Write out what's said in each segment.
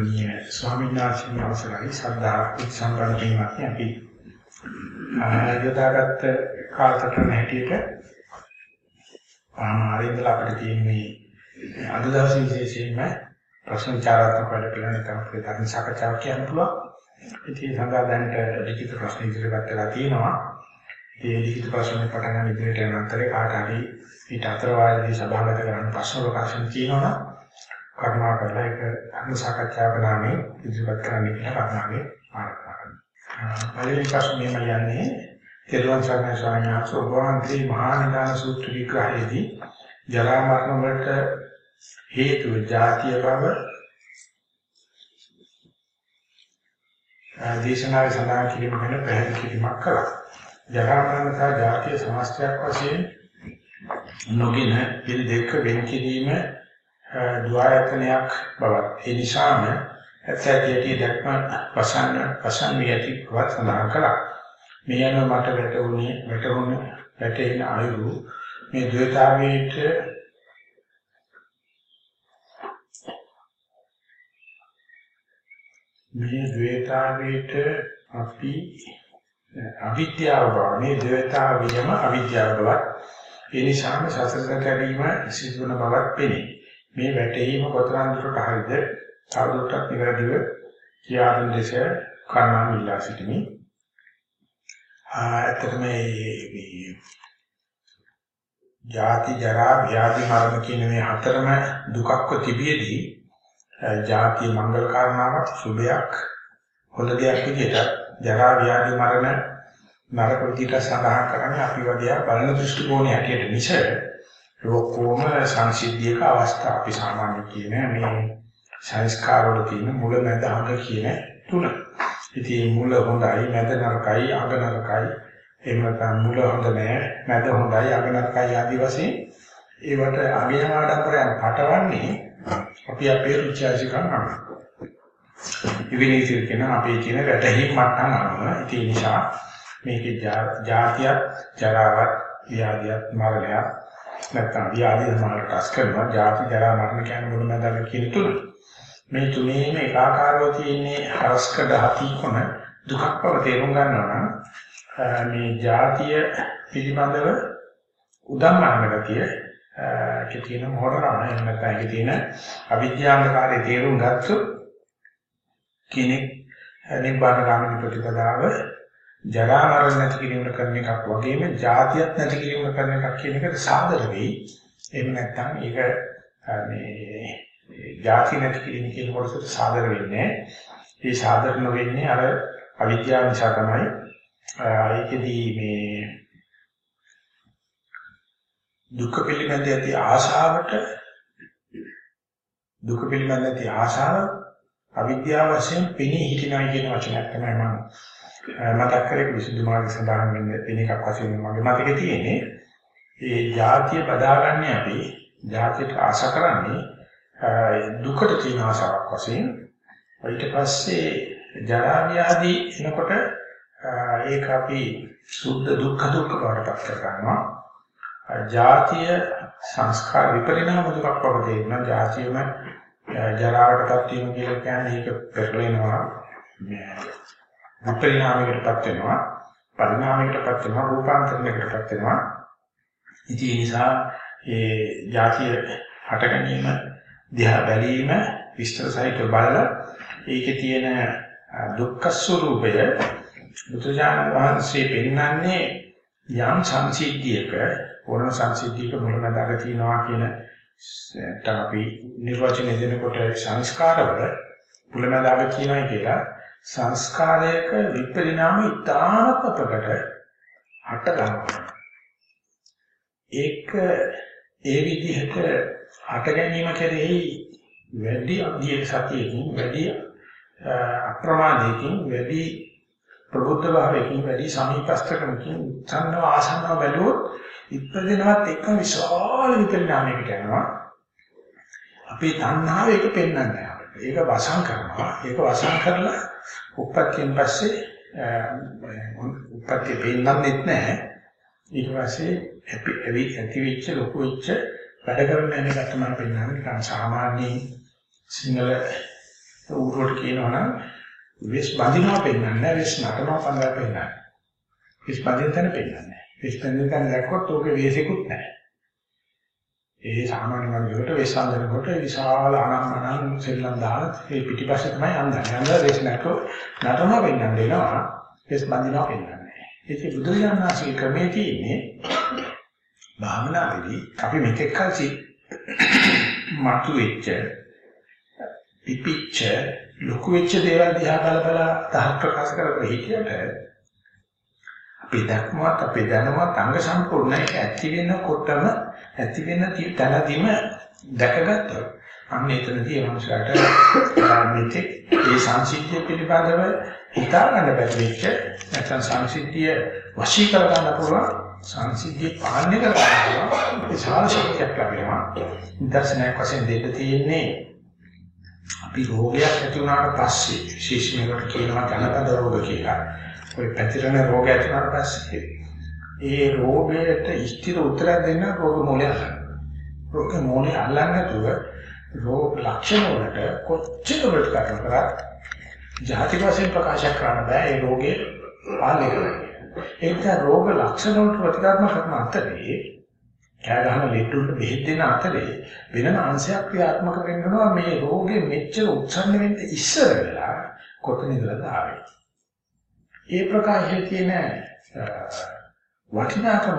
ගෞරවනීය ස්වාමීන් වහන්සේ අවසරයි සද්ධා උත්සංගම පින්වත්නි අපි යොදාගත්ත කාලසටහන හැටියට ආමාරින්දලා අපිට තියෙන්නේ අද දවසේ විශේෂයෙන්ම ප්‍රශ්න විචාරාත්මක වැඩ පිළිවෙල තමයි ධර්ම සාකච්ඡාවක් කියන්න පුළුවන්. ඉතින් සඳහා දැනට ලිඛිත ප්‍රශ්න ඉදිරිපත් කරලා තියෙනවා. ඒ ලිඛිත ප්‍රශ්න පටන් ගන්න ඉදිරියට යන අතරේ කාට හරි ඊට අතර වායදී සභාගත කරන්න ප්‍රශ්න ප්‍රකාශන තියෙනවා නම් කරුණා කරලා ඒක ධර්ම සාකච්ඡාවක නාමයෙන් ඉදිරිපත් කරන්න කියලා කරුණාවෙන් ආරාධනා කරනවා. පළවෙනි ප්‍රශ්නේ මම යන්නේ තෙරුවන් සරණයි ස්වාමීන් වහන්සේ ඔබ වහන්සේ මහා නිදාන සූත්‍ර විග්‍රහයේදී ජරා මරණ වලට හේතුව ජාතිය බව දේශනාවේ සඳහන් කිරීම ගැන පැහැදිලි කිරීමක් කළා. ජරා මරණ සහ ජාතිය සමස්තයක් වශයෙන් නොගෙන පිළ දෙක වෙන් කිරීම දුආයතනයක් බවත් ඒ නිසාම ඇත්තටම දැක්ම පසන්න පසන් වියති බවත් සඳහන් කළා. මේ යන මට වැටුනේ වැටුනේ වැටෙන ආයු මේ ද්වේතාවේට මේ ද්වේතාවේට අපි අවිද්‍යාව බව මේ ද්වේතාවියම අවිද්‍යාව බවත් ඒ නිසාම සසර කැඩීම සිදුවන බවත් පෙනේ. මේ වැටීම කොතරම් දුරට හරිද තවදුරටත් නිවැරදිව කියා දෙන ලෙස කර්මයන් ඉල්ලා සිටිමි. ඇත්තටම මේ ජාති ජරා ව්‍යාධි මරණ කියන මේ හතරම දුකක්ව තිබියදී ජාතිය මංගල කාරණාවක් සුභයක් හොඳ දෙයක් විදිහට ජරා ව්‍යාධි මරණ නරක විදිහට සඳහන් කරන්නේ අපි වගේ බලන දෘෂ්ටි කෝණය හැටියට මිස ලෝකෝම සංසිද්ධියක අවස්ථා අපි සාමාන්‍ය කියන මේ සංස්කාර වල තියෙන මුල මැද අග කියන තුන. ඉතින් මුල හොඳයි මැද නරකයි අග නරකයි එහෙම නැත්නම් මුල හොඳ නැහැ මැද හොඳයි අග නරකයි ආදී වශයෙන් ඒවට අගයම ආඩම්බරයන් පටවන්නේ අපි අපේ රුචිආසිකම් අනුව. ඉවිලිසිල් කියන අපේ කියන වැටහීම් මට්ටම් අනුව ඉතින් නිසා මේකේ ජාතියක් ජරාවක් ව්‍යාධියක් මරණයක් නැත්නම් ව්‍යාධිය සමානට අස් කරනවා ජාති ජරා මරණ කියන්නේ මොනවද කියන තුන. මේ තුනේම ඒකාකාරව තියෙන්නේ හරස්කඩ හති කොන දුකක් බව තේරුම් ගන්නවා නම් මේ ජාතිය පිළිබඳව උදම්මන ගතිය ඒකේ තියෙන මොහොතම එහෙම නැත්නම් ඒකේ තියෙන අවිද්‍යාන්තකාරයේ තේරුම් ගත්තොත් කෙනෙක් නිබ්බාන ගාමිනී ප්‍රතිපදාව ජරා මරණ නැති කිරීමකට කරන එකක් වගේම ජාතියක් නැති කිරීමකට කරන එකක් කියන එකට සාදර වෙයි. එහෙම නැත්නම් ඒක මේ ජාති නැති කිරීම කියන කොටසට සාදර වෙන්නේ ඒ සාදර නොවෙන්නේ අර අවිද්‍යාව නිසා තමයි ඒකෙදී මේ දුක පිළිබඳ ඇති ආශාවට දුක පිළිබඳ ඇති ආශාව අවිද්‍යාව වශයෙන් පෙනී හිටිනවා කියන වචනයක් තමයි මම මතක් කරේ විසුද්ධි මාර්ග සඳහන් වෙන්නේ වෙන එකක් වශයෙන් මගේ මතකේ තියෙන්නේ ඒ ಜಾතිය බදාගන්නේ අපි ಜಾතියට ආශා කරන්නේ දුකට තියෙන ආශාවක් වශයෙන් ඊට පස්සේ ජරා ව්‍යාධි එනකොට ඒක අපි සුද්ධ දුක්ඛ දුක්ඛ බවට පත් කර ගන්නවා ජාතිය සංස්කාර විපරිණාම දුකක් බව තේරෙනවා. ජාතියම ජරාවටපත් වීම කියලා කියන්නේ ඒක පෙරලෙනවා. විපරිණාමයකටපත් වෙනවා. පරිණාමයකටපත් වෙනවා. රූපාන්තරණයකටපත් වෙනවා. ඉතින් ඒ නිසා ඒ ජාතිය හට ගැනීම දිහා බැලීම විස්තර සහිතව බලලා ඒකේ තියෙන දුක්ඛ ස්වરૂපය බුදුජානක වහන්සේ පෙන්වන්නේ යම් සංසිද්ධියක ඕනම සංසිද්ධියක මුලමදාග තියනවා කියන අපි නිර්වචනය දෙනකොට සංස්කාරවල මුලමදාග කියනවා කියලා සංස්කාරයක විපරිණාම ඉතාමත් ප්‍රකට හට ගන්නවා. ඒක ඒ විදිහට හට ගැනීම කෙරෙහි වැඩි අධ්‍යය සතියකින් වැඩි අප්‍රමාදයකින් වැඩි ප්‍රබුද්ධ භාවයකින් වැඩි සමීපස්තකමකින් උත්සන්නව ආසන්නව බැලුවොත් ඉපදිනවත් එක විශාල විපරිණාමයකට යනවා. අපේ තණ්හාව ඒක පෙන්වන්නේ ඒක වසං කරනවා. ඒක වසං කරලා උපත්යෙන් පස්සේ උපත්ය පෙන්වන්නෙත් නැහැ. ඊට පස්සේ අපි ඇවි ඇති වෙච්ච ලොකු වෙච්ච වැඩ කරන යන එක තමයි පෙන්වන්නේ. නිකන් සාමාන්‍ය සිංහල ඌරුවට කියනවනම් වෙස් බඳිනවා පෙන්නන්නේ නැහැ වෙස් නටනවා පඳලා පෙන්නන්නේ. වෙස් බඳින තැන පෙන්නන්නේ. වෙස් බඳින තැන දැක්කොත් ඕකේ වෙසෙකුත් නැහැ. ඒ සාමාන්‍ය වර්ගයකට වෙස් අඳිනකොට විශාල අනම්මනම් සෙල්ලම් දාලා ඒ පිටිපස්සේ තමයි අඳන්නේ. අඳලා වෙස් නැකෝ නටනවා පෙන්නන්න දෙනවා. වෙස් බඳිනවා පෙන්නන්නේ. ඒක බුදුරජාණන් වහන්සේගේ ක්‍රමයේ තියෙන්නේ භාවනාවේදී අපි මෙතෙක් කල්සි මතු වෙච්ච පිපිච්ච ලොකු වෙච්ච දේවල් දිහා බල බල තහත් ප්‍රකාශ කරලා හිටියට අපි දැක්මත් අපේ දැනුමත් අංග සම්පූර්ණයි ඇති වෙනකොටම ඇති වෙන තැනදීම දැකගත්තොත් අන්න එතනදී මනුෂයාට මෙතෙක් ඒ සංසිද්ධිය පිළිබඳව හිතා ගන්න බැරි වෙච්ච නැත්නම් සංසිද්ධිය වශී කර ගන්න පුළුවන් සංසිද්ධිය පාලනය කර ගන්න පුළුවන් විශාල ශක්තියක් ලැබෙනවා. දර්ශනයක් වශයෙන් දෙන්න තියෙන්නේ අපි රෝගයක් ඇති වුණාට පස්සේ විශේෂයෙන්ම කියනවා ජනපද රෝග කියලා. ඔය පැතිරෙන රෝග ඇති වුණාට පස්සේ ඒ රෝගයට ස්ථිර උත්තර දෙන්න රෝග මූලය අල්ලන්න. රෝග මූලය අල්ලන්න නැතුව රෝග ලක්ෂණ වලට කොච්චර වලට කරනකරත් ජාති වශයෙන් ප්‍රකාශ කරන්න බෑ ඒ රෝගේ පාලනය කරන්න. ඒක රෝග ලක්ෂණ වලට ප්‍රතිකාත්ම කරන අතරේ කෑ ගහන ලෙඩුන්ට බෙහෙත් දෙන අතරේ වෙනම අංශයක් ක්‍රියාත්මක වෙනවා මේ රෝගේ මෙච්චර උත්සන්න වෙන්න ඉස්සර වෙලා කොතනින්ද ආවේ. ඒ ප්‍රකාශයේ තියෙන වටිනාකම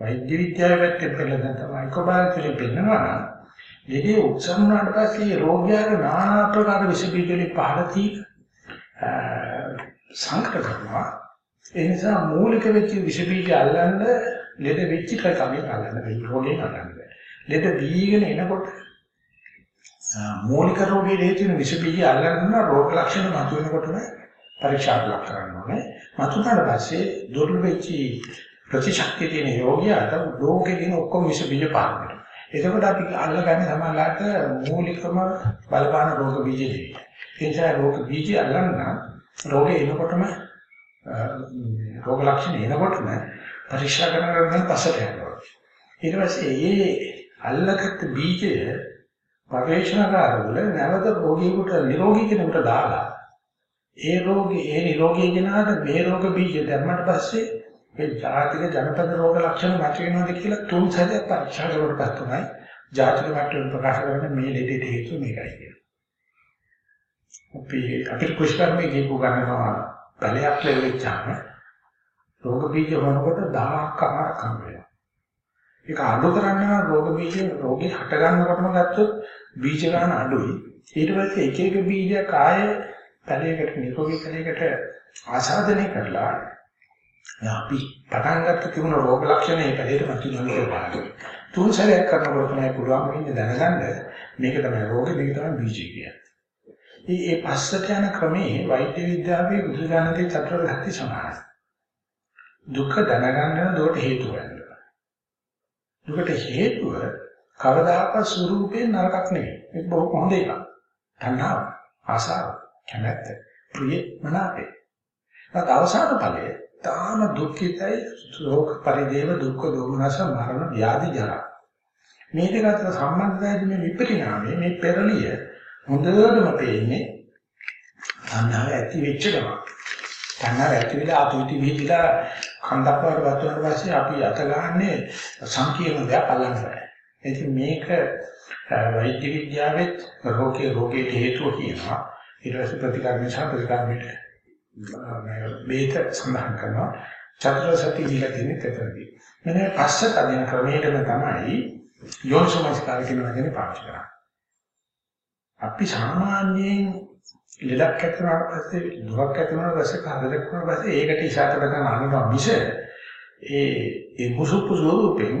වෛද්‍ය විද්‍යාවේ පැත්තෙන් පෙළෙන තමයි කොබාල්කලි පෙන්නනවා නම් ලෙඩේ උත්සන්න වුණාට පස්සේ රෝගියාගේ নানা ආකාර විස බීජ වලින් පහළ තී සංකර කරනවා ඒ නිසා මූලික වෙච්ච විස බීජ අල්ලන්න ලෙඩ වෙච්ච කමෙන් අල්ලන්න බැරි රෝගේ අල්ලන්න බෑ. ලෙඩ වීගෙන එනකොට මූලික රෝගයේ හේතු වෙන විස බීජ අල්ලන්න රෝග ලක්ෂණ මතුවෙනකොටම පරීක්ෂා ලක් කරන්න ඕනේ. මතුනාට පස්සේ දුර්වල වෙච්ච ප්‍රතිශක්තිය තියෙන යෝගියාට ලෝකේ තියෙන ඔක්කොම විස බීජ පාරනවා. එතකොට අපි අල්ලගන්නේ සමහරලාට මූලිකම බලපාන රෝග බීජ දෙවි. ඒ නිසා රෝග බීජ අල්ලන්න රෝගේ එනකොටම රෝග ලක්ෂණ එනකොටම පරීක්ෂා කරන පස්සට යනවා. ඊට පස්සේ මේ අල්ලගත්ත බීජය පරීක්ෂණකාරවල නැවත රෝගියෙකුට නිරෝගී කෙනෙකුට දාලා ඒ රෝගේ ඒ නිරෝගී කෙනාට මේ රෝග බීජ දැම්මට පස්සේ ඒ ජාතික ජනපද රෝග ලක්ෂණ මත වෙනවද කියලා තුන් සැරයක් පරීක්ෂා කරුවට තමයි ජාතික මට්ටම ප්‍රකාශ කරන මේ ලෙඩේට හේතුව මේකයි කියලා. අපි අපිට කුෂ්කර්මයේ දීපු ගන්නවා බලයක් ලැබෙච්චාම රෝග බීජ වනකොට 10ක් අමාරක් හම් වෙනවා. ඒක අඩු කරන්න රෝග බීජ රෝගේ හට ගන්නකොටම ගත්තොත් බීජ ගන්න අඩුයි. ඊට පස්සේ එක එක බීජ කාය පැලයකට නිරෝගී පැලයකට ආසාදනය කරලා අපි පටන් ගත්ත තිබුණ රෝග ලක්ෂණ මේ පැලේට මතුවෙනවා කියලා. තුන් සැරයක් කරනකොට තමයි පුළුවන් වෙන්නේ දැනගන්න මේක තමයි රෝගේ මේක තමයි බීජ කියන්නේ. මේ පස්සට යන ක්‍රමේ වෛද්‍ය විද්‍යාවේ බුදුදානකේ චතුරාර්ය සත්‍ය සමානයි. දුක දැනගන්න දුකට හේතුව වෙනවා. දුකට හේතුව කවදාකවත් ස්වરૂපේ නරකක් නෙවෙයි. ඒක බොහොම හොඳ එකක්. තණ්හාව, ආසාව, කැමැත්ත, ප්‍රිය මනාපේ. ඒත් අවසාන ඵලය තාම දුක්ඛිතයි රෝග පරිදේව දුක්ඛ දෝමනස මරණ ව්‍යාධි ජරා. මේ දෙක අතර සම්බන්ධතාවයේ මේ විපරිණාමයේ මේ පෙරලිය හොඳටම පේන්නේ තණ්හාව ඇති වෙච්ච ගමන්. තණ්හාව ඇති වෙලා ආපිටි විහිදලා කන්දක් වලට වත් වෙනාට පස්සේ අපි අත ගන්නනේ සංකීර්ණ දෙයක් අල්ලන්න බෑ. ඉතින් මේක වෛද්‍ය විද්‍යාවෙත් රෝගී රෝගීට හේතුව කියනවා. ඊට පස්සේ ප්‍රතිකර්ම සහ ප්‍රතිකර්මයට මේක සඳහන් කරනවා. චතුර සති දීලා තියෙන තැනදී. මෙන්න පස්සේ තදින ක්‍රමයටම තමයි යෝනිසෝමස්කාර කියන වචනේ පාවිච්චි කරන්නේ. අපි සාමාන්‍යයෙන් ලෙඩක් ඇති වුණාට පස්සේ දුකක් ඇති වුණාට පස්සේ කරදරයක් වුණාට පස්සේ ඒකට ඉෂාත කරන අනුනවා මිස ඒ ඒ මුසුපු ස්වරූපෙන්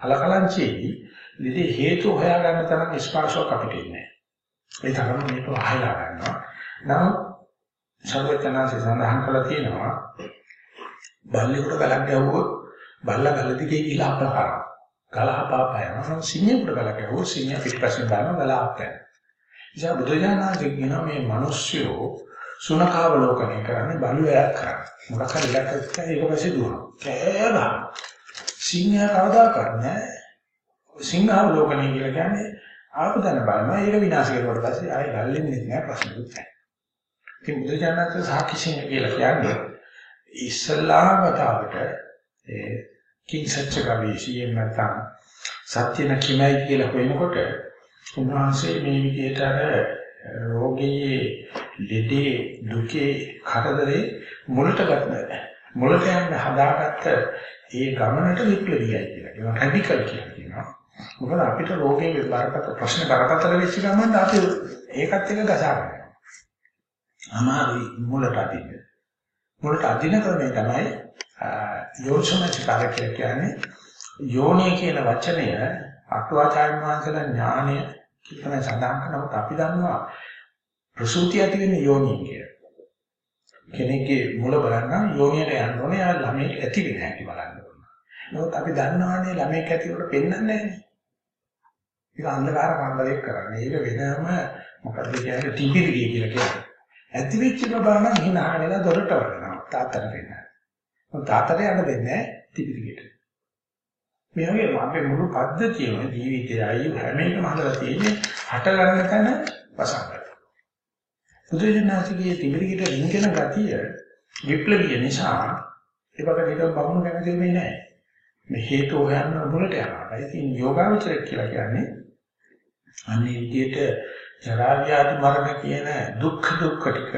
අලකලංචේදී ලෙඩේ හේතු හොයාගන්න තරම් ස්පර්ශයක් අපිට ඉන්නේ. ඒ තරම මේක වහලා ගන්නවා. නම් සර්වඥාන්සේ සඳහන් කළා තියෙනවා බල්ලෙකුට ගලක් ගැහුවොත් බල්ලා ගල දිගේ ගිහලා අපහාර. ගලහපාපා යනවා. සිංහෙකුට ගලක් ගැහුවොත් සිංහයා පිටපස්සෙන් දානවා ගල අපහාර. ඉතින් බුදුජානනාගේ කියන මේ මිනිස්සුયો සුනකාවලෝකනය කරන්නේ බලුවයක් කරන්නේ. මොකක් හරි ඉලක්කයක් ඒක පස්සේ දුවනවා. කෑවා. සිංහයා කවදා කරන්නේ සිංහාවලෝකනය කියලා කියන්නේ ආපු දන බලනවා ඒක විනාශ කරුවාට පස්සේ ආයෙ ගල්ලෙන්නේ නැහැ ප්‍රශ්නකුත් නැහැ. ඉතින් බුදුජානක සාක්ෂියෙන් කියලා කියන්නේ ඉස්සල්ලාම වතාවට ඒ කිං සත්‍ය ගවේෂියෙන් නැත්නම් සත්‍ය නැකිමයි කියලා හොයනකොට උන්වහන්සේ මේ විදිහට අර රෝගී ලෙඩේ දුකේ කරදරේ මුලට ගන්න මුලට යන්න හදාගත්ත ඒ ගමනට විප්ලවීයයි කියලා කියනවා. රැඩිකල් කියලා. කියනවා මොකද අපිට රෝගේ බරපතල ප්‍රශ්න බරපතල වෙච්ච ගමන් අපි ඒකත් එක්ක ගසාගෙන අමාරුයි මුලට අදින්න මුලට අදින ක්‍රමය තමයි යෝෂණචකාර කියලා කියන්නේ යෝනිය කියන වචනය අටුවාචාර්ය වහන්සේලා ඥානය කියන සඳහන් කරනකොට අපි දන්නවා ප්‍රසූති ඇති වෙන යෝනිය කියලා. කෙනෙක්ගේ මුල බලන්න යෝනියට යන්න ඕනේ ආ ළමයි ඇති වෙන හැටි බලන්න ඕනේ. නමුත් අපි දන්නවානේ ළමයි ඇතිවට පෙන්වන්නේ නැහැ. ඒක අන්ධකාර කන්දරයක් කරන්නේ. ඒක වෙනම මොකද කියන්නේ තිබිරිගිය කියලා කියන්නේ. ඇති වෙච්ච බබාන hina වෙලා දොරට වඩනවා තාත්තට වෙන්න. මොකද තාත්තට යන්න දෙන්නේ නැහැ තිබිරිගියට. මේ වගේ අපේ මුළු පද්ධතියම ජීවිතයයි හැම එකම හදලා තියෙන්නේ හට ගන්න තැන වසංගත. බුදුජානනාථගේ තිබිරිගිට රින්ගෙන ගතිය විප්ලවීය නිසා ඒ වගේ නිකන් බමුණු කැමති වෙන්නේ නැහැ. මේ හේතු හොයන්න මුලට යනවා. ඉතින් යෝගාවචර කියලා කියන්නේ අන්නේ විදිහට ජරා ව්‍යාධි මරණ කියන දුක්ඛ දුක්ඛ ටික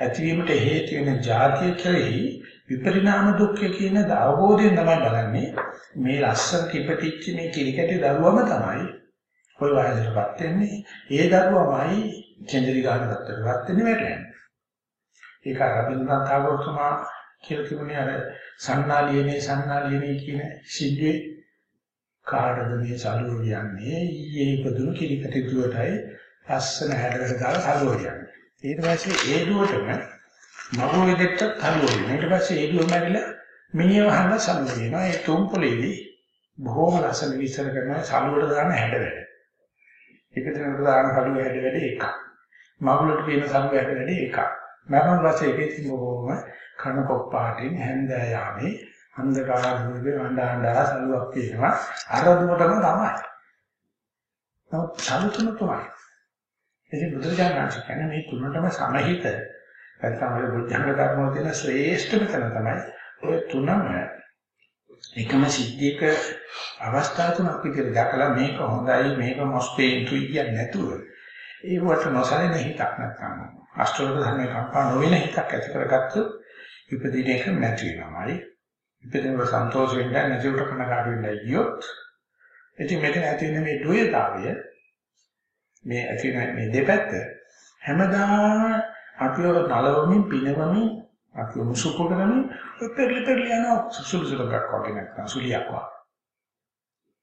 ඇතිවීමට හේතු වෙන જાතිය කෙරෙහි විපරිණාම දුක්ඛ කියන අවබෝධයෙන් තමයි බලන්නේ. මේ ලස්සන කිපටිච්ච මේ කිරිකැටි දරුවම තමයි කොයි වයසටපත් වෙන්නේ. ඒ දරුවමයි චෙන්දරි ගන්න ගත්තටපත් වෙන්නේ වැටෙන්නේ. ඒක රබින්ද්‍රනාත් tagore තුමා කියලා තිබුණේ අර සන්නාලියනේ සන්නාලියනේ කියන සිද්ධියේ කාටද මේ සලුව කියන්නේ? ඊයේ ඉපදුණු කිරිකැටි දුවටයි ලස්සන හැඩකට දාලා සලුව කියන්නේ. ඊට පස්සේ ඒ දුවටම මගුල් දෙට්ට තලුව වෙනවා ඊට පස්සේ ඒ දුව මැරිලා මිනිහ වහන්න සලුව වෙනවා ඒ තුන් පොළේදී බොහෝම ලස්සන විස්තර කරනවා සලුවට දාන හැඩ වැඩ. එක දිනකට දාන සලුව හැඩ වැඩ එකක්. මගුලට තියෙන සලුව හැඩ වැඩ එකක්. මරණ වාසේ එකේ තියෙන බොහෝම කන කොප්පාටින් හැන්දෑයාමේ අන්ධකාර දුර්ගේ වණ්ඩාණ්ඩා සලුවක් කියනවා අර දුවටම තමයි. නමුත් සලුතුන තමයි. ඉතින් බුදුරජාණන් කියන්නේ මේ තුනටම සමහිත. නැත්නම් ඔය බුද්ධංග ධර්මවල තියෙන ශ්‍රේෂ්ඨම තැන තමයි ඔය තුනම එකම සිද්ධියක අවස්ථා තුනක් විදිහට දැකලා මේක හොඳයි මේක මොස්පේන්තුයි කියන්නේ නැතුව ඒවට නොසලෙන හිතක් නැත්නම් අෂ්ටෝක ධර්මයේ කම්පා නොවන හිතක් ඇති කරගත්තොත් ඉපදින එක නැති වෙනවායි ඉපදිනව සන්තෝෂ වෙන්න නැතිවට කනගාටු වෙන්න ගියොත් ඉතින් මෙතන ඇති වෙන මේ ද්වයතාවය මේ ඇති වෙන මේ දෙපැත්ත හැමදාම අපිව නලවමින් පිනවමින් අපිව මුසුපු කරමින් පෙරලි පෙරලි යන සුසුළු සුලක් වගේ නැත්නම් සුලියක් වගේ.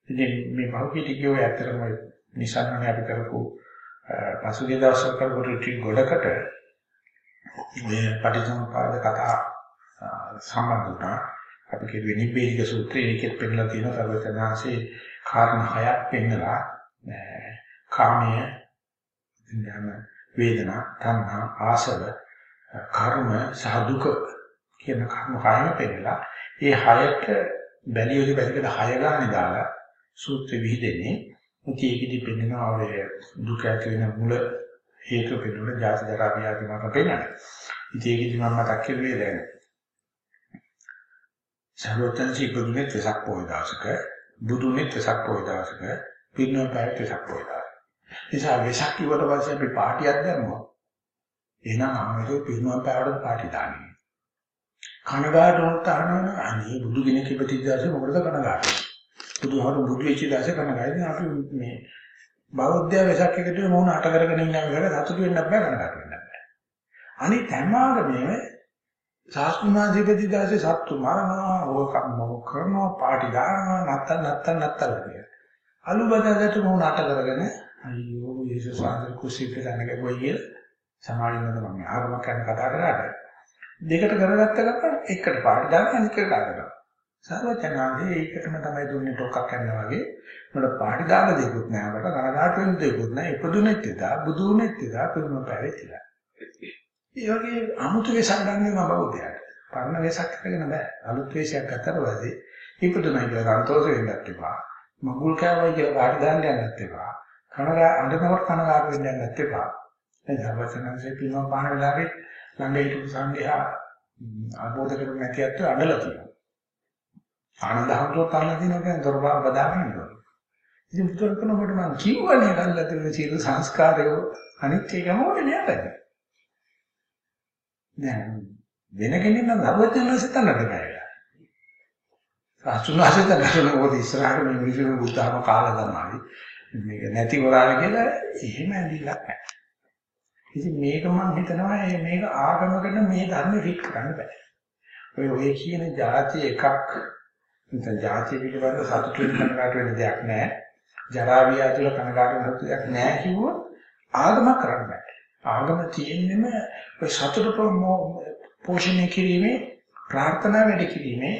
ඉතින් මේ භෞතික ටිකෝ ඇත්තටම නිසන්වනේ අපි කරපු පසුගිය දවස්වල කරපු රිට්‍රීට් ගොඩකට මේ පටිච්චසමුප්පාද කතා සම්බන්ධ වුණා. අපි කියුවේ නිබ්බේධික සූත්‍රයේ ඒකෙත් පෙන්නලා තියෙනවා සර්වචනාංශේ කාරණා හයක් පෙන්නලා කාමය ඉන්දියාම වේදනා, තණ්හා, ආසව, කර්ම සහ දුක කියන කර්ම හයම පෙන්නලා ඒ හයට බැලියොදි බැලිකට හය ගන්න දාලා සූත්‍ර විහිදෙන්නේ මුතියේදී පෙන්නනවා ඔය දුක ඇති වෙන මුල හේතු පෙන්වන ජාති ජරා ව්‍යාධි මරණ පෙන්නන. ඉතින් ඒකෙදි මම මතක් කරුවේ දැන් සර්වතන්සි බුදුනේ තසක් පොය දාසක බුදුනේ තසක් පොය දාසක පින්නෝ පැය තසක් පොය දාසක නිසා වෙසක් කිව්වට පස්සේ අපි පාටියක් දැම්මොත් එහෙනම් අම්මගේ පිරිනුවම් පෑවට පාටි දාන්නේ. කනගාටු වුණත් අහනවා අනේ බුදු කෙනෙක් ඉපදිද්දාසේ මොකටද කනගාටු? බුදුහාරු බුදු වෙච්ච දාසේ කනගාටු. අපි මේ බෞද්ධ වෙසක් එකට මොන අට කරගෙන ඉන්න මේකට සතුටු වෙන්න බෑ කනගාටු වෙන්න බෑ. අනිත් හැම ආගමේම සාස්ත්‍රමාධිපති දාසේ සත්තු මරනවා, ඕක කරනවා, පාටි දානවා, නැත්තම් නැත්තම් නැත්තම් කියලා. අලු බදාදට මොන අට කරගෙන අයියෝ යේසුස් වහන්සේ කුසීත දැනග ගොයි කියලා සමාලින්නද මම ආගමක් ගැන කතා කරාට දෙකට කරගත්ත ගමන් එකට පාට දාන්න අනිත් එකට දාගන්නවා සර්වචනාගේ ඒකටම තමයි දුන්නේ ටොක්ක් යනවා වගේ. මට පාටි දාලා දෙකුත් නෑ අපට කනගාටු වෙන දෙකුත් නෑ ඉපදුනෙත් එදා බුදුනෙත් එදා පිරුම පැවිදිලා. ඒ වගේ අමුතු වෙසක් ගන්නේ මම බෞද්ධයාට. පරණ වෙසක් කරගෙන බෑ. අලුත් වෙසක් ගත්තට පස්සේ ඉපදුනා කියලා සන්තෝෂ වෙන්නත් එපා. මගුල් කෑවයි කියලා පාටි දාන්න යන්නත් එපා. කනගා අඬනකොට කනගාටු වෙන්න නැත් එපා. දැන් සර්වචනන්සේ පිනව පහන වෙලාවේ ළඟ හිටපු සංඝයා ආબોධ කරු නැති අත්ව අඬලා තියෙනවා. ආනන්ද හඳුත් අල්ලලා දිනවා කියන්නේ දොරබා බදාගෙන ඉන්නවා. ඉතින් පුතේ කෙනෙකුට මම කිව්වනේ ගල්ලා තියෙන සියලු සංස්කාරය අනිත් එකම ඕනේ නෑ දැන් වෙන කෙනෙක් නම් සර්වඥයන් සිතන්නට බෑ. සාසුනාසිත ගන්න මොකද ඉස්සරහට මේ මිනිස්සු බුද්ධහම කාලා ගන්නවායි. මේක නැති වරාල කියලා එහෙම ඇඳිලා නැහැ. ඉතින් මේක මම හිතනවා මේක ආගමකට මේ ධර්ම ෆිට කරන්න බෑ. ඔය ඔය කියන જાති එකක් නැත්නම් જાති පිළිබඳ සතුටු වෙන කනකට වෙන දෙයක් නැහැ. ජරා ව්‍යාධි වල කනකට වෙන දෙයක් නැහැ කිව්වොත් ආගම කරන්න බෑ. ආගම තියෙන්නේම ඔය සතුට පෝෂණය කිරීමේ ප්‍රාර්ථනා වැඩි කිරීමේ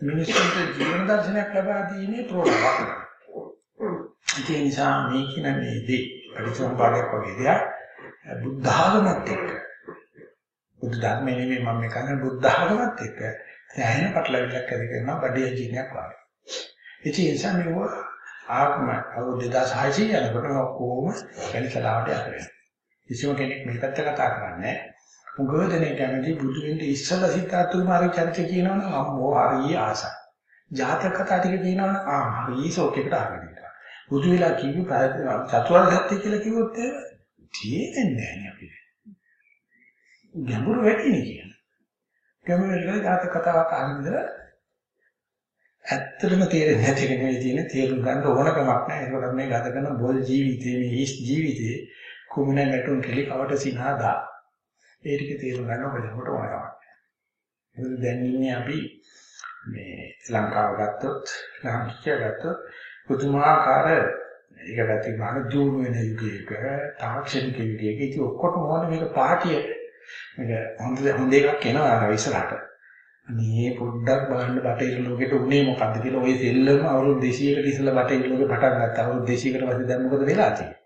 මිනිස්සුන්ට ජීවන දර්ශනයක් ලබා දීමේ ප්‍රෝග්‍රෑමයක්. ඒ නිසා මේ කියන මේ දේ පරිසම්පාදයක් වගේ දෙයක් බුද්ධ ආගමත් එක්ක බුද්ධ ධර්මයේ නෙමෙයි මම මේ කරන්නේ බුද්ධ ආගමත් එක්ක සෑහෙන පටලවිල්ලක් ඇති කරනවා බඩේ ජීනයක් වගේ. ඉතින් ඒ නිසා මේව ආගම අවුරුදු 2600 යනකොට කොහොම කැලිකලාවට යට වෙනවා. කිසිම කෙනෙක් මේ පැත්ත කතා කරන්නේ නැහැ. උගෝදෙනේ කැමති බුදු වෙන්න ඉස්සලා සිතාතු මාරේ චරිත කියනවනම් අම්මෝ හරිය ආසයි. ජාතක කතා ටික කියනවනම් ආ හරිය ෂෝකයකට අහගෙන ඉන්නවා. බුදු වෙලා කිව්ව චතුරාර්ය සත්‍ය කියලා කිව්වොත් එහෙම තේරෙන්නේ නැහැ අපිට. ගැඹුරු වෙන්නේ කියන. ගැඹුරු වෙලා ජාතක කතාවක් අහගෙන ඉඳලා ඇත්තටම තේරෙන්නේ නැති කෙනෙක් තියෙන තේරුම් ගන්න ඕනකමක් නැහැ. ඒකට මේ ගත කරන බොල් ජීවිතේ මේ ජීවිතේ කුමන නැටුම් කෙලි කවට සිනහදා ඒ ටික තේරුම් ගන්න ඔබ දෙනකොට ඕන තමයි. මොකද දැන් ඉන්නේ අපි මේ ලංකාව ගත්තොත් ලාංකිකය ගත්තොත් පුදුමාකාර ඒක පැති මාන දියුණු වෙන යුගයක තාක්ෂණික යුගයක ඉතින් ඔක්කොටම ඕනේ මේක පාටිය මේක හොඳ හොඳ එකක් එනවා ඉස්සරහට. මේ පොඩ්ඩක් බලන්න බටහිර ලෝකෙට උනේ මොකද්ද කියලා ওই සෙල්ලම අවුරුදු 200කට ඉස්සෙල්ලා බටහිර ලෝකෙ පටන් ගත්තා. අවුරුදු 200කට පස්සේ දැන් මොකද වෙලා තියෙන්නේ?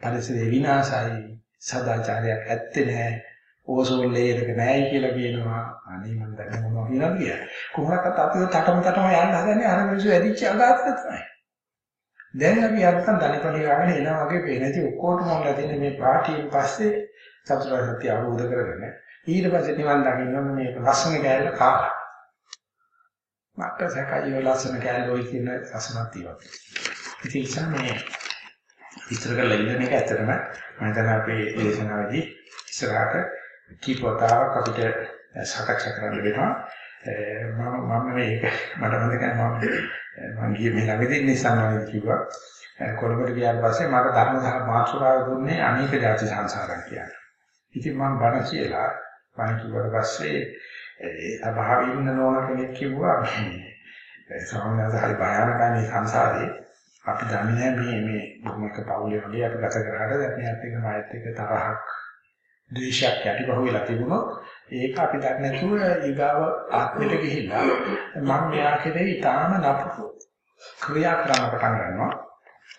පරිසරය විනාශයි. සදාචාරයක් ඇත්තේ නැහැ. ඕසෝන් ලේයර් එක නැහැයි කියලා කියනවා. අනේ මම දැන් මොනවා කියලාද කියලා. කොහොමකට අපි තටම තටම යන්න හදන්නේ අර මිනිස්සු ඇදිච්ච අගාතන තමයි. දැන් අපි අත්තන් දනිපණි ගාගෙන එනවා වගේ පේනදී ඔක්කොටම මොනවද තියෙන්නේ මේ පාටියෙන් පස්සේ චතුරාර්ය සත්‍ය අවබෝධ කරගෙන ඊට පස්සේ නිවන් දකින්න මේ ලස්සන කෑල්ල කාලා. මට සැකයි ලස්සන කෑල්ල ඔය කියන රසණක් තියෙනවා. ඉතින් මේ විස්තර කරලා ඉන්න එක ඇත්තටම මම හිතන්නේ අපේ දේශනාවේදී ඉස්සරහට කීප වතාවක් අපිට සාකච්ඡා කරන්න වෙනවා. මම මම මේක මට මතකයි මම මම ගියේ මේ ළඟදී නිසන්වයි කිව්වා. කොළඹට ගියාට පස්සේ මට ධර්ම සහ මාතෘකාව දුන්නේ අනේක ಜಾති සංසාරම් කියන්නේ. ඉතින් මම බණ කියලා බණ කිව්වට පස්සේ ඒ අභාවී ඉන්න නෝන කෙනෙක් කිව්වා මේ ස්වාමීන් වහන්සේ හරි භයානකයි මේ සංසාරේ. අපි දන්නේ මේ මේ බොහොමක පවුලේ වගේ අපි ගත කරාට දැන් මේත් එක මායත් එක තරහක් ද්වේෂයක් යටිපහුව වෙලා තිබුණොත් ඒක අපි දන්නේ නැතුව ඊගාව ආත්මෙට ගිහිල්ලා මම මෙයා කෙරේ ඊටාම නපුරු ක්‍රියා කරන්න පටන් ගන්නවා.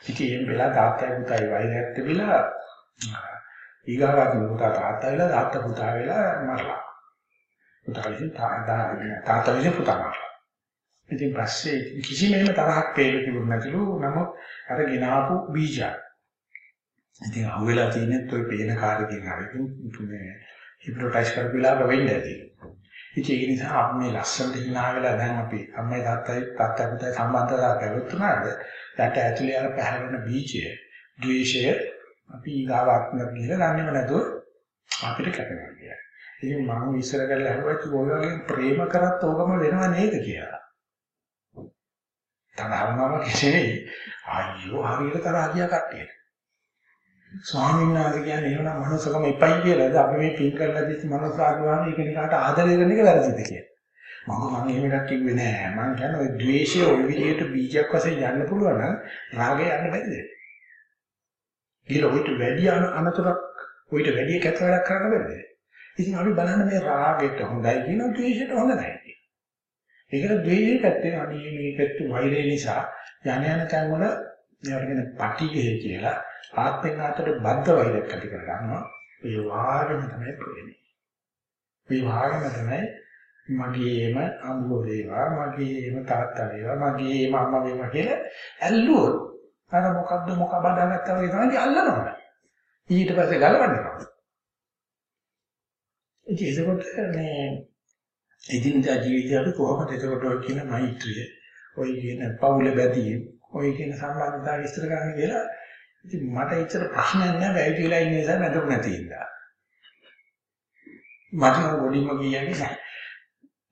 ඉතින් මේ වෙලාව තාත්තයි පුතයි වෛරයක් තිබිලා ඊගාවාදී පුතා තාත්තා වෙලා තාත්තා පුතා වෙලා මරලා පුතා විසින් තාත්තා විසින් පුතා මරලා ඉතින් පස්සේ කිසිම එහෙම තරහක් පේන්න තිබුණ නැතිලු නමුත් අර ගినాපු බීජය. ඉතින් අහුවෙලා තියෙනෙත් ඔය පේන කාර්යකින් හරි මේ හිප්නොටයිස් කරපිලා වෙන්න ඇති. ඉතින් ඒ නිසා අපි මේ ලස්සනට hina වෙලා දැන් අපි අම්මයි තාත්තයි තාත්තා පුතයි සම්බන්ධතාව පැවතුනාද යට ඇතුලේ අර පැහැරෙන බීජය, ද්වේෂය අපි ඊගාවාත්මයක් ගිහලා ගන්නෙම නැතුව අපිට කැපෙනවා කියලා. ඉතින් මම ඉස්සර කරලා හරුවත් ඔය වගේ ප්‍රේම කරත් ඕකම වෙනව නේද කියලා. තරහවම කෙසේ ආයෝ හරියට තරහ ගියා කට්ටියට. ස්වාමීන් වහන්සේ කියන්නේ එහෙනම් මනුස්සකම එපයි කියලාද අපි මේ පින් කරලා දිස් මනුස්සාගම ඒක නිකාට ආදරය කරන එක වැරදිද කියලා. මම මම එහෙම එකක් කිව්වේ නෑ. මම කියන්නේ ඔය ද්වේෂය ඔය විදියට බීජයක් වශයෙන් යන්න පුළුවන් නම් රාගය යන්න බැරිද? ඊළඟ ඔයිට වැඩි අනතුරක් ඔයිට වැඩි කැත වැඩක් කරන්න බැරිද? ඉතින් අපි බලන්න මේ රාගෙට හොඳයි කියන ද්වේෂයට හොඳ නැහැ. ඒකට ද්වේෂය පැත්තේ අනේ මේකත් වෛරය නිසා යන යන තැන් වල ඒවගෙන පටිඝය කියලා ආත්මෙන් ආතට බද්ධ වෛරයක් ඇති කර ගන්නවා. ඒ වාගෙම තමයි ප්‍රේමය. මේ වාගෙම තමයි මගේම අම්බෝ වේවා මගේම තාත්තා වේවා මගේම අම්මා වේවා කියලා ඇල්ලුවොත් අර මොකද්ද මොක බදාගත්තා වගේ තමයි අල්ලනවා. ඊට පස්සේ ගලවන්නවා. ඉතින් ඒකකොට මේ එදිනදා ජීවිතය අපි කොහොමද එතකොට ඔය කියන මෛත්‍රිය, ඔය කියන පවුල බැදී, ඔය කියන සම්බන්ධතාව විස්තර කරන්න කියලා ඉතින් මට ඇත්තට ප්‍රශ්නයක් නැහැ වැයිටි වෙලා ඉන්න නිසා මැදුම් නැති ඉඳලා. මට නම් ගොඩින්ම කියන්නේ නැහැ.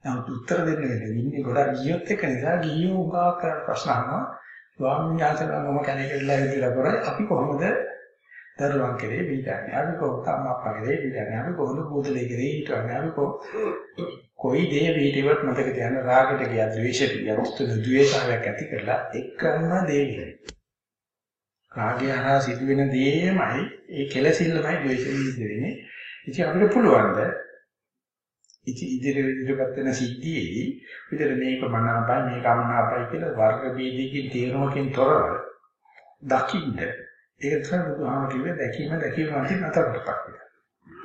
නමුත් උත්තර දෙන්න වෙන්නේ ඉන්නේ ගොඩක් ගියොත් එක නිසා ගියෝ උගා කර ප්‍රශ්න අහනවා. ස්වාමීන් වහන්සේලා මම කෙනෙක් ඉල්ලලා ඉඳලා කරා අපි කොහොමද දරුවන් කෙරේ බීජන්නේ අපි කොහොමද අම්මා අප්පා කෙරේ බීජන්නේ අපි කොහොමද පුදුලේ කෙරේ හිටවන්නේ? අපි කොයි දේ පිටිවත් මතක තියන්න රාගයට ගියා ද්වේෂයට ගියා තුන ද්වේෂාවක් ඇති කරලා එකම දේ රාගය හරහා සිදුවෙන දේමයි ඒ කෙලසිල්ලමයි ද්වේෂෙ ඉඳෙන්නේ ඉතින් අපිට පුළුවන් ද ඉති ඉදිරි ඉදිරිපත් වෙන සිද්ධියේදී විතර මේක මනාපයි මේක අමනාපයි කියලා වර්ග ભેදයකින් තීරණකින් තොරව දකින්න ඒක තමයි බුදුහාම කිව්වේ දැකීම දැකීම අන්තිම අතරටපත් කියලා.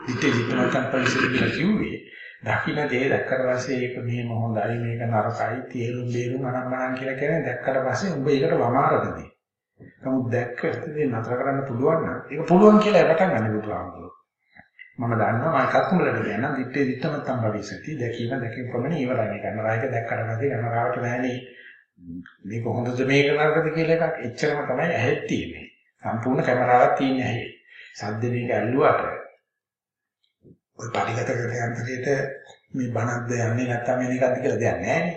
ඉතින් විතරක් පරිසර කියලා කිව්වේ දකින්න දේ දැක්කට පස්සේ ඒක මෙහෙම හොඳයි මේක නරකයි තේරුම් බේරුම් අනම්මනම් කියලා කියන්නේ දැක්කට පස්සේ උඹ ඒකට වමාරදදී. නමුත් දැක්කට දේ නතර කරන්න පුළුවන් නම් ඒක පුළුවන් කියලා පටන් ගන්න බුදුහාමුදුරුවෝ. මම දන්නවා මම කක්කුමලට කියන දිත්තේ දිත්තම තම භවිසති දැකීම දැකීම ප්‍රමණ ඉවරයි මේක. නරායක දැක්කට පස්සේ නරාවට නෑනේ මේක හොඳද මේක නරකද කියලා එකක් එච්චරම තමයි ඇහෙත් තියෙන්නේ. සම්පූර්ණ කැමරාවක් තියෙන්නේ ඇහි. සද්ද මේක ඇල්ලුවට ඔය පරිගත කරන යන්ත්‍රයට මේ බණක්ද යන්නේ නැත්නම් මේකක්ද කියලා දෙයක් නෑනේ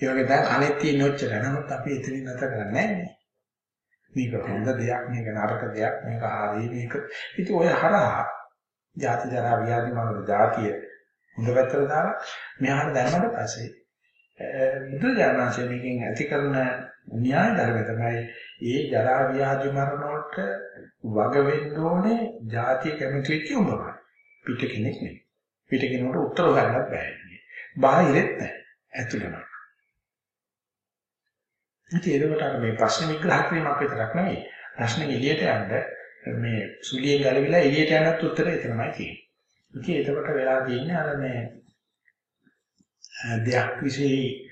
ඒ වගේ දැන් අනෙත් තියෙන ඔච්චර. නමුත් අපි එතනින් නැත කරන්නේ නෑනේ මේක හොඳ දෙයක් මේක නරක දෙයක් මේක හරි මේක. ඉතින් ඔය හරහා ජාති ජරා ව්‍යාධි මරණ ජාතිය හොඳ පැත්තට දාලා මෙහාට දැම්මට පස්සේ බුදු දානංශයෙන් මේකෙන් ඇති කරන න්‍යාය ධර්ම තමයි ඒ ජරා ව්‍යාධි මරණ වලට වග වෙන්න ඕනේ ජාතිය කැමති වෙච්ච උඹමයි. පිට කෙනෙක් නෙවෙයි පිට කෙනෙකුට උත්තර ගන්නත් බෑ. බාහිරෙත් නැහැ ඇතුළම. ඉතින් ඒකට අර මේ ප්‍රශ්න විග්‍රහ කිරීමක් විතරක් නෙවෙයි. ප්‍රශ්න එළියට යන්න මේ සුලියෙන් ගැලවිලා එළියට යනත් උත්තරය එතනමයි තියෙන්නේ. ඉතින් එතකොට වෙලා තියෙන්නේ අර මේ දෙයක් විශේෂ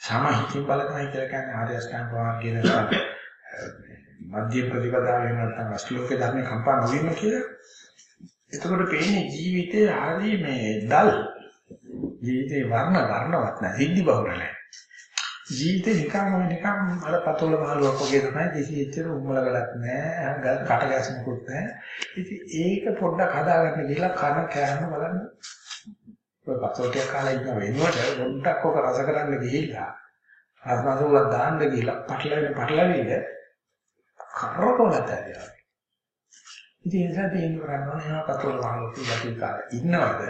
සමහිතින් බලනයි කියලා කියන්නේ ආර්ය අෂ්ටාංග මාර්ගයේ මධ්‍ය ප්‍රතිපදාවේ නැත්නම් අෂ්ටලෝක ධර්ම කම්පා නොවීම කියලා. එතකොට පේන්නේ ජීවිතේ හරි මේ දල් ජීවිතේ වර්ණ වර්ණවත් නැහැ සිද්ධි බහුල නැහැ. ජීවිතේ නිකම්ම නිකම් අර පතොල මහලුවක් වගේ තමයි කිසි එච්චර උම්මල ගලක් නැහැ කට ගැසෙනකුත් නැහැ ඉතින් ඒක පොඩ්ඩක් හදාගන්න ගිහලා කන කෑම බලන්න. ඔය පතොල ටික කාලා ඉන්න වෙනුවට පොඩ්ඩක් ඔක රස කරන්න ගිහිල්ලා අස්මසුල දාන්න ගිහලා පටලවෙන පටලවෙන්නේ කරකොලට ඇරියා. ඉතින් ඒ නිසා තියෙන කරන්නේ යා පතොල මහලුවක් ඉලක්ක කාලා ඉන්නවද?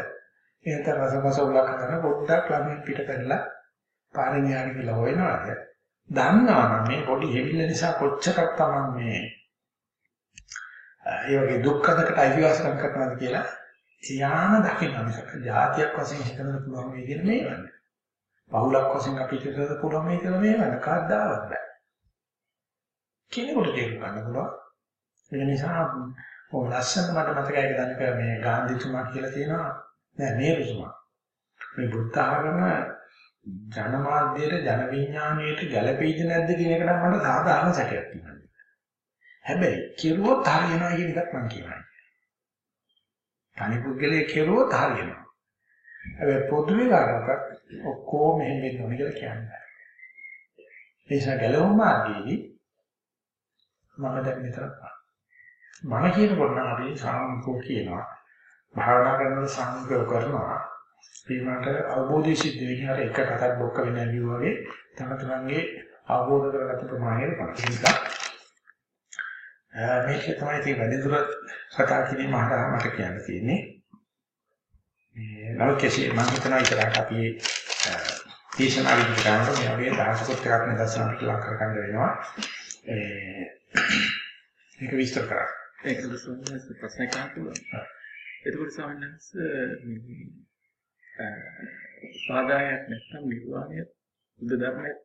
එහෙනම් රසමස උලක් කරන පොඩ්ඩක් ළමෙන් පිට කරලා පාරෙන් යන්න කියලා හොයනවාද? දන්නවනම් මේ පොඩි හෙවිල්ල නිසා කොච්චරක් තමන් මේ ඒ වගේ දුක්ඛකට අයිතිවාසිකම් කරනවාද කියලා යාම දකින්න මිසක જાතියක් වශයෙන් හිතන්න පුළුවන් වෙයි කියන මේ වන්නේ. පහුලක් වශයෙන් අපි හිතන්න පුළුවන් වෙයි කියලා මේ වන්නේ කද්දාවත් බෑ. කෙනෙකුට තේරුම් ගන්න පුළුවන්. ඒ නිසා ඔය ලස්සන මට මතකයි දැනක මේ ගාන්ධිතුමා කියලා තියෙනවා. නෑ නේරුතුමා. මේ බුද්ධ ආගම ජනමාධ්‍යයට ජන විඥාණයට ගැළපෙයිද නැද්ද කියන එක නම් මට සාධාරණ සැකයක් තියෙනවා. හැබැයි කෙරුවොත් හරියනවා කියන එකක් මම කියනවා. තනි පුද්ගලයේ කෙරුවොත් හරියනවා. හැබැයි පොදුවේ ගන්නකොට ඔක්කොම මෙහෙම වෙන්න ඕනේ කියලා කියන්නේ. ඒ නිසා ගැලවුම් මාර්ගයේදී මම දැන් විතරක් මම කියනකොට නම් අපි සාමිකෝ කියනවා. භාවනා කරනකොට සාමිකෝ කරනවා. ඊමණට අවබෝධය සිද්ධ වෙන්නේ අර එක කටක් බොක්ක වෙන ඇවිව වගේ තම තමන්ගේ අවබෝධ කරගත්ත ප්‍රමාණයට පරිණිත. මේක තමයි තියෙන වැඩිදුර කතා කිරීම හරහා මට කියන්න තියෙන්නේ. මේ කෙසේ මම හිතනවා ඉතරට අපි දේශනා විදිහට මේ වගේ දහසකට එකක් නිදර්ශන අපිට ලක් කරගන්න වෙනවා. ඒක විස්තර කරා. ඒක දුසුන්නේ ප්‍රශ්නයක් අහන්න. එතකොට ස්වාමීන් වහන්සේ සාදායක් නැත්නම් නිර්වාණය බුද්ධ ධර්මයේ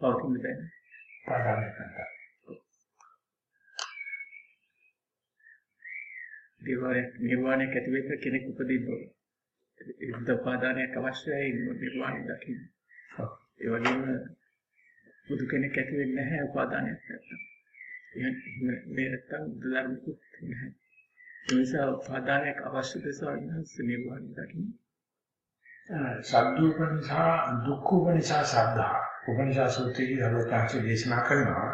පවතින දෙයක්. පාඩම්යක් නැහැ. නිර්වාණය නිර්වාණයක් ඇති වෙන්න කෙනෙක් උපදින්න ඕනේ. ඒ උපාදානයක් අවශ්‍යයි නිර්වාණය දකින්න. ඒ වගේම බුදු කෙනෙක් ඇති වෙන්නේ නැහැ උපාදානයක් නැත්තම්. එහෙනම් මේ නැත්තම් ධර්මිකුත් නැහැ. ඒ නිසා උපාදානයක් අවශ්‍ය දෙසවන්නස් නිර්වාණය දකින්න. සද්දූපනිසා දුක්ඛෝපනිසා සද්ධා. උපනිෂා සූත්‍රයේ දරුවචාන්සේ දේශනා කරනවා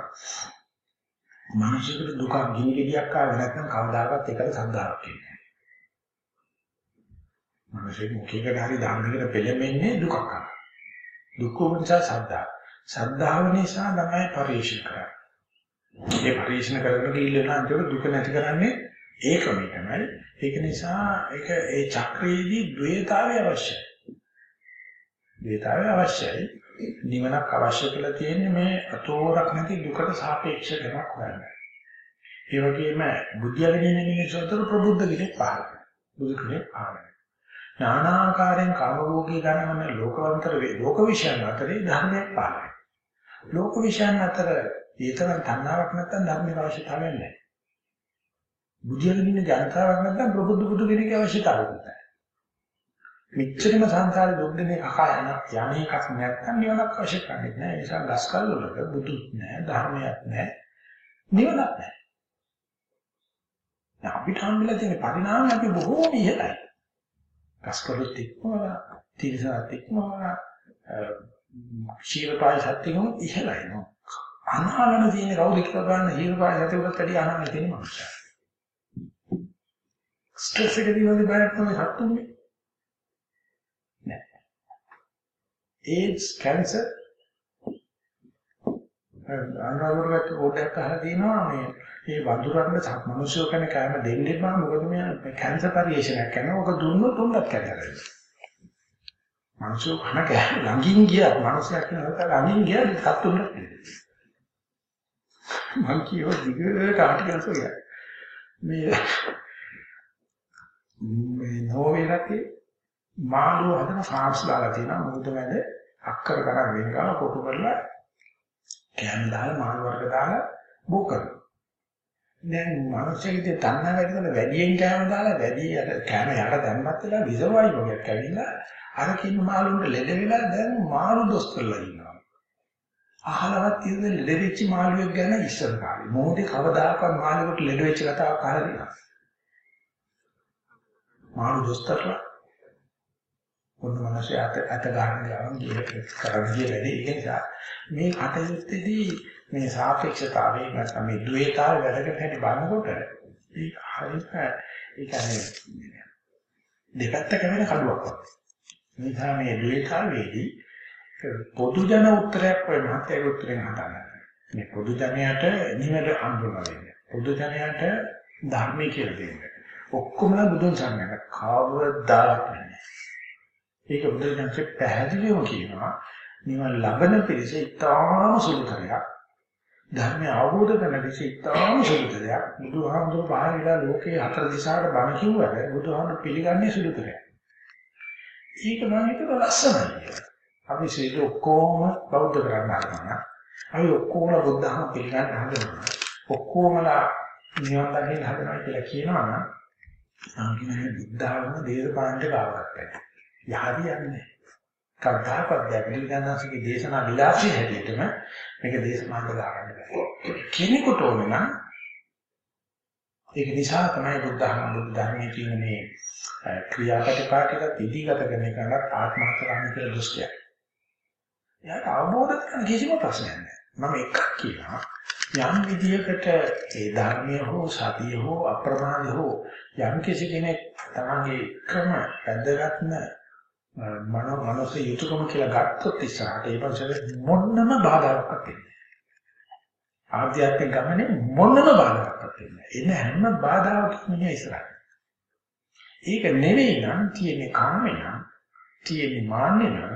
මිනිසෙකුට දුකක් ගිනි ගෙඩියක් ආවේ නැත්නම් කවදාකවත් ඒකට සද්ධාාවක් එන්නේ නැහැ. මිනිසෙක් මුඛයකට හරි ධර්මයකට පෙළෙන්නේ දුකක් ආවා. දුක්ඛෝපනිසා සද්ධා. සද්ධාව නිසා තමයි පරිශීල කරන්නේ. ඒ පරිශීලන කරගෙන ගිහිල්ලා අන්තිමට දුක නැති කරන්නේ ඒ ක්‍රමය තමයි. ඒක නිසා ඒක ඒ චක්‍රයේදී ද්වේතාවය අවශ්‍යයි. ද්වේතාවය අවශ්‍යයි. නිවනක් අවශ්‍ය කියලා තියෙන්නේ මේ අතෝරක් නැති දුකට සාපේක්ෂ කරක් හොයන්න. ඒ වගේම බුද්ධයගෙන මිනිස්සුන්ට ප්‍රබුද්ධ කෙනෙක් පහළ බුදු කෙනෙක් පහළ නානාකාරයෙන් කාමභෝගී ගණන ලෝකවන්තර ලෝක විශ්යන් අතරේ ධර්මයක් පහළ ලෝක විශ්යන් අතර ඊතරම් තණ්හාවක් නැත්නම් ධර්මයේ අවශ්‍යතාවයක් නැහැ. බුද්ධියගෙන ඉන්න ජනතාවක් නැත්නම් ප්‍රබුද්ධ බුදු කෙනෙක්ගේ අවශ්‍යතාවයක් නැහැ. මෙච්චරම සංසාරේ දුක් දෙනේ කකා යන යන්නේ එකක් නැත්නම් නිවනක් අවශ්‍ය කරන්නේ නැහැ. ඒ නිසා ගස්කල් වල බුදුත් නැහැ, ධර්මයක් නැහැ, නිවනක් නැහැ. දැන් අපිට හම්බෙලා තියෙන පරිණාමය අපි බොහෝම ඉහළයි. ගස්කලුත් ඉක්මවලා, තීරසත් ඉක්මවලා, ශීලපාය සත්‍යකම ඉහළයි නෝ. අනාගන තියෙන කවුද කියලා බලන්න ශීලපාය සත්‍යකට වැඩි අනාගන තියෙන මනුස්සයා. ස්ට්‍රෙස් එක දිවන්නේ බයත් තමයි සතුන්නේ. නෑ. ඒඩ්ස් කැන්සර් අනුරාධපුරයට පොඩ්ඩක් අහලා තියෙනවා මේ මේ වඳුරන්න මිනිස්සු කෙනෙක් කෑම දෙන්නේ බා මොකද මේ කැන්සර් පරිේශනයක් කරනවා. ඔක දුන්නොත් උන්නත් කැඩලා. මිනිස්සු කන කෑ ළඟින් ගියා මිනිස්සයා කියනවා ළඟින් ගියා සතුන්නත් මං කියව දිගට ආටිකල්ස් වල මේ මේ නෝවේ රටේ මාළු හදන ෆාම්ස් දාලා තියෙනවා. මොකද වැඩ අක්කර කරන් වෙන් ගාලා කොටු කරලා කෑම දාලා මාළු වර්ග දාලා බෝ කරනවා. දැන් මිනිස්සුන්ගේ තණ්හා වැඩි කරන වැඩියෙන් කෑම දාලා වැඩි අර කෑම යට දැම්මත් වෙලා විසවයි වගේක් ඇවිල්ලා අර කින් මාළුන්ට ලෙඩ වෙලා දැන් මාළු දොස් කරලා ඉන්නවා. අහලවත් ඉතින් ලෙඩ වෙච්ච මාළුවෙක් ගැන ඉස්සර කාලේ. මොහොතේ කවදාකවත් මාළුවෙකුට ලෙඩ වෙච්ච කතාවක් අහලා තියෙනවා. මාළු දොස්තරලා ඔන්න මිනිස්සු අත අත ගන්න ගමන් ගියේ කරන්නේ වැඩි ඒ නිසා මේ කටයුත්තේදී මේ සාපේක්ෂතාවය නැත්නම් මේ ද්වේතාව වැඩකට හැටි බලනකොට ඒක හරියට ඒ කියන්නේ දෙපැත්තක වෙන කඩුවක් වගේ. නිසා මේ ද්වේතාවේදී පොදු ජන උත්තරයක් වෙයි මහත්යේ උත්තරෙන් හදන්න. මේ පොදු ජනයාට නිවැරදි අඳුරන වෙන්නේ. පොදු ජනයාට ධර්මයේ කියලා දෙන්නේ. ඔක්කොමලා බුදුන් සරණට කවදාවත් නැහැ. ඒක බුදුන්සේ පැහැදිලිවම කියනවා නිවන ලබන පිළිස ඉතාම සුළුතරයක්. ධර්මය අවබෝධ කරන පිළිස ඉතාම සුළුතරයක්. බුදුහාමුදුරු පහළලා ලෝකේ හතර දිශාවට බණ කිව්වට බුදුහාමුදුරු පිළිගන්නේ සුළුතරයක්. ඒක මම හිතුවා ලස්සනයි. අපි සියලු ඔක්කොම බෞද්ධ කරන්න හදනවා. අපි ඔක්කොම බුද්ධ ධර්ම පිළිගන්න හදනවා. ඔක්කොමලා නිවන් දකින්න හදනවා කියලා කියනවා නම් සංකීර්ණ බුද්ධාගම දේශපාලනට ගාවගත්තා. යහදියන්නේ. කවදාකවත් දැවිලිගන්නසගේ දේශනා විලාසී හැටියටම මේක දේශමාන්ත දාගන්න බැහැ. කෙනෙකුට ඕන නම් ඒක නිසා තමයි බුද්ධහම බුද්ධ ධර්මයේ තියෙන මේ ක්‍රියාපටිපාටික ඉදිගත කරන එකට ආත්මහත්‍යාවන් කියලා දෘෂ්ටියක්. එයාට අවබෝධ කරගන්න කිසිම ප්‍රශ්නයක් නැහැ. මම එකක් කියනවා යම් විදියකට ඒ ධර්මය හෝ සතිය හෝ අප්‍රමාද හෝ යම් කිසි කෙනෙක් තමන්ගේ ක්‍රම වැදගත්ම මන මනස යුතුයකම කියලා ගත්තොත් ඉස්සරහට ඒ පස්සේ මොන්නම බාධාවක් නැහැ. ආධ්‍යාත්මික ගමනේ මොනම බාධාවක් නැහැ. එන හැම බාධාවකම ඉන්නේ ඉස්සරහට. ඒක නෙවෙයි නම් තියෙන්නේ කාමය නම් තියෙන්නේ මාන්නේ නම්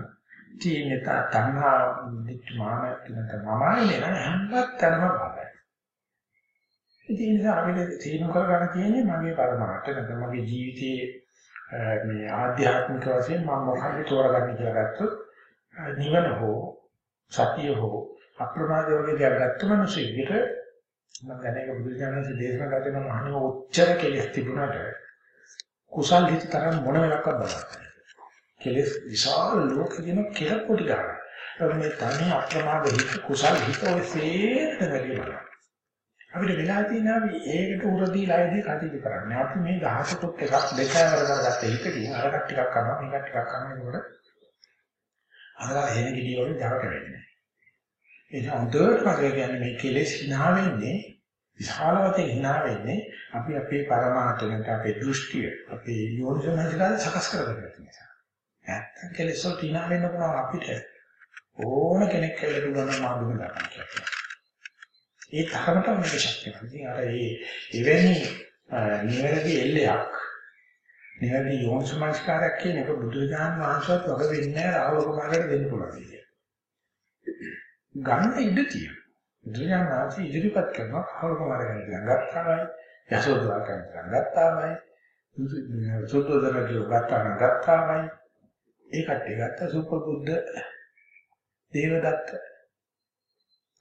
තියෙන්නේ තණ්හා දික්මාන කියන මමයිනේ නම් හැමතැනම බාධායි. ඉතින් ඒ නිසා අපිට තීරණ කරගන්න තියෙන්නේ මගේ පරමාර්ථ නැත්නම් මගේ ජීවිතයේ මේ ආධ්‍යාත්මික වශයෙන් මම මොකක්ද තෝරගන්නේ කියලා ගත්තොත් නිවන හෝ සතිය හෝ අප්‍රමාද වගේ දේවල් ගත්ත මිනිස්සුන්ට මම දැනග බුදුජානක දේශනා කරන මහණිය උච්චර කෙලෙස් තිබුණාට කුසල් හිත තරම් මොන වෙලක්වත් බලන්න. කෙලෙස් විශාල ලෝකෙදින කෙල පොඩි ගන්න. මේ තනි අප්‍රමාද හිත කුසල් හිත ඔය සේරම වැඩි වෙනවා. අපිට වෙලා තියෙනවා අපි ඒකට උර දීලා ඉදී කටයුතු කරන්නේ. අපි මේ දහසකුත් එකක් දෙකවර කරගත්ත හිතකින් අරකට ටිකක් කරනවා මේකට ටිකක් කරනවා ඒකට අරලා හේන ගිඩිය වලින් ජවට වෙන්නේ. ඒ නිසා හොඳට මතක කියන්නේ මේ කෙලෙස් hina වෙන්නේ විශාල වශයෙන් hina වෙන්නේ අපි අපේ පරමාර්ථ නැත්නම් අපේ දෘෂ්ටිය අපේ යෝනිසමනසිකාරය සකස් කරගන්න නිසා. නැත්නම් කෙලෙස් වලට hina වෙන්න පුළුවන් අපිට ඕන කෙනෙක් කියලා දුන්නා නම් මාදුම ගන්න කියලා. ඒ තරමට මේක ශක්තියක්. ඉතින් අර ඒ එවැනි නිවැරදි එල්ලයක් නිවැරදි යෝනිසමනසිකාරයක් කියන එක බුදුරජාණන් වහන්සේත් වග වෙන්නේ නැහැ රාහුල කුමාරට දෙන්න පුළුවන්. ගන්න ඉඩ තියෙනවා. බුදුරජාණන් වහන්සේ ඉදිරිපත් කරනවා රාහුල කුමාරයන් ගත්තාමයි යසෝදරා කෙනෙක් ගත්තාමයි සුද්ධෝදන කිව්වත්තාම ගත්තාමයි ඒ කට්ටිය ගත්ත සුපබුද්ධ දේවදත්ත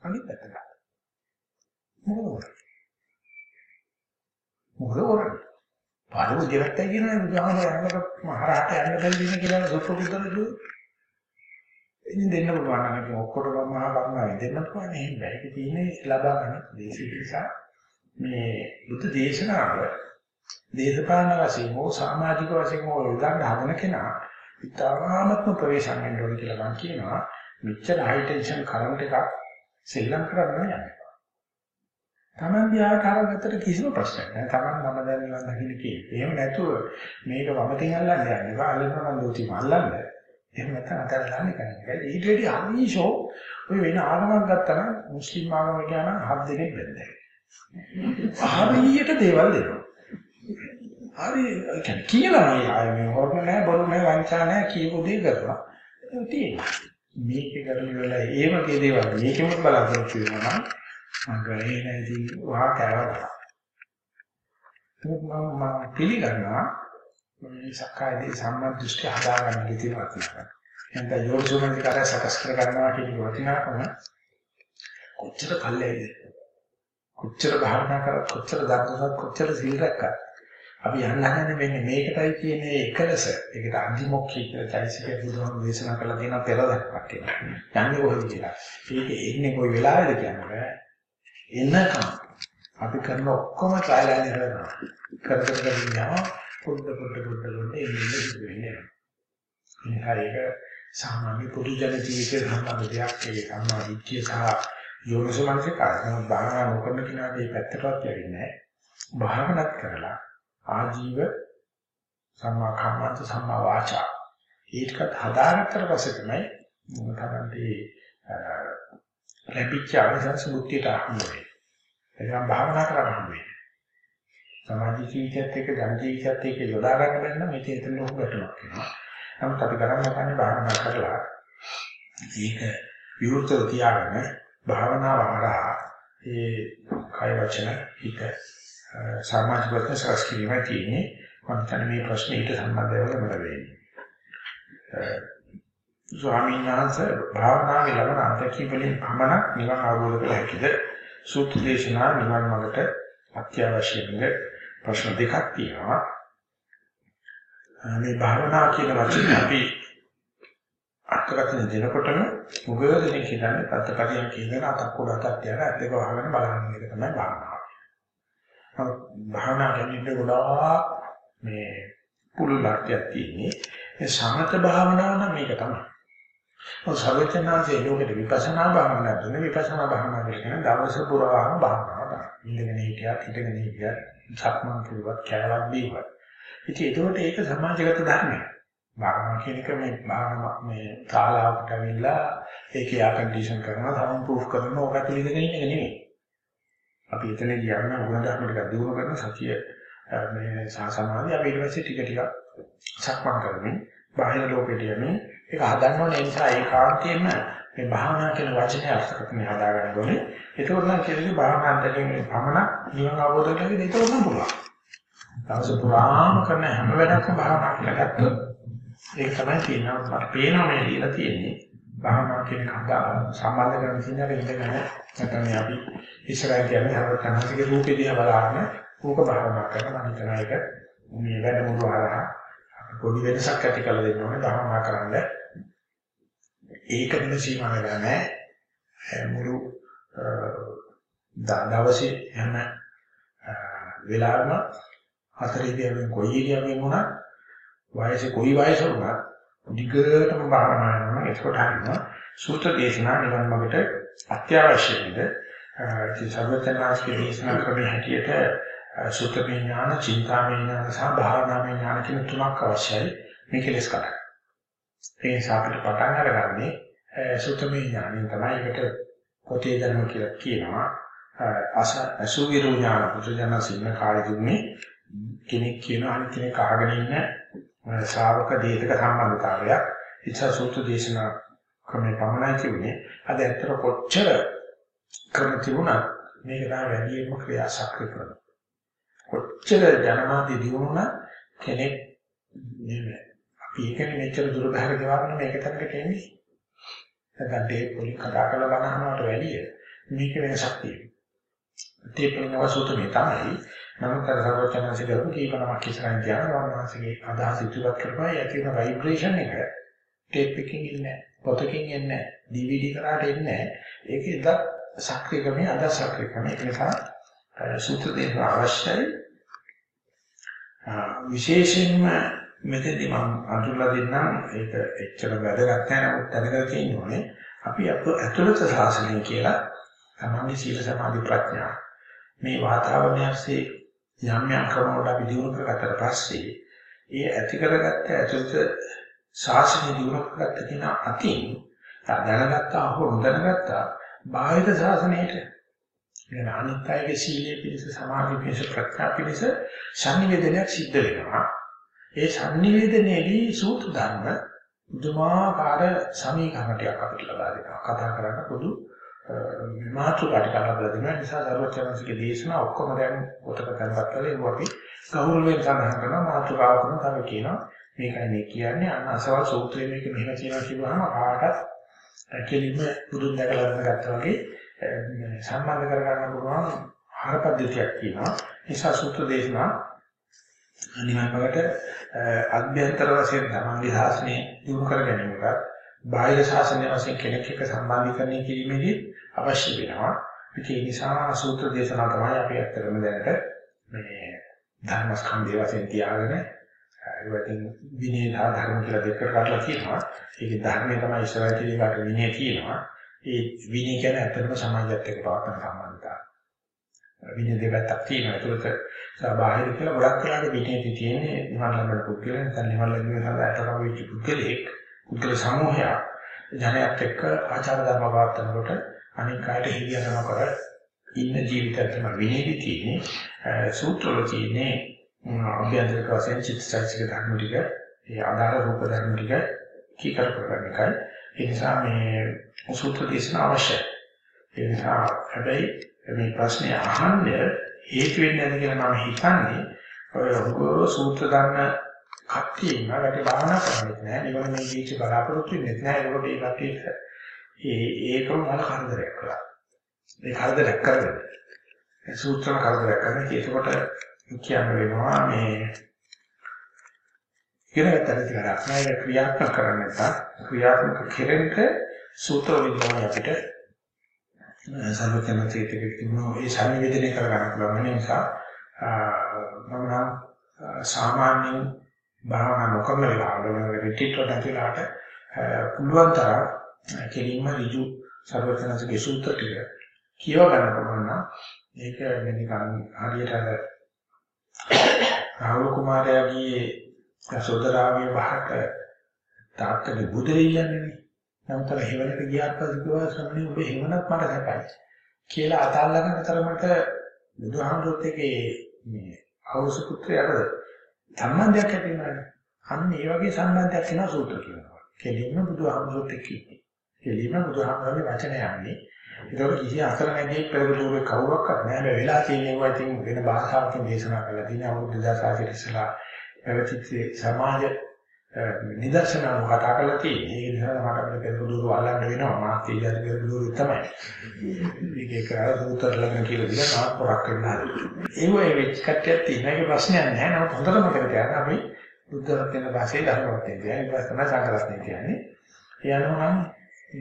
අනිත් පැත්ත මොකද මොකද කරන්නේ? පාඩම දෙවත්තයි කියනවා බුදුහාමර යනකොට මහරහත යන්න බැරි දින කියලා සුප්‍රබුද්ධද කිව්වා. ඉතින් දෙන්න පුළුවන් නම් ඉතින් ඔක්කොටම මහා කරුණාවෙන් දෙන්න පුළුවන්. එහෙනම් බැරික තියෙන්නේ ලබා ගන්න දේශික නිසා මේ බුද්ධ දේශනාව දේශපාලන වශයෙන් හෝ සමාජික වශයෙන් හෝ යොදන්න හදන කෙනා ඉතාමත්ම ප්‍රවේශම් වෙන්න ඕන කියලා මම කියනවා. මෙච්චර හයි ටෙන්ෂන් කරන්ට් එකක් සෙල්ලම් කරන්න යන්නේ. Taman දිහාට අරගත්තට කිසිම ප්‍රශ්නයක් නැහැ. Taman මම දැන් නිවන් දකින්න කියේ. එහෙම නැතුව මේක වමතින් අල්ලන්න යන්නේ. ඒක අල්ලනවා නම් දෝති මල්ලන්න. එහෙම නැත්නම් අතල්ලාන්නේ කන්නේ. ඊට වැඩි අනිෂෝ ඔය වෙන ආගමක් ගත්තා නම් මුස්ලිම් ආගම කියන හත් දෙනෙක් බෙන්දේ. ආරියට දේවල් දෙනවා. හරි කියන්නේ කියලා නෑ ආයෙ මේ හොරන නෑ බොරු නෑ වංචා නෑ කියපු දේ කරනවා. ඒක තියෙනවා. මේක කරන වෙලාව ඒ වගේ දේවල් මේකෙම බලාපොරොත්තු වෙනවා නම් මගරේ නැති වා කෑවා. මම මම පිළිගන්නවා මේ සක්කායදී සම්මත දෘෂ්ටි හදාගන්න ඉති වටිනාකම. එහෙනම් යෝනිසෝමනිකාරය සකස් කර ගන්නවා කියන වටිනාකම කොච්චර කල්යයිද? කොච්චර භාවනා කරත් කොච්චර දක්ෂවත් කොච්චර සීල් රැක්කත් අපි යන්න හදන්නේ මෙන්න මේකටයි කියන්නේ එකලස. ඒකට අන්තිමොක්ඛී කියලා චෛසිකය බුදුහාම දේශනා කරලා තියෙන පෙරදක්වක් කියලා. යන්නේ කොහෙද කියලා. ඒක එන්නේ කොයි වෙලාවෙද කියන්නේ එනකම් අපි කරන ඔක්කොම ට්‍රයිල් ඇන්ඩ් එරර් කරනවා. කර කර කර යනවා පොඩ පොඩ පොඩ පොඩ එන්නේ ඉන්නේ. මේක සාමාන්‍ය පොදු ජන ජීවිතේ සම්බන්ධ දෙයක් ඒ සම්මා දිට්ඨිය සහ යෝනිසමනසේ කාර්යන භාවනා නොකරන කෙනාට මේ පැත්තටවත් යන්නේ නැහැ. භාවනාත් කරලා ආජීව සම්මා කම්මන්ත සම්මා වාචා ඒකත් හදාගත්තට පස්සේ තමයි තමයි ලැබිච්ච අවසන්ස බුද්ධියට අහු වෙන්නේ. එනම් භාවනා කරන්න හම්බ වෙන්නේ. සමාධි ජීවිතයත් එක්ක ධන ජීවිතයත් එක්ක යොදා ගන්න බැරි නම් මේක එතන ලොකු ගැටලුවක් වෙනවා. නමුත් අපි කරන්න ඕනේ භාවනා කරලා ඒක විවෘතව තියාගෙන භාවනාව හරහා ඒ කය වචන හිත සමාජ ප්‍රශ්න සකස් කිරීමයි තියෙන්නේ. මම හිතන්නේ මේ ප්‍රශ්නේ ඊට සම්බන්ධව ගමන වෙන්නේ. ස්වාමීන් වහන්සේ භාවනාවේ ලබන අත්දැකීම් වලින් පමණක් නිවන් අවබෝධ කළ හැකිද? සූත්‍ර දේශනා නිවන් මාර්ගට අත්‍යවශ්‍ය වෙන ප්‍රශ්න දෙකක් තියෙනවා. මේ භාවනා කියන වචනේ අපි අර්ථකථන දෙනකොටම මුගදෙනෙක් කියන්නේ අර්ථකථනය කියන අතක් උඩ අතක් තියලා අත් දෙක වහගෙන බලන එක තමයි භාවනාව. නමුත් භාවනා කියන්නේ ගොඩාක් මේ පුළුල්ලාක්යක් තියෙන්නේ. ඒ සමත භාවනාව නම් මේක තමයි. ඔය සර්වචනාසේ ලෝකෙට විපස්සනා භාවනා දුන්නේ විපස්සනා භාවනා කියන දවස පුරාම භාවනාව තමයි. ඉඳගෙන හිටියත් හිටගෙන හිටියත් සක්මන් කරුවත් කැලවක් බීවත්. ඉතින් ඒකෝට ඒක සමාජගත ධර්මයක්. භාවනා කියන එක මේ භාවනා මේ ශාලාවකට ඇවිල්ලා ඒක යා කන්ඩිෂන් කරනවා සවුන්ඩ් ප්‍රූෆ් කරනවා ඔක ඇතුළේ ඉඳගෙන ඉන්න එක නෙමෙයි. අපි එතන ගියාම ගුණ ධර්ම ටික දිනු කරන සතිය මේ සාසනාවදී අපි ඊට පස්සේ ටික ටික සක්මන් කරමින් බාහිර ලෝකෙට යමින් ඒක හදන්න ඕනේ නිසා ඒකාන්තයෙන්ම මේ භාවනා කියන වචනේ අර්ථකථනය හදාගන්න ඕනේ. ඒකෝර නම් කියන්නේ භාවනා අන්තයෙන් පමණ නිවන අවබෝධ කරගන්න ඒක උනන පුළුවන්. දවස පුරාම කරන හැම වැඩක්ම භාවනා කියලා ගත්තොත් ඒක තමයි තියෙනවා. මට පේනවා මේ ලියලා තියෙන්නේ. භාවනා කියන කතා සම්බන්ධ කරන සිංහල ඉඳගෙන නැත්නම් අපි ඉස්සරහ කියන්නේ හරවටනසිකේ රූපේ දිහා බලන්න රූප භාවනා කරන මම හිතන එක මේ වැඩමුළු හරහා පොඩි වෙනසක් ඇති කළ දෙන්න ඕනේ භාවනා කරන්න. ඒකෙම සීමා වෙලා නැහැ. මුළු දවසේ හැම වෙලාවෙම හතරේදී අපි කොයි ඉරියව්වෙන් වුණත් වයසේ කොයි වයස වුණත් දිගටම භාවනා කරනවා ඒකට හරිනවා සූත්‍ර දේශනා නිවන් මාර්ගට අත්‍යවශ්‍යයිද ඒ සර්වඥාන්සේ දේශනා කරන හැටියට සූත්‍රමය ඥාන, චින්තාමය ඥාන සහ භාවනාමය ඥාන කියන තුනක් අවශ්‍යයි මේ කෙලස් කරා. ඒ නිසා අපිට පටන් අරගන්නේ සූත්‍රමය ඥානෙන් තමයි ඒකට පොතේ ධර්ම කියලා කියනවා. අස අසුවිරු ඥාන පුදුජන සින්න කාලෙදින්නේ කෙනෙක් කියන අනිත් කෙනෙක් අහගෙන ඉන්න ශ්‍රාවක දේතක සම්බන්ධතාවයක් ඉච්ඡා සූත්‍ර දේශනා ක්‍රමේ පමණයි කියන්නේ අද ඇත්තට කොච්චර ක්‍රම තිබුණා මේක තමයි වැඩිම ක්‍රියාශක්තිය කරනවා කොච්චර ජනමාධ්‍ය දියුණුනා කෙනෙක් නෙමෙයි. අපි ඒකනේ මෙච්චර දුර බහර ගෙවන්න මේක තැනකට එන්නේ නැත්නම් ඒ පොලි කතා කරලා බලනවට වැඩිය මේක වෙනසක් තියෙනවා. ඒ පොලිනව සූත්‍රේ තමයි. නමුත් අර සර්වචනන්සේ කරපු කීපනමක් ඉස්සරහින් කියන වර්ණාංශගේ අදහස් ඉදිරිපත් කරපුවා. ඒ තියෙන ভাইබ්‍රේෂන් එක ටේප් එකකින් ඉන්නේ පොතකින් එන්නේ DVD කරාට එන්නේ ඒක ඉදත් සක්‍රිය ක්‍රමයේ අද සක්‍රිය ක්‍රමයේ ඒක නිසා සූත්‍ර දෙන්න අවශ්‍යයි. විශේෂයෙන්ම මෙතෙන්දි මම අඳුරලා දෙන්නම්. ඒක එච්චර වැදගත් නැහැ. නමුත් දැනගලා තියෙන්න ඕනේ. අපි අතුලත ශාසනය කියලා තමයි සීල සමාධි ප්‍රඥා මේ වාතාවරණයස්සේ යම් යම් ක්‍රම වල අපි දිනු කරගත්තට පස්සේ ඒ ඇති කරගත්ත ඇතුළත ශාසනය දිනු කරගත්ත කෙන අතින් දැනගත්තා හෝ නොදැනගත්තා බාහිර ශාසනයට. කියන අනිත් අයගේ සීලයේ පිණිස සමාධි පිණිස ප්‍රඥා පිණිස සංනිවේදනයක් සිද්ධ වෙනවා. ඒ සංනිවේදනයේදී සූත්‍ර ධර්ම දුමාකාර සමීකරණ ටිකක් අපිට ලබා දෙනවා. කතා කරන්න පොදු මාතෘකාට කරලා දෙනවා. නිසා සර්වචනසිකේ දේශනා ඔක්කොම දැන් පොතක තැන්පත් කරලා ඒක අපි. ගෞරවයෙන් සඳහන් කරනවා මාතෘකාව කරන තව කියනවා. මේකයි මේ කියන්නේ අන්න අසවල් සූත්‍රයේ මේක මෙහෙම කියනවා කියවහම ආකට කෙලින්ම බුදුන් දැකලා ගත්තා වගේ සම්බන්ධ කරගන්න පුළුවන් ආහාර පද්ධතියක් කියනවා නිසා සූත්‍ර දේශනා අනිවාර්යයෙන්ම අභ්‍යන්තර වශයෙන් තමන්ගේ ශාසනය දියුණු කර ගැනීමකට බාහිර ශාසනය වශයෙන් කෙනෙක් එක්ක සම්බන්ධීකරණය කිරීමේදී අවශ්‍ය වෙනවා. ඒ නිසා සූත්‍ර දේශනා තමයි අපි අත්‍තරම දැනට මේ ධර්ම ස්කන්ධය වශයෙන් තියාගෙන ඉවතින් විනය ධර්ම කියලා දෙකකට කඩලා තියෙනවා. ඒකේ ධර්මයේ තමයි ඉස්සරහට ඉලකට විනය තියෙනවා. ඒ විනය කියන්නේ අත්‍තරම සමාජයත් එක්ක පවත්වන සම්බන්ධතාවය. විනය දෙකක් තියෙනවා. ඒකට බාහිර කියලා ගොඩක් වෙලාවට විනයදී තියෙන්නේ නිවන් ළඟට පුද්ගලයන් නැත්නම් නිවන් ළඟට සඳහා අටකම වෙච්ච පුද්ගලෙක් පුද්ගල සමූහයක් ජනයත් එක්ක ආචාර ධර්ම පවත්නකොට අනික් අයට හිලියනම කර ඉන්න ජීවිතය තමයි විනේදි තියෙන්නේ සූත්‍රවල තියෙන්නේ අභ්‍යන්තරික වශයෙන් චිත්තචෛතසික ධර්ම ටික ඒ ආධාර රූප ධර්ම ටික කීකර කරගන්න එකයි ඒ නිසා මේ සූත්‍ර දේශන අවශ්‍යයි ඒ නිසා හැබැයි මේ ප්‍රශ්නේ අහන්න හේතු වෙන්නේ නැති කියලා මම හිතන්නේ ඔය සූත්‍ර ධර්ම කට්ටියම වැඩි භාවනා කරන්නේ නැහැ. ඒගොල්ලෝ මේ ජීවිත බලාපොරොත්තු වෙන්නේ නැහැ. ඒගොල්ලෝ ඒ කට්ටියට ඒ ඒකම මල කරදරයක් කරා. ඒ කරදරයක් කරගෙන. ඒ සූත්‍රම කරදරයක් කරන ඒකට කියන්න වෙනවා මේ ඉගෙනගත්තට ටිකක් නෑ ක්‍රියාත්මක කරන්න නැත්නම් ක්‍රියාත්මක කෙරෙන්න සූත්‍ර විද්‍යාව අපිට සර්වඥ චේතක තිබුණා ඒ සංවේදනය කරගන්න පුළුවන්. නිසා මම නම් සාමාන්‍යයෙන් භාවනා නොකරන වෙලාවල රිට්‍රීට් වලට ඇතුළට පුළුවන් තරම් කෙලින්ම ඍජු සර්වඥාන්සේගේ සූත්‍ර ටික කියව ගන්න පුළුවන් නම් ඒක නිකන් හරියට අර රාහුල කුමාරයාගේ සෝදරාගේ වහක තාත්තගේ බුදෙලියන්නේ නමුත් අර හේවලට ගියාට පස්සේ කිව්වා ස්වාමීනි ඔබ හේවනත් මට සැපයි කියලා අතාල්ලාගෙන තරමට බුදුහාමුදුරුවෝ එකේ මේ අවුස පුත්‍රයාට සම්බන්ධයක් ඇති වෙනවා. අන්න ඒ වගේ සම්බන්ධයක් වෙනවා සූත්‍ර කියනවා. කෙලින්ම බුදුහාමුදුරුවෝ එක්ක ඉන්නේ. කෙලින්ම බුදුහාමුදුරුවෝගේ වචන යන්නේ. ඒක කිසි අසර නැගේ පෙරදුරේ කවුරක්වත් නැහැ. මේ වෙලා තියෙන ඒවා ඉතින් වෙන භාෂාවකින් දේශනා කරලා තියෙන අවුරුදු 2000 ඉස්සලා පැවතිච්ච සමාජ නිදර්ශනම කතා කරලා තියෙන්නේ. ඒ නිසා මට අපිට පෙරදුරු අල්ලන්න වෙනවා. මාත් ඒ යටි පෙරදුරු තමයි. මේක එක සූත්‍ර ළඟ කියලා දිලා මාත් පොරක් කරනවා. ඒ වගේ වෙච්ච කට්ටියක් තියෙන එක ප්‍රශ්නයක් නැහැ. නමුත් හොඳට මතක තියාගන්න අපි බුද්ධ රත්න භාෂේ ධර්ම රත්න කියන්නේ. ඊට පස්සේ තමයි සංඝ රත්න කියන්නේ. ඒ අනුව නම්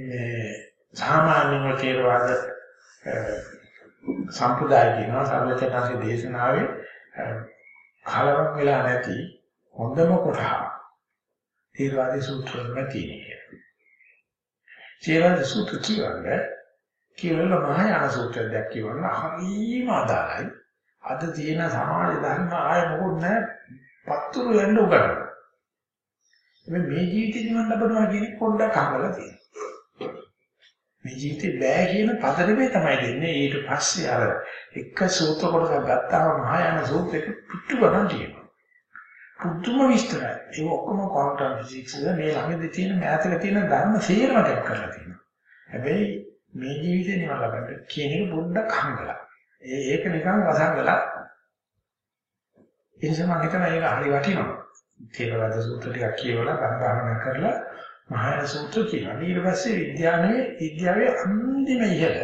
මේ සාමාන්‍යම තේරවාද සම්ප්‍රදාය කියනවා සර්වචනාසේ දේශනාවේ කලවම් වෙලා නැති හොඳම කොටහ තේරවාදී සූත්‍රවල තියෙනවා. තේරවාද සූත්‍ර කියන්නේ කියවල මහායාන සූත්‍රය දැක්කවන්න හරිම අදාළයි. අද තියෙන සමාජ ධර්ම ආය මොකොත් නැහැ. පත්තුරු යන්න උගන්වනවා. මේ මේ ජීවිතේ නිවන් ලබනවා කියන පොඩ්ඩක් අහලා තියෙනවා. මේ ජීවිතේ බෑ කියන පදනමේ තමයි දෙන්නේ. ඊට පස්සේ අර එක සූත්‍ර කොටසක් ගත්තාම මහායාන සූත්‍රෙක පිටු ගණන් තියෙනවා. පුදුම විස්තරයි. ඒ ඔක්කොම ක්වොන්ටම් ෆිසික්ස් මේ ළඟදී තියෙන මෑතක තියෙන ධර්ම සේරම දැක් කරලා තියෙනවා. හැබැයි මේ ජීවිතේ නිවන් ලබන්න කියන එක පොඩ්ඩක් හංගලා. ඒ ඒක නිකන් වසංගලා. ඒ නිසා මම හිතනවා ඒක හරි වටිනවා. තේරවාද සූත්‍ර ටිකක් කියවලා බණ භාවනා කරලා මහා සූත්‍ර කියනවා. ඊට පස්සේ විද්‍යාවේ විද්‍යාවේ අන්තිම ඉහළ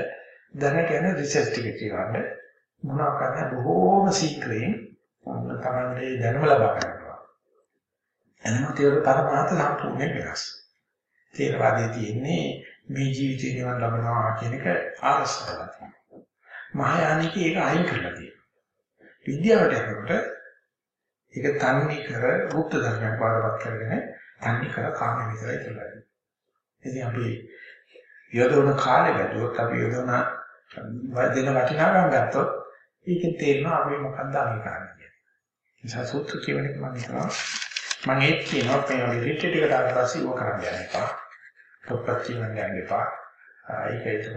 දැනගෙන රිසර්ච් ටික කියවන්න මොනවා කරන්න බොහෝම සීක්‍රයෙන් තමයි දැනුම ලබා ගන්නවා. එනම තේර පරමාර්ථ සම්පූර්ණයෙන් වෙනස්. තේරවාදයේ තියෙන්නේ මේ ජීවිතේ නිවන් ලබනවා කියන එක ආරස්සලා තියෙනවා. මහායානික ඒක අයින් කරලා තියෙනවා. විද්‍යාවට යනකොට ඒක තන්නේ කර গুপ্ত ධර්මයක් වඩපත් කරගෙන තන්නේ කර කාම විතරයි කියලා. ඉතින් අපි යොදවන කාලේ බැලුවොත් අපි යොදවන දෙන වටිනාකම් ගත්තොත් ඒකෙන් තේරෙනවා අපි මොකක්ද අනිත් කරන්නේ කියලා. නිසා සූත්‍ර කියවන එක මම හිතනවා මම ඒත් කියනවා මේ වගේ රිට්‍රීට් එකට ආවට පස්සේ ඕක කරන්න යන්න එපා. පොත්පත් කියවන්න යන්න එපා. ඒක ඒකට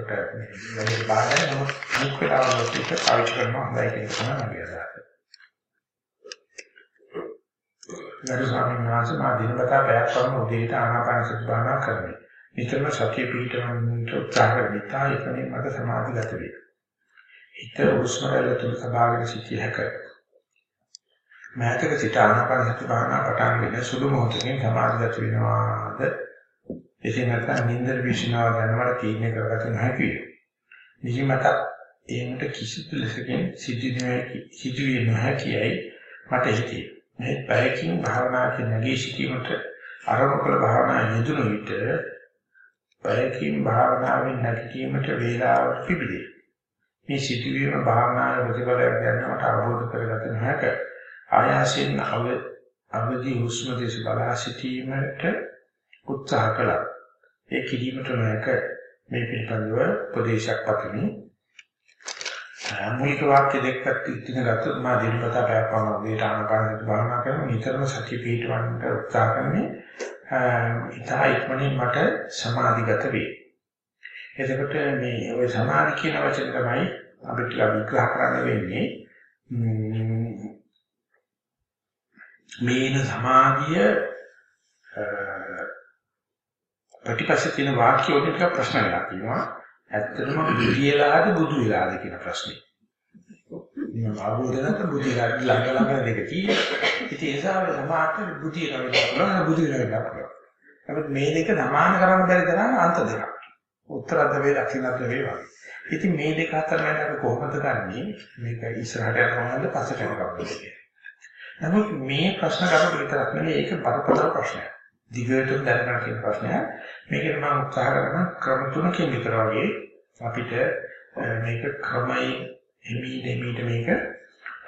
වැඩි බාහිර නමුත් අනිත් වෙලාවලට ඒක පාවිච්චි කරනවා හොඳයි කියන එක තමයි මගේ අදහස. ගරු ස්වාමීන් වහන්සේ මා දිනපතා පැයක් පමණ උදේට ආනාපාන සති භාවනා කරමි. නිතරම සතිය පිහිටවන්නට උත්සාහ කරමිතා ඒකනේ මට සමාධිගත වේ. හිත උස්ම රැල්ල තුල සබාගෙන සිටිය හැකියි. මෑතක සිට ආනාපාන සති භාවනා පටන් ගෙන සුළු මොහොතකින් සමාධිගත වෙනවාද එසේ නැත්නම් නින්දර විශ්නාව ගැනවට තීරණය කරගත නොහැකි වේ. නිදිමත ඒකට කිසිදු ලෙසකින් සිදුවිය නොහැකියයි මට හිතේ. මේ පැයකින් භාවනාවේ නැගී සිටීමට ආරම්භ කළ භාවනා යෙදුණු විට පැයකින් භාවනාවෙන් නැගීමට වේලාවක් තිබිදී. මේ සිදුවීම භාවනාවේ ප්‍රතිඵලයක් ගන්නවට අවබෝධ කරගත නොහැක. ආයාසයෙන් අවදි හුස්ම දෙස බලා සිටීමට උත්සාහ කළා. ඒ කිරීමට නොහැක මේ පිළිබඳව උපදේශයක් පතමි. මූලික වාක්‍ය දෙකක් ඉතින් ගත්තොත් මා දිනපතා පැයක් පමණ වේට ආනපානසති භාවනා කරන නිතරම සතිය පිටවන්නට උත්සාහ කරන්නේ ඉතා ඉක්මනින් මට සමාධිගත වේ. එතකොට මේ ওই සමාධි කියන වචන තමයි අපිට විග්‍රහ කරන්න වෙන්නේ. මේන සමාධිය ප්‍රතිපස්සේ තියෙන වාක්‍ය වලින් ටික ප්‍රශ්න වෙලා තියෙනවා. ඇත්තටම බුදියලාද බුදු වෙලාද කියන ප්‍රශ්නේ. මම ආවෝද නැත්නම් බුදියලා ළඟ ළඟ දෙක තියෙනවා. ඉතින් ඒ නිසා සමාහට බුදියලා වෙලා පුළුවන් බුදියලා වෙලා පුළුවන්. නමුත් මේ දෙක සමාන කරන්න බැරි තරම් අන්ත දෙකක්. උත්තරද වේ දක්ෂිණද වේ වගේ. ඉතින් මේ දෙක අතර මම අපි කොහොමද ගන්නෙ? මේක ඉස්සරහට යනවද පස්සට යනවද කියලා. නමුත් මේ ප්‍රශ්න කරුණු විතරක් නෙවෙයි ඒක බරපතල ප්‍රශ්නයක්. දිගටම දැනගන්න කියන ප්‍රශ්නයක්. මේකට මම උත්සාහ කරන ක්‍රම තුනකින් විතර වගේ අපිට මේක ක්‍රමයි එමි දෙමිට මේක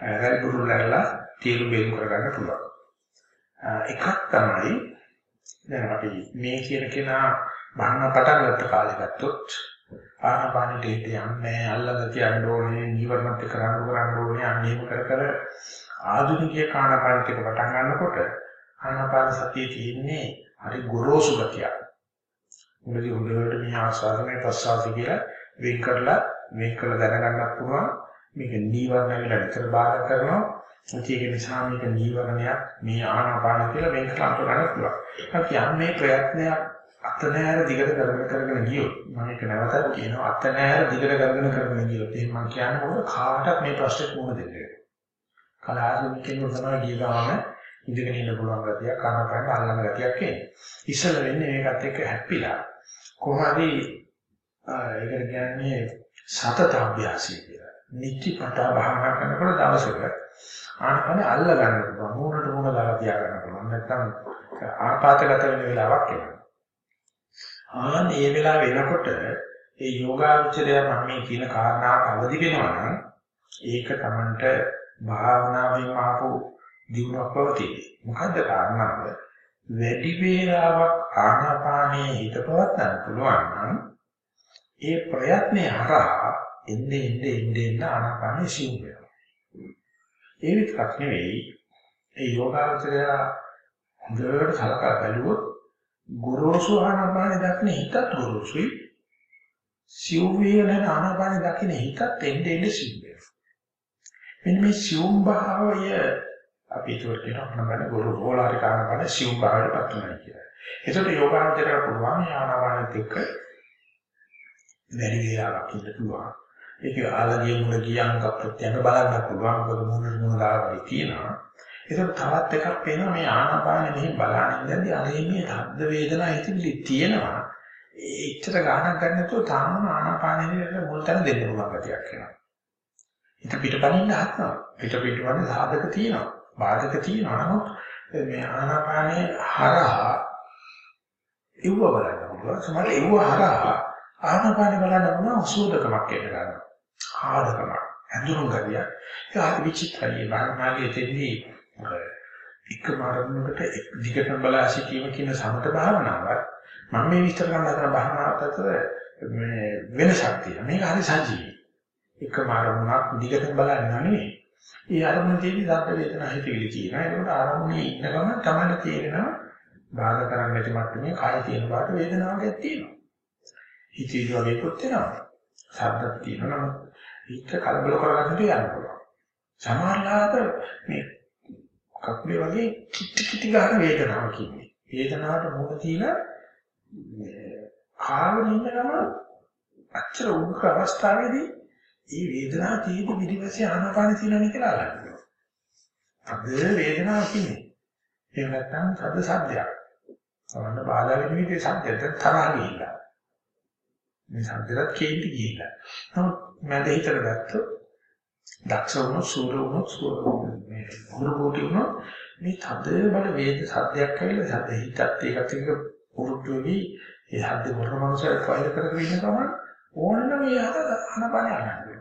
රැල්බුරුලලා තීරු බෙරු කරගන්න පුළුවන්. එකක් තමයි දැන් අපි මේ කියන කෙනා භාවනා පටන් ගත්ත කාලේ ගත්තොත් ආනාපානෙ දෙයට යන්නේ අල්ලග තියන්න ඕනේ නීවරණත් එක්ක රණ්ඩු කරන්න ඕනේ අන්නේම කර කර ආධුනිකයේ ආනාපානෙත් එක්ක පටන් ගන්නකොට ආනාපාන සතියේ තියෙන්නේ හරි ගොරෝසු ගතියක්. මුලදී හොඳට මේ ආස්වාදනේ ප්‍රසආසි කියලා වෙන් කරලා වෙන් කරලා දැනගන්නත් පුළුවන් මේක නීවරණ කියලා විතර බාධා කරනවා ඒක නිසා මේක නීවරණයක් මේ ආනාපාන කියලා වෙන් කරලා අඳුරගන්න පුළුවන්. අපි යන්නේ ප්‍රයත්නයක් අතනෑර දිගට කරගෙන කරගෙන ගියොත් මම ඒක නැවතත් කියනවා අතනෑර දිගට කරගෙන කරගෙන ගියොත් එහෙනම් මම කියන්නේ මොකද කාටත් මේ ප්‍රශ්නෙට මුහුණ දෙන්න. කලාතුරකින් තමයි ගිය ගාම ඉඳගෙන ඉන්න පුළුවන් ගතිය කනපැන්න අල්ලන ගතියක් එන්නේ. ඉස්සල වෙන්නේ මේකත් එක්ක හැප්පිලා කොහොමද ඒකට කියන්නේ සතත අභ්‍යාසය කියලා. නිත්‍යපතා භාවනා කරනකොට දවසක ආනපන අල්ල ගන්න පුළුවන්. මූණට මූණ දාලා තියා ගන්න පුළුවන්. නැත්නම් ආපాతගත වෙන වෙලාවක් එනවා. ආන් ඒ වෙලාව වෙනකොට ඒ යෝගාචරය මම මේ කියන කාරණාවට අවදි වෙනවා නම් ඒක Tamanට භාවනාවෙන් ආපු දිනුවක් පවතී. මොකද්ද කාරණාව? වැඩි වේලාවක් ආනාපානයේ හිත පවත්වන්න පුළුවන් නම් ඒ ප්‍රයත්නය හරහා එන්නේ එන්නේ එන්නේ ආනාපානයේ සිව් වෙනවා. ඒ විතරක් නෙවෙයි ඒ යෝගාචරය හොඳට සලකා බලුවොත් ගොරෝසු ආනාපානෙ දක්න හිතත් ගොරෝසුයි සිව් වේගන ආනාපානෙ දකින්න හිතත් එන්නේ එන්නේ සිව් වෙනවා. මෙන්න මේ සිව් භාවය අපි ඒකට කියනවා නම්බර ගොරු රෝලාරි ආනාපානෙ සිව් භාවයටපත් වෙනවා කියලා. ඒකට යෝගාචරයට පුළුවන් ආනාපානෙත් එක්ක වැඩි වේලාවක් ඉන්න පුළුවන්. ඒක ආලගිය මුල ගියංග ප්‍රත්‍යංග බලන්න පුළුවන්. මොකද මුල මුල දාලා තියෙනවා. ඒක තවත් එකක් පේනවා මේ ආනාපානෙ මෙහෙම බලන ඉඳන්දී අර මේ හද්ද වේදනා හිතෙලි තියෙනවා. ඒච්චර ගාණක් ගන්න නැතුව තාම ආනාපානෙට මුල් තැන දෙන්න පුළුවන් ගතියක් එනවා. හිත පිටපණින්න හත්නවා. පිට පිටවන්නේ සාධක තියෙනවා. බාධක තියෙනවා. නමුත් මේ ආනාපානේ හරහා ඉව්ව බලන්න පුළුවන්. සමහර ඉව්ව හරහා ආනාපානේ බලන්න පුළුවන් අසුදකමක් එන්න ගන්නවා. ආදකමක්. ඇඳුම් ගතිය. ඒක හරි විචිත්‍රයි. භාවනාවේ තෙන්දී එකම අරමුණකට දිගටම බලා සිටීම කියන සමත භාවනාවක් මම මේ විස්තර කරන්න හදන භාවනාවත් අතර මේ වෙනසක් තියෙනවා. මේක හරි සජීවී. එකම අරමුණක් දිගටම බලන්න නෙවෙයි. ඒ අරමුණ තියෙදි සද්ද වේදනා හිතවිලි තියෙනවා. ඒකට අරමුණේ ඉන්න ගමන් තමයි තේරෙනවා බාධා කරන්නේ නැති මට්ටමේ කය තියෙන බාට වේදනාවක් තියෙනවා. හිතවිලි වගේ පොත් වෙනවා. සද්දක් තියෙනවා නම් හිත කලබල කරගන්නට යන්න පුළුවන්. සමහරවිට මේ කකුලේ වගේ කිටි කිටි ගන්න වේදනාවක් ඉන්නේ. වේදනාවට මුල තියලා කාගෙන ඉන්න ගම අච්චර උග්‍ර අවස්ථාවේදී මේ වේදනාව තියෙදි පිටිපස්සේ ආනාපාන තියෙනවනේ කියලා අල්ලනවා. අද වේදනාවක් ඉන්නේ. එහෙම නැත්නම් සද සද්දයක්. සමන්න බාධා වෙන විදිහේ සද්දයට තරහ ගිහිල්ලා. මේ සද්දලත් කේන්ති ගිහිල්ලා. නමුත් මට හිතට ගත්තොත් දක්ෂ වුණොත් සූර වුණොත් මේ හුරු කොට වුණොත් මේ තද බල වේද සද්දයක් ඇවිල්ලා සද්ද හිතත් ඒකත් එක්ක පුරුදු වෙවි ඒ හද්ද මොන මනසට ෆයිල් කරගෙන ඉන්න ගමන් ඕනනම් ඒ හද අනපන යනවා.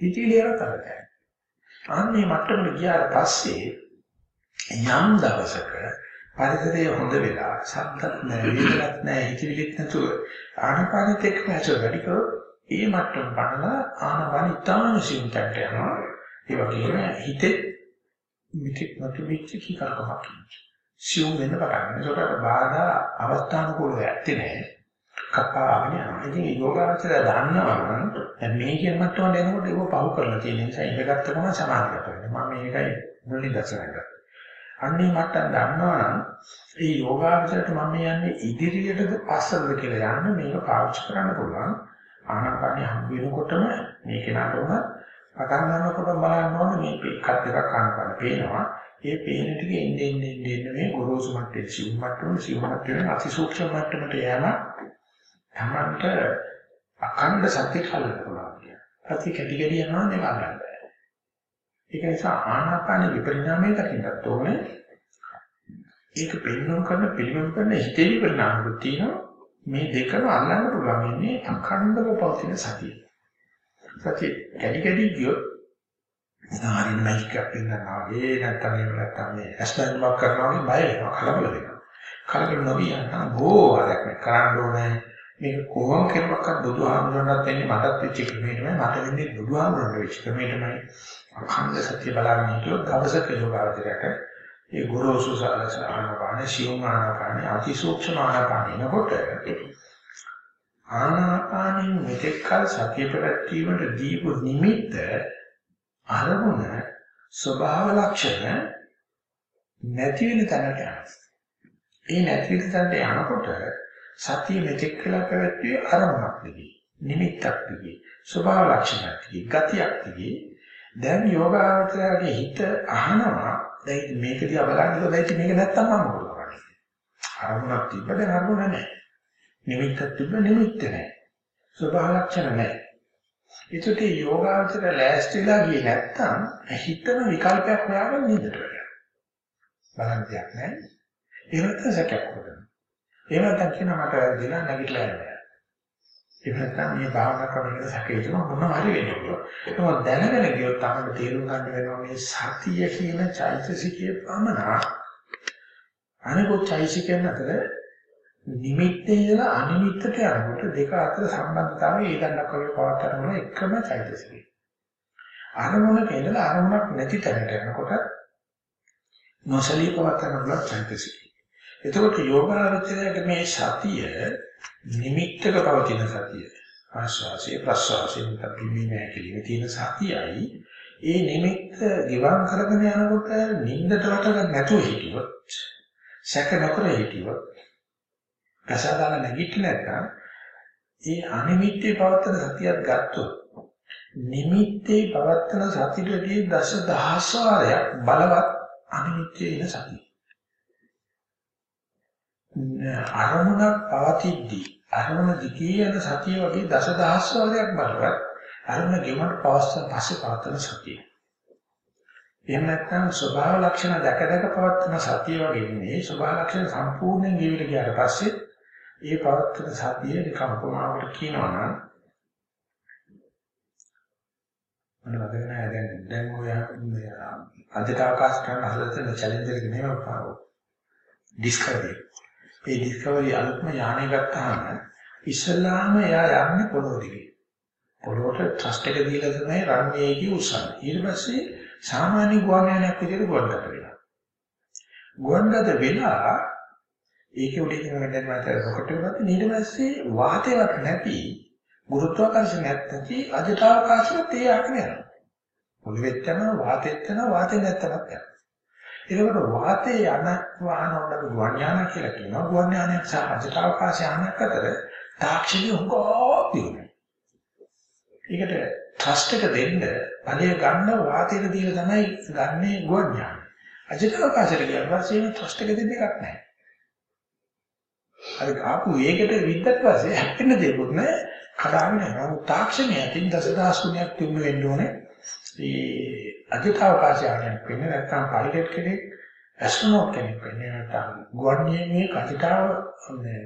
හිතේලියර කරගන්න. අන්නේ මට්ටමට ගියාට පස්සේ යම් දවසක පරිසරය හොඳ වෙලා ශබ්දත් නැහැ වේදනත් නැහැ හිතවිලිත් නැතුව ආනපානෙත් එක්කම ඇසුර වැඩි කරොත් ඒ මට්ටම බලලා ආනපාන ඉතාම සිංකට යනවා. ඒ වගේම හිතේ මිත්‍යක් නැති වෙච්ච කීකරකමක් සියුම් වෙන්න පටන් ගන්නවා. ඒකට බාධා අවස්ථානුකූලව ඇත්තේ නැහැ. කපාගෙන යනවා. ඉතින් යෝගාවචරය දන්නවා නම් දැන් මේ කියන මට්ටමට එනකොට ඒක පහු කරලා තියෙන නිසා ඉඳගත්ත ගමන් සමාධියට වෙනවා. මම මේකයි මුලින් දැක්සන අන්නේ මට්ටම් දන්නවා නම් ඒ යෝගාවචරයට මම යන්නේ ඉදිරියටද පස්සටද කියලා යන්න මේක පාවිච්චි කරන්න පුළුවන්. ආනාපානිය හම් වෙනකොටම මේ කෙනාට උනත් පටන් ගන්නකොට බලන්න ඕනේ මේ එකක් දෙකක් ආනාපාන පේනවා. ඒ පේන ටික එන්නේ එන්නේ එන්නේ මේ ගොරෝසු මට්ටමේ සිව් මට්ටම සිව් මට්ටමේ අතිසූක්ෂම මට්ටමට යෑම තමන්ට අඛණ්ඩ සත්‍ය කල්ප පුළුවන් කියන. ප්‍රති කැටි කැටි යනවා නේ ගන්න බෑ. ඒක නිසා ආනාපාන විපරිණාමය දකින්නත් ඕනේ. ඒක පෙන්වන කරන පිළිවෙල කරන හිතේ විපරිණාමයක් තියෙනවා. මේ දෙකම අල්ලන්න පුළුවන් ඉන්නේ අඛණ්ඩව පවතින සතිය. සතිය කැටි කැටි ගියොත් සාරින් මයික් එකක් පෙන්නනවා වගේ නැත්නම් එහෙම නැත්නම් මේ ඇස්බැන්ඩ්මක් කරනවා වගේ බය වෙනවා කලබල වෙනවා. කලබල නොවී යනවා බෝ ආරක් කරන්න ඕනේ. මේක කොහොම කෙරුවක්වත් බුදුහාමුදුරන්වත් වෙන්නේ මටත් වෙච්ච ක්‍රමයටමයි මට වෙන්නේ බුදුහාමුදුරන්ට වෙච්ච ක්‍රමයටමයි. අඛණ්ඩ සතිය බලන්න හිටියොත් දවසක යෝගාවචරයට ඒ ගුරුසු ආනාපාන සියුම් ආනාපාන අතිසූක්ෂම ආනාපාන එනකොට ආනාපානින් මෙතෙක් කල සතිය පැවැත්වීමට දීපු නිමිත්ත අරමුණ ස්වභාව ලක්ෂණ නැති වෙන තැනට යනවා. ඒ නැති වෙන තැනට යනකොට සතිය මෙතෙක් කල පැවැත්වුවේ අරමුණක් දිගේ, නිමිත්තක් දිගේ, ස්වභාව ලක්ෂණයක් දිගේ, ගතියක් දිගේ. දැන් යෝගාවචරයේ හිත අහනවා දැන් මේක දිහා බලන්නකො දැන් මේක නැත්තම් මම මොකද කරන්නේ? අරමුණක් තිබ්බ දැන් අරමුණ නැහැ. නිමිත්තක් තිබ්බ නිමිත්ත නැහැ. ස්වභාව ලක්ෂණ නැහැ. ඒකට යෝගාචර ලෑස්තිලා ගියේ නැත්තම් හිතන විකල්පයක් හොයාගෙන නිදට වෙනවා. බලන්න දෙයක් නැහැ. ඒ වෙනත සැකයක් හොදන්න. එහෙම නැත්නම් කියනවා මට වැරදිලා නැගිටලා යන්න. එහෙම නැත්නම් මේ භාවනා ක්‍රමයකට සැකේට මොනවා හරි වෙන්න පුළුවන්. ඒක දැනගෙන ගියොත් තමයි තේරුම් ගන්න වෙනවා මේ සතිය කියන චෛතසිකයේ පමණ අනිකුත් චෛතසිකයන් අතර නිමිත්තේ ඉඳලා අනිමිත්තට යනකොට දෙක අතර සම්බන්ධතාවය ඒ දණ්ඩක් වගේ පවත්තරන එකම චෛතසිකය. අරමුණක ඉඳලා අරමුණක් නැති තැනට යනකොට නොසලී පවත්තරන බල චෛතසිකය. එතකොට යෝගාවචරයේ මේ සතිය නිමිත්තක පවතින සතිය. ආස්වාසිය ප්‍රසවාසයෙන් තපිමේ නැකලින තියෙන සතියයි ඒ නිමිත්ත ගිවන් කරගෙන යනකොට නිින්දට වටගන්න නැතුව හිටියොත් සැක නොකර හිටියොත් කසාදාන නැගිටින්න නැත්නම් ඒ අනිමිත්තේ පවත්තන සතියක් ගත්තොත් නිමිත්තේ පවත්තන සතියේදී දස දහස් වාරයක් බලවත් අනිමිත්තේ ඉන සතිය. අරමුණක් පවතිද්දී අරමුණ දිගේ යන සතිය වගේ දස දහස් වාරයක් බලවත් අරමුණ ගෙවමට පවස්තන පස්සේ පවත්තන සතිය. එහෙම නැත්නම් ස්වභාව ලක්ෂණ දැක දැක පවත්තන සතිය වගේ නෙවෙයි ස්වභාව ලක්ෂණ සම්පූර්ණයෙන් ගෙවිට ගියාට පස්සේ ඒ පවත්තන සතිය නිකම් උපමාවකට කියනවා නම් මම මතක නැහැ දැන් දැන් ඔය අදට අවකාශ කරන හදලා තියෙන චැලෙන්ජර් එක නෙමෙයි පාවෝ ඩිස්කවරි ඒ ඩිස්කවරි අලුත්ම යානෙ ගත්තාම ඉස්සල්ලාම එයා යන්නේ පොළොව දිගේ පොළොවට ට්‍රස්ට් එක දීලා තමයි රන්වේගේ උස්සන්නේ ඊට පස්සේ සාමාන්‍ය ගුවන් යානයක් විදිහට ගුවන්ගත වෙනවා ගුවන්ගත වෙලා ඒකේ උඩින් යන මත රොකට් එකකට ඊට පස්සේ වාතයවත් නැති ගුරුත්වාකර්ෂණයක් නැති අජටාවකාශයට ඒ යන්නේ යනවා. පොළොවෙත් යනවා වාතෙත් යනවා වාතෙ නැත්තනක් යනවා. ඒකට වාතේ යන වාහන වලට ගුවන් යාන කියලා කියනවා. ගුවන් යානයක් සහ අජටාවකාශ යානයක් අතර තාක්ෂණික හුඟක් තියෙනවා. ඒකට ට්‍රස්ට් එක දෙන්න ඵලය ගන්න වාතයට දීලා තමයි ගන්නේ ගුවන් යාන. අජටාවකාශයට ගියාට පස්සේ ට්‍රස්ට් එක දෙන්න එකක් නැහැ. අර ආපු වේගයට විද්දත් පස්සේ හැප්පෙන්න දෙයක් නෑ කඩාගෙන යනවා තාක්ෂණය අතින් දසදහස් ගුණයක් තුන්න වෙන්න ඕනේ ඒ අධිතාවකාශයන්යක් වෙන්නේ නැත්නම් පයිලට් කෙනෙක් ඇස්ට්‍රොනොට් කෙනෙක් වෙන්නේ නැත්නම් ගුවන්යානයේ කතිතාව මේ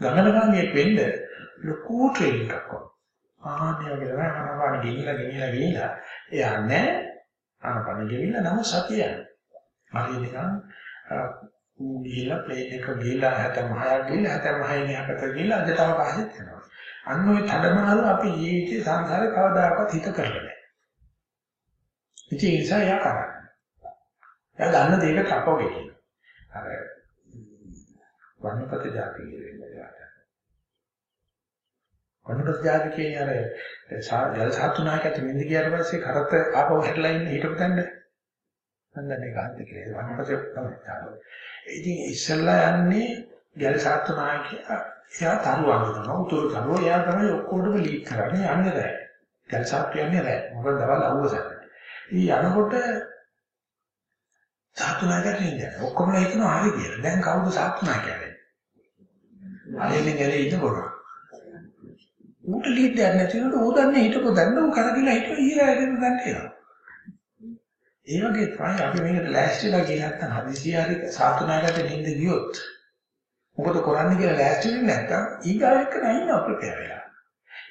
ගමනගාමියෙක් වෙන්න ලොකු ට්‍රේනින්ග් එකක් ඕන ආනිය වගේ තමයි අනපාන ගෙනිලා ගෙනිලා ගෙනිලා එයා නෑ අනපාන ගෙනිලා නම් සතිය හරි නිකන් ගිහිලා ප්ලේන් එක ගිහිලා 76ක් ගිහිලා 76 න් යකට ගිහිලා අද තව පහසෙත් යනවා. අන්න ওই තඩමාරු අපි ජීවිතේ සංසාරේ කවදාකවත් හිත කරලා නැහැ. ඉතින් ඒ නිසා යා කරන්නේ. එයා දන්න දෙයක තපෝගේ කියනවා. අර වන්නපත જાති කියන්නේ. වන්නපත જાති කියන්නේ අර යල් සාතුනායකට නින්ද ගියාට පස්සේ කරත් ආපහු හැටලා ඉන්න හිටපු තැනනේ. මම දන්නේ කාන්ත කියලා. වන්නපත තමයි. ඉතින් ඉස්සල්ලා යන්නේ ගැල් සාත්තු නායකයා එයා තරුවන් දෙනවා උතුරු තරුව එයා තමයි ඔක්කොටම ලීඩ් කරන්නේ යන්නේ නැහැ. ගැල් සාත්තු යන්නේ නැහැ. මොකද දවල් අවුවසක්. ඉතින් යනකොට සාත්තු නායකයා කියන්නේ ඔක්කොම හිතනවා හරි කියලා. දැන් කවුද සාත්තු නායකයා වෙන්නේ? අරෙන්නේ ගැලේ ඉන්න බොරා. ඌට ලීඩ් දෙයක් නැති වුණොත් ඌ දන්නේ හිටපො දැන්න ඌ කරගිලා හිටව ඊළඟ ඇදෙන්න දන්නේ ඒ වගේ තමයි අපි මේකට ලෑස්තිලා ගියේ නැත්නම් හදිසිය හරි සාතුනාකට නිින්ද ගියොත් මොකද කරන්නේ කියලා ලෑස්ති වෙන්නේ නැත්නම් ඊගාවෙක නැහින්න අප්‍රපේර වෙලා.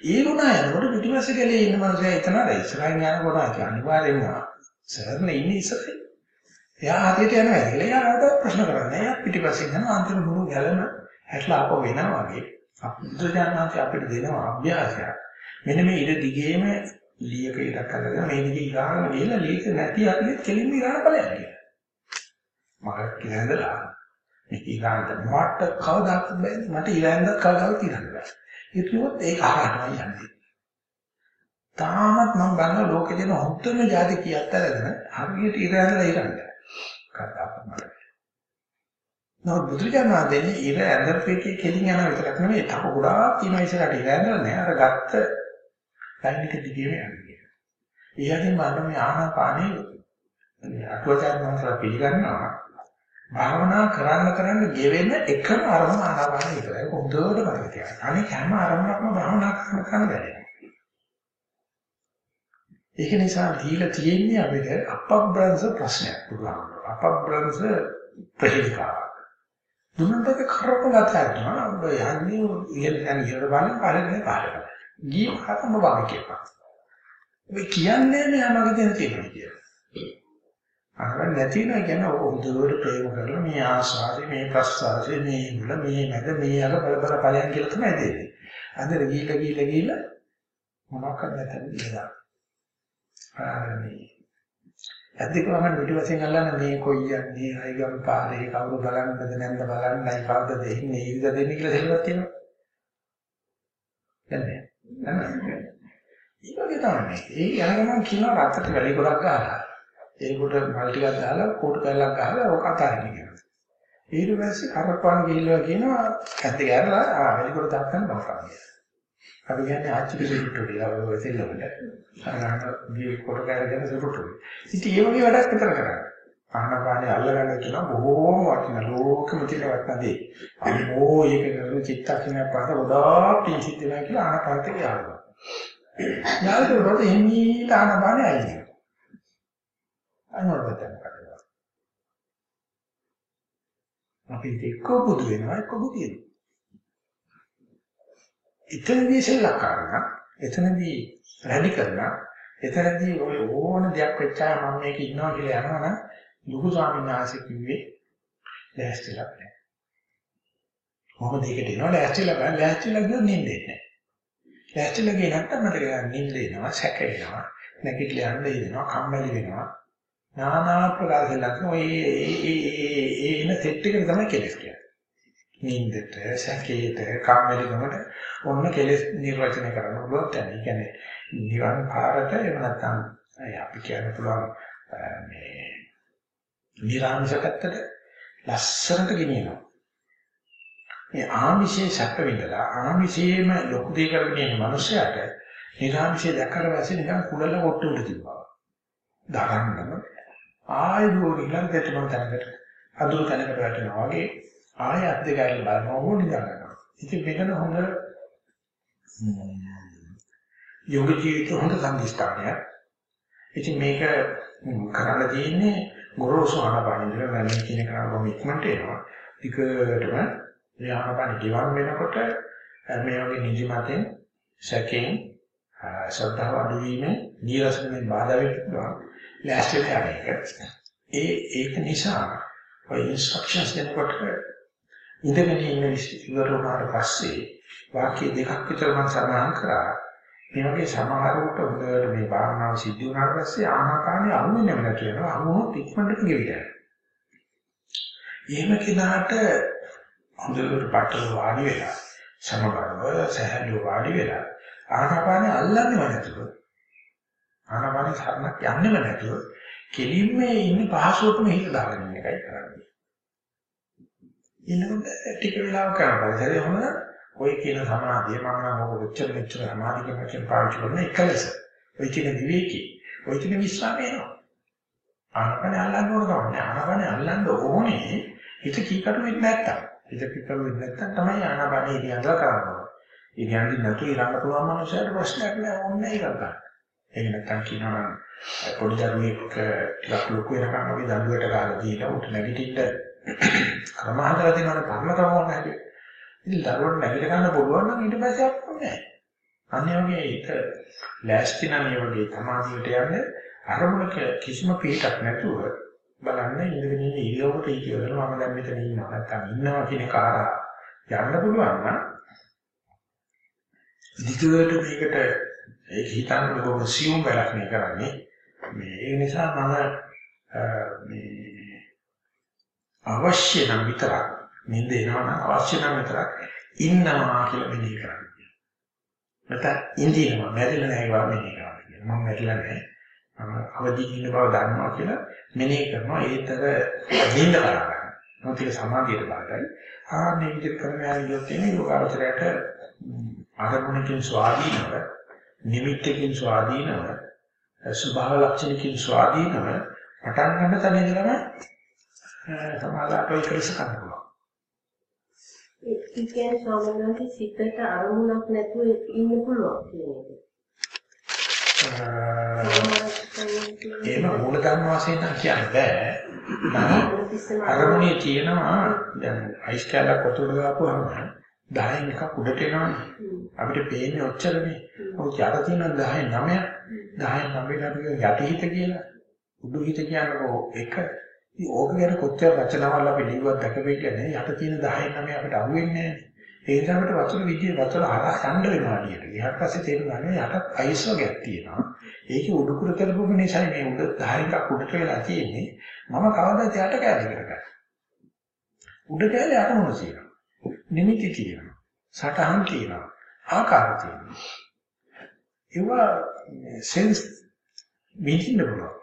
ඒ වුණා යනකොට පිටිපස්සේ ගලේ ඉන්න මනුස්සයා එතන ඉස්සරහින් යනකොට ඒක අනිවාර්යෙන්ම සර්නේ ඉන්නේ ඉස්සරහින්. එයා හදියට යනවා කියලා එයාට ප්‍රශ්න කරන්නේ. එයා පිටිපස්සේ යන අන්තිම ගුරු ගැලම හැట్లా අප වෙනවා වගේ. අපුද්‍රජානනාති අපිට දෙනවා අභ්‍යාසයක්. මෙන්න මේ ඉර දිගේම ලීයක ඉරක් අරගෙන මේ දිගේ ඉරාගෙන ගිහලා ලීක නැති හරියට කෙලින්ම ඉරාන ඵලයක් කියලා. මම කියලා මේක ඉරාන්ට මට කවදාවත් බෑ මට ඉරාන්ට කවදාවත් ඉරන්න බෑ. ඒ කිව්වොත් ඒක අහන්නයි යන්නේ. තාමත් මම බලන ලෝකේ දෙන හොත්තම જાති කියත් අරගෙන හරියට ඉරාන්ලා ඉරන්න. කතාවක් මට. නෝ බුදුරජාණන් දෙන්නේ ඉර ඇඳපෙකේ කෙලින් යන විතරක් නෙමෙයි තව ගොඩාක් තියෙන ඉස්සරහට ඉර ඇඳලා නෑ අර ගත්ත ලයින් එක දිගේම යන්නේ. ඊයකින් මම මේ ආනාපානේ අටුවචාන් වහන්සේලා පිළිගන්නවා. භාවනා කරන්න කරන්න ගෙවෙන එකම අරමුණ ආනාපානෙ විතරයි. හොඳට මතක තියාගන්න. අනික හැම අරමුණක්ම භාවනා කරන කරන බැහැ. ඒක නිසා දීලා තියෙන්නේ අපිට අපබ්‍රංශ ප්‍රශ්නයක් පුළුවන්. අපබ්‍රංශ ප්‍රතිකාරයක්. දුන්නට කරපලත් හරිනවා. ඔබ යන්නේ ඉහළ යන ඉහළ බලන් පහළට පහළට. ගිය පාරම වගේ කියපන්. ඔබ කියන්නේ නෑ මගේ දෙන තියෙනවා කියලා. අහන්න නැති වෙනවා කියන්නේ හොඳට ප්‍රේම කරලා මේ ආශාවේ මේ ප්‍රසආවේ මේ මුල මේ මැද මේ අග බල බල ඵලයන් කියලා තමයි දෙන්නේ. අnder ගිහිල්ලා ගිහිල්ලා ගිහිල්ලා මොනවක්වත් නැතන ඉඳලා. ආනේ. ඇද්දකම පිටිවසෙන් අල්ලන්න මේ කොයියන්නේ අයිගම් පාරේ කවුරු බලන්නද නැන්ද බලන්නයි කවුද දෙන්නේ ඉඳ දෙන්නේ කියලා දෙලවත් තියෙනවා. දැන් නෑ. ඒක තමයි. ඒ යනගමන් කියනවා රත්තට වැලි ගොඩක් ගහලා. ඒකට මල් ටිකක් දාලා කෝටු කැල්ලක් ගහලා ඔක අතාරින්න කියනවා. ඊට පස්සේ අරපන් ගිහිල්ලා කියනවා ඇත්ත ගැරලා ආ වෙලිකොට දාන්න බලපන් කියලා. අපි කියන්නේ ආච්චි පිළිතුරු ටික ඔය සෙල්ලමට. අරහන දී කොට කැල්ලගෙන සුරුටු. ඉතින් ඒ වගේ වැඩක් විතර කරන්නේ. ආහනපානේ අල්ලගන්න කියන බොහෝම වටින ලෝකෙම තියෙන වටිනදී. අනිමෝ ඒක කරු චිත්තක්ෂණයක් පාස ගොඩාක් පිංසිත් වෙනවා කියලා ආහනපානට කියනවා. යාළුවෝ රොට එන්නේ ආහනපානේ අයිනේ. අනුරවතන කරනවා. අපි එක්ක බුදු වෙනවා එක්ක බුදු වෙනවා. එතනදී සෙල්ලක්කාරණ එතනදී රැඩිකල් නම් එතනදී ඔය ඕන දෙයක් වෙච්චා මම මේක ඉන්නවා කියලා යනවනම් ලුහු ස්වාමීන් වහන්සේ කිව්වේ ලෑස්තිලා නැහැ. මොකද ඒකට එනවා ලෑස්තිලා බෑ ලෑස්තිලා ගියොත් නිින්දෙන්නේ නැහැ. ලෑස්තිලා ගියේ නැත්නම් මට නිින්ද එනවා සැක එනවා නැගිටලා යන්න ඉන්නවා කම්මැලි වෙනවා නානා ප්‍රකාර ලක්ෂණ ඔය ඒ ඒ එන සෙට් එකට තමයි කෙලස් කියන්නේ. නින්දට, සැකේට, කම්මැලිකමට ඔන්න කෙලස් නිර්වචනය කරන්න පුළුවන් තැන. ඒ කියන්නේ නිවන් පාරට එහෙම නැත්නම් අපි කියන්න පුළුවන් මේ නිර්ආමිෂ පැත්තට ලස්සනට ගෙනියනවා. මේ ආමිෂයේ සැප විඳලා ආමිෂයේම ලොකු දෙයක් කරගෙන ඉන්න මනුස්සයාට නිර්ආමිෂය දැක්කට පස්සේ නිකන් කුලල කොට උඩ තිබ්බා. දරන්නම ආයෙ දුවගෙන දෙතම තැනකට අඳුර තැනකට වැටෙනවා වගේ ආයෙ අත් දෙක අරලා බලනවා ඕනි ගන්නවා. ඉතින් මේකන හොඳ යෝග ජීවිත හොඳ සම්දිස්ථානයක්. ඉතින් මේක කරන්න තියෙන්නේ ගොරෝසු ආනපානිය මම කියන කරාම ඉක්මනට එනවා. ටිකටම මේ ආනපානිය ගිවන් වෙනකොට මේ වගේ නිදිමතෙන් සැකෙන් ශ්‍රද්ධාව අඩු වීමෙන් නීරසකමෙන් බාධා වෙනවා. ලෑස්තිලා යන එක. ඒ ඒක නිසා ඔය ඉන්ස්ට්‍රක්ෂන්ස් දෙනකොට ඉඳගෙන ඉන්න ඉවර වුණාට පස්සේ වාක්‍ය දෙකක් විතර මම සඳහන් කරා. මේ වගේ සමහරවට හොඳට මේ භාවනාව සිද්ධ වුණාට පස්සේ ආනාපානිය අහුවෙන්නේ නැති වෙනවා. අහුවොත් ඉක්මනට ගෙවිලා. එහෙම කෙනාට හොඳට පටල වාඩි වෙලා සමබරව සහැල්ලුව වාඩි වෙලා ආනාපානිය අල්ලන්නේම නැතුව ආනාපාන සරණක් යන්නෙම නැතුව කෙලින්ම ඉන්නේ පහසුවටම හිත දාගෙන ඉන්න එකයි කරන්නේ. ඊළඟට ටික වෙලාවක් කරනවා. හරි හොම ඔය කියන සමාධිය මම නම් ඔබ උච්චර මෙච්චර සමාධිය කියන කෙන පාවිච්චි කරන එකලස. ඔය කියන විවේකී. ඔය කියන විශ්වාසය එනවා. ආනාපාන අල්ලන්න ඕන කවන්නේ. ආනාපාන අල්ලන්න ඕනේ හිත කීකට වෙන්නේ නැත්තම්. හිත කීකට වෙන්නේ නැත්තම් තමයි ආනාපානේ ඉඳලා කරන්නේ. ඉතින් නැතු ඉරන්න පුළුවන් මනුස්සයෙක් ප්‍රශ්නයක් නෑ ඕනේ ඒක ගන්න. එහෙම නැත්නම් කියනවා නම් පොඩි දරුවෙක් ටිකක් ලොකු වෙනකන් අපි දඬුවට ගහලා දීලා උට නැගිටින්න ක්‍රම හදලා දෙනවනේ කර්ම ක්‍රම වල හැටි. ඉතින් දරුවට නැගිට ගන්න පුළුවන් නම් ඊට පස්සේ අප්පු නෑ. අනේ වගේ ඒක ලෑස්ති නම් මේ වගේ සමාධියට යන්නේ අරමුණක කිසිම පිටක් නැතුව බලන්න ඉඳගෙන ඉන්න ඉරියව්වට ඉතිවල මම දැන් මෙතන ඉන්නවා නැත්නම් ඉන්නවා කියන කාරා යන්න පුළුවන් නම් දිගට මේකට ඒක හිතන්න බොහොම සියුම් වැඩක් නේ කරන්නේ. මේ ඒ නිසා මම මේ අවශ්‍ය නම් විතරක් නින්ද එනවා නම් අවශ්‍ය නම් විතරක් ඉන්නවා කියලා මෙනෙහි කරන්නේ. නැත්නම් ඉඳිනවා මැරිලා නැහැ වගේ මෙනෙහි කරන්නේ. මම මැරිලා නැහැ. මම අවදි ඉන්න බව දන්නවා කියලා මෙනෙහි කරනවා. ඒතර නින්ද කරගන්න. මොකද සමාධියට බාධායි. ආ මේ විදිහට කරගෙන යන යෝගයෙන් යෝගාවචරයට අරමුණකින් ස්වාධීනව නිමිත්තකින් ස්වාධීනව ස්වභාව ලක්ෂණකින් ස්වාධීනව පටන් ගන්න තැන ඉඳලම සමාලාපය කරස ගන්න පුළුවන්. ඒ කියන්නේ සාමාන්‍යයෙන් සිතට අරමුණක් නැතුව ඉන්න පුළුවන් කියන එක. එහෙම මූල ධර්ම වශයෙන් නම් කියන්න බෑ. අරමුණ තියෙනවා දැන් අයිස් කැලක් වතුරට දාපුවාම 10න් එකක් උඩට එනවනේ. අපිට පේන්නේ ඔච්චරනේ. මොකද යට තියෙන 10 9ක් 10 9ට අපි යටිහිත කියලා. උඩුහිත කියනකො එක. ඉතින් ඕක ගැන කොච්චර රචනාවල් අපි ලියුවත් දැකපෙන්නේ නැහැ. යට තියෙන 10 9 අපිට අහුවෙන්නේ නැහැ. ඒ නිසා අපිට වචන විදිය වචන හරහා යන්න වෙනවා නේද? ඊට පස්සේ තේරුණානේ යටත් අයිස් වර්ගයක් තියෙනවා. ඒකේ උඩුකුරු කරපු නිසා මේ උඩ 10 එකක් උඩට වෙලා තියෙන්නේ. මම කවදාද යට කැලේ කරගන්නේ? උඩ කැලේ අරමුණ තියෙනවා. නිමිති තියෙනවා. සටහන් තියෙනවා. ආකාර තියෙනවා. ඒවා සෙන්ස් විඳින්න පුළුවන්.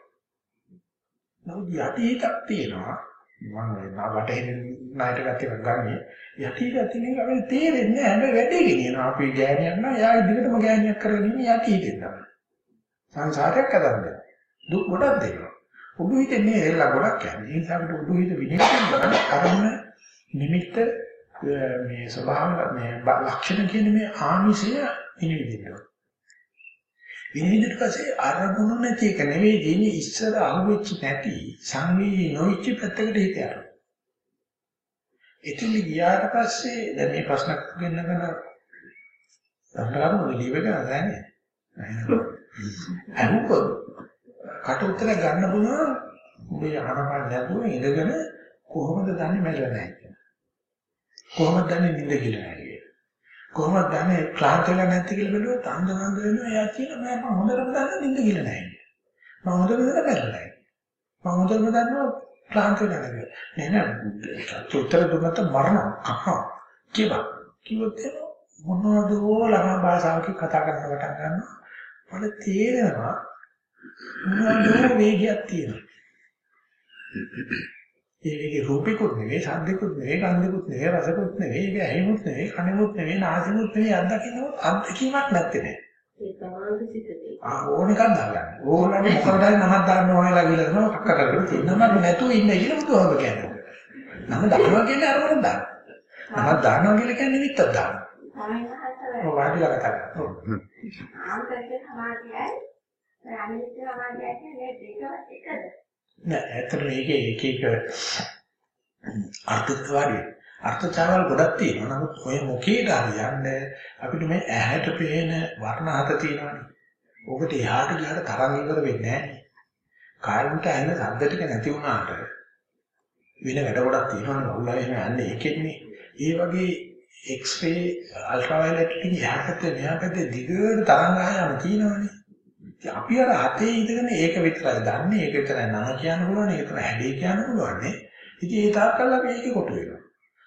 නමුත් යටි එකක් තියෙනවා. මම වටහෙන ණයට ගත්ත එකක් ගන්නේ. යටි එකක් තියෙන එක අපිට තේරෙන්නේ නැහැ. හැබැයි වැඩේ ගෙනියනවා. අපි ගෑණියක් නම් එයා ඉදිරියටම ගෑණියක් කරගෙන ඉන්නේ යටි හිතෙන් තමයි. සංසාරයක් හදන්නේ. දුක් ගොඩක් දෙනවා. උඩු හිතේ මේ එල්ල ගොඩක් යන්නේ. ඒ නිසා අපිට උඩු හිත විනිශ්චය කරන්න නිමිත්ත මේ ස්වභාව මේ ලක්ෂණ කියන මේ ආමිෂය විනිවිදින්න. විනිවිදිට පස්සේ අරමුණු නැති එක නෙවෙයි දෙන්නේ ඉස්සර අහුවෙච්ච නැති සංවේදී නොවිච්ච පැත්තකට හිත යනවා. එතින් ගියාට පස්සේ දැන් මේ ප්‍රශ්න ගෙන්නගෙන අහන්න ලියවෙක නැහැ. අහුකොත් කට උත්තර ගන්න බුණා මේ අහනපන් නැතුව ඉඳගෙන කොහොමද දන්නේ මැරෙලා නැහැ කියලා. කොහොමද දන්නේ නිින්ද කියලා නැහැ කියලා. කොහොමද දන්නේ ක්ලාන්ත වෙලා නැති කියලා බැලුවොත් අන්දමන්ද වෙනවා එයා කියන මම හොඳටම දන්නා නිින්ද කියලා නැහැ කියලා. මම හොඳටම දන්නා මැරෙලා නැහැ. මම හොඳටම දන්නවා ක්ලාන්ත වෙලා නැහැ. නෑ නෑ උත්තර දුන්නත් මරණ අහා කියලා. කිව්වොත් මොනවද ළමා භාෂාවක කතා කරන්න පටන් ගන්නවා. මට තේරෙනවා මොනවද වේගයක් තියෙනවා. ඒ වේගේ රූපිකුත් නෙවෙයි, ශබ්දිකුත් නෙවෙයි, ගන්ධිකුත් නෙවෙයි, රසකුත් නෙවෙයි, ඒක ඇහිමුත් නෙවෙයි, කනෙමුත් නෙවෙයි, නාසෙමුත් නෙවෙයි, අත්දකින්නවත් අත්දැකීමක් නැත්තේ නෑ. ඒ තමයි සිතේ. ආ ඕන එකක් දාගන්න. ඕනනම් මොකටද නමක් දාන්න ඕනෙලා කියලා තමයි කක්ක කරගෙන තියෙනවා. නම නැතුව ඉන්න කියලා බුදුහාම කියන්නේ. නම දානවා කියන්නේ අරමුණ දාන්න. නමක් දානවා කියලා කියන්නේ නිමිත්තක් දාන්න. ඔය වාඩිලා කතා කරනවා. ඔව්. ආන්තරික සමාධියයි අනිත්‍ය සමාධියයි කියන්නේ දෙක එකද? නෑ ඇත්තට මේකේ එක එක අර්ථකාරී අර්ථචාවල් ගොඩක් තියෙනවා. නමුත් ඔය මොකේද හරියන්නේ අපිට මේ ඇහැට පේන වර්ණ හත තියෙනවානේ. ඔකට එහාට ගියාට තරංග ඉවර වෙන්නේ නෑනේ. කායින්ට ඇහෙන ශබ්ද ටික නැති වුණාට වෙන වැඩ ගොඩක් තියෙනවානේ. ඔයලා එහෙම යන්නේ ඒකෙන්නේ. ඒ වගේ X-ray ultraviolet වලින් එහාට මෙහාට දිගට තරංග ආයම තියෙනවානේ. ඉතින් අපි අර හතේ ඉඳගෙන ඒක විතරයි දන්නේ. ඒක විතරයි නම කියන්න පුළුවන්. ඒක විතරයි හැඩේ කියන්න පුළුවන් නේ. ඉතින් ඒ තාක්කල් අපි ඒකේ කොටු වෙනවා.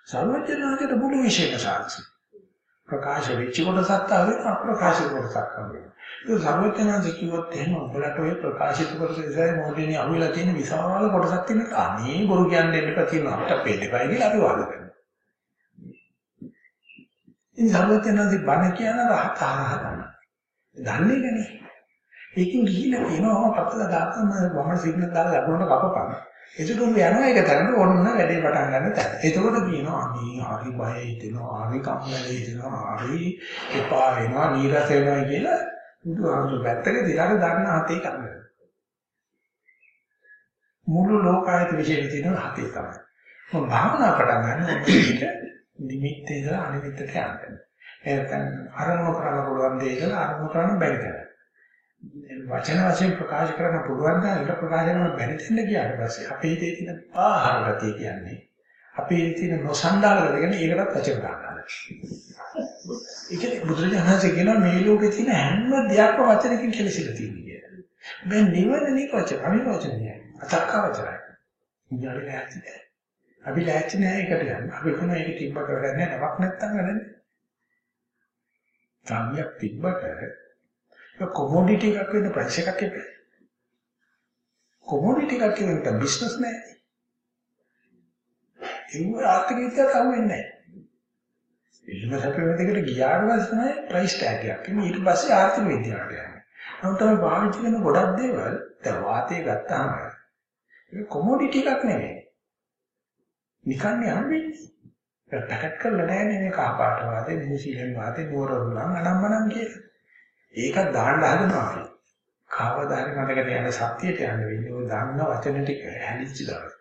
සර්වඥාන්සේට මුළු විශේෂ සාක්ෂි. ප්‍රකාශ වෙච්ච කොටසක් ආවේ අප්‍රකාශිත කොටසක් ආවේ. ඒ සර්වඥාන්සේ කිව්වොත් එහෙම උඹලට ඔය ප්‍රකාශිත කොටස ඉස්සරහ මොහොතේදී අහුවෙලා තියෙන විශාල කොටසක් තියෙන අනේ බොරු කියන්නේ දෙන්න තියෙනවා අපිට පෙන්නපයි කියලා අපි වාද කරනවා. ඉතින් සර්වඥාන්සේ බණ කියන රහත ආරහ තමයි. දන්නේ නැහැ. ඒකෙන් ගිහිල්ලා කියනවා කපල දාපම වම සිග්නල් දාලා ලකුණට කපපන්. එතකොට උඹ යනවා ඒක තරන්න ඕන්න වැඩේ පටන් ගන්න තැන. එතකොට කියනවා අනේ හරි බය හිතෙනවා, හරි කම්මැලි හිතෙනවා, හරි එපා වෙනවා, නීරස වෙනවා කියලා බුදුහාමුදුර පැත්තක දිලාට දාන්න හතේ කරනවා. මුළු ලෝකායත විශේෂ තියෙන හතේ තමයි. මම භාවනා පටන් ගන්න මේක නිමිත්තේ ඉඳලා අනිමිත්තට යන්න. එතන අරමුණු කරන්න පුළුවන් දේ ඉඳලා අරමුණු කරන්න බැරි තැන. වචන වශයෙන් ප්‍රකාශ කරන්න පුළුවන් නම් ඒක ප්‍රකාශ කරන්න බැරි දෙන්න කියාට පස්සේ අපේ හිතේ තියෙන ආහාර ගතිය කියන්නේ අපේ හිතේ තියෙන නොසන්ඩාල ගතිය කියන්නේ ඒකටත් වචන ගන්නවා. ඒක බුදුරජාණන්සේ කියනවා මේ ලෝකේ තියෙන හැම දෙයක්ම වචනකින් කෙලසිලා තියෙනවා කියලා. මේ නිවන නික වචන අනිවචනය. අතක්ක වචනයි. ඉන්නේ ලෑස්ති නැහැ. අපි ලෑස්ති නැහැ ඒකට යන්න. අපි කොහොම ඒක තිබ්බට වැඩක් නැහැ. නමක් නැත්තම් වැඩන්නේ. සාමියක් තිබ්බට ඒක කොමොඩිටි එකක් වෙන ප්‍රයිස් එකක් එක. කොමොඩිටි එකක් කියන එක බිස්නස් නෑ. ඒක ආර්ථික විද්‍යාවට අහු වෙන්නේ නෑ. ඉල්ලුම සැපෙන දෙකට ගියාට පස්සේ තමයි ප්‍රයිස් ටැග් එකක්. ඉතින් ඊට පස්සේ ආර්ථික විද්‍යාවට යන්නේ. නමුත් තමයි පාවිච්චි කරන ගොඩක් දේවල් දැන් වාතය ගත්තාම ඒක කොමොඩිටි එකක් නෙමෙයි. නිකන් යන්නේ. පැකට් කරලා නෑනේ මේ කහපාට වාතේ, නිසිලෙන් වාතේ, නෝරරුලන් අනම්මනම් කියලා. ඒක දාන්න හදනවා අපි. කවදා හරි මතකට යන සත්‍යයට යන්න වෙන්නේ ඔය දාන්න වචන ටික හැලිච්ච දවස්.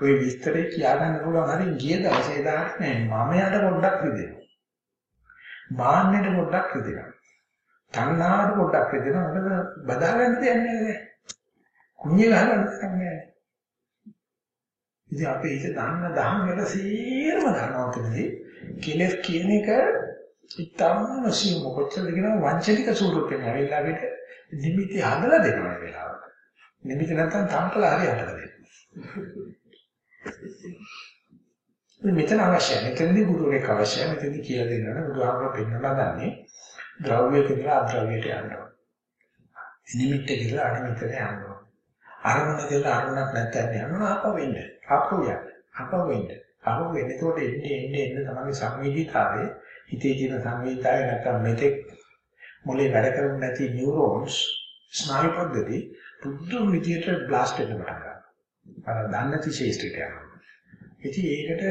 ওই විස්තරේ කියා ගන්න පුළුවන් හරිය ගිය දවසේ දාට නෑ මම යට පොඩ්ඩක් රිදෙනවා. මාන්නෙට පොඩ්ඩක් රිදෙනවා. තණ්හාවට පොඩ්ඩක් රිදෙනවා. මොකද බදා ගන්න දෙයක් නෑ. කුණ්‍ය ගහන්න දෙයක් නෑ. ඉතින් අපේ හිත දන්න දහම් වල සීරම දන්නවා කියන්නේ කෙලස් කියන එක ඉතාම සියුම් කොච්චරද කියන වංචනික ස්වරූපයෙන් ඇවිල්ලා අපිට නිමිති හදලා දෙනවා ඒ වෙලාවට. නිමිති නැත්තම් තම්පලා හරි හදලා දෙනවා. මෙතන අවශ්‍යයි. මෙතනදී ගුරුවරයෙක් අවශ්‍යයි. මෙතනදී කියලා දෙන්නවා බුදුහාමර පෙන්වලා දන්නේ ද්‍රව්‍ය කියලා අද්‍රව්‍යයට යනවා. නිමිත්ත කියලා අනිමිත්තට යනවා. අරමුණ කියලා අරමුණක් නැත්නම් යනවා අප වෙන්න. අප යන්න. අප වෙන්න. අප වෙන්න. ඒකට එන්නේ එන්නේ එන්නේ තමයි සංවේදීතාවයේ හිතේ තියෙන සංවේදීතාවය නැත්නම් මෙතෙක් මොලේ වැඩ කරන්නේ නැති නියුරෝන්ස් ස්නායු පද්ධති පුදුම විදියට බ්ලාස්ට් වෙන්න පටන් ගන්නවා. අර දන්නේ තිශේෂ්ඨයට යනවා. ඉතින් ඒකට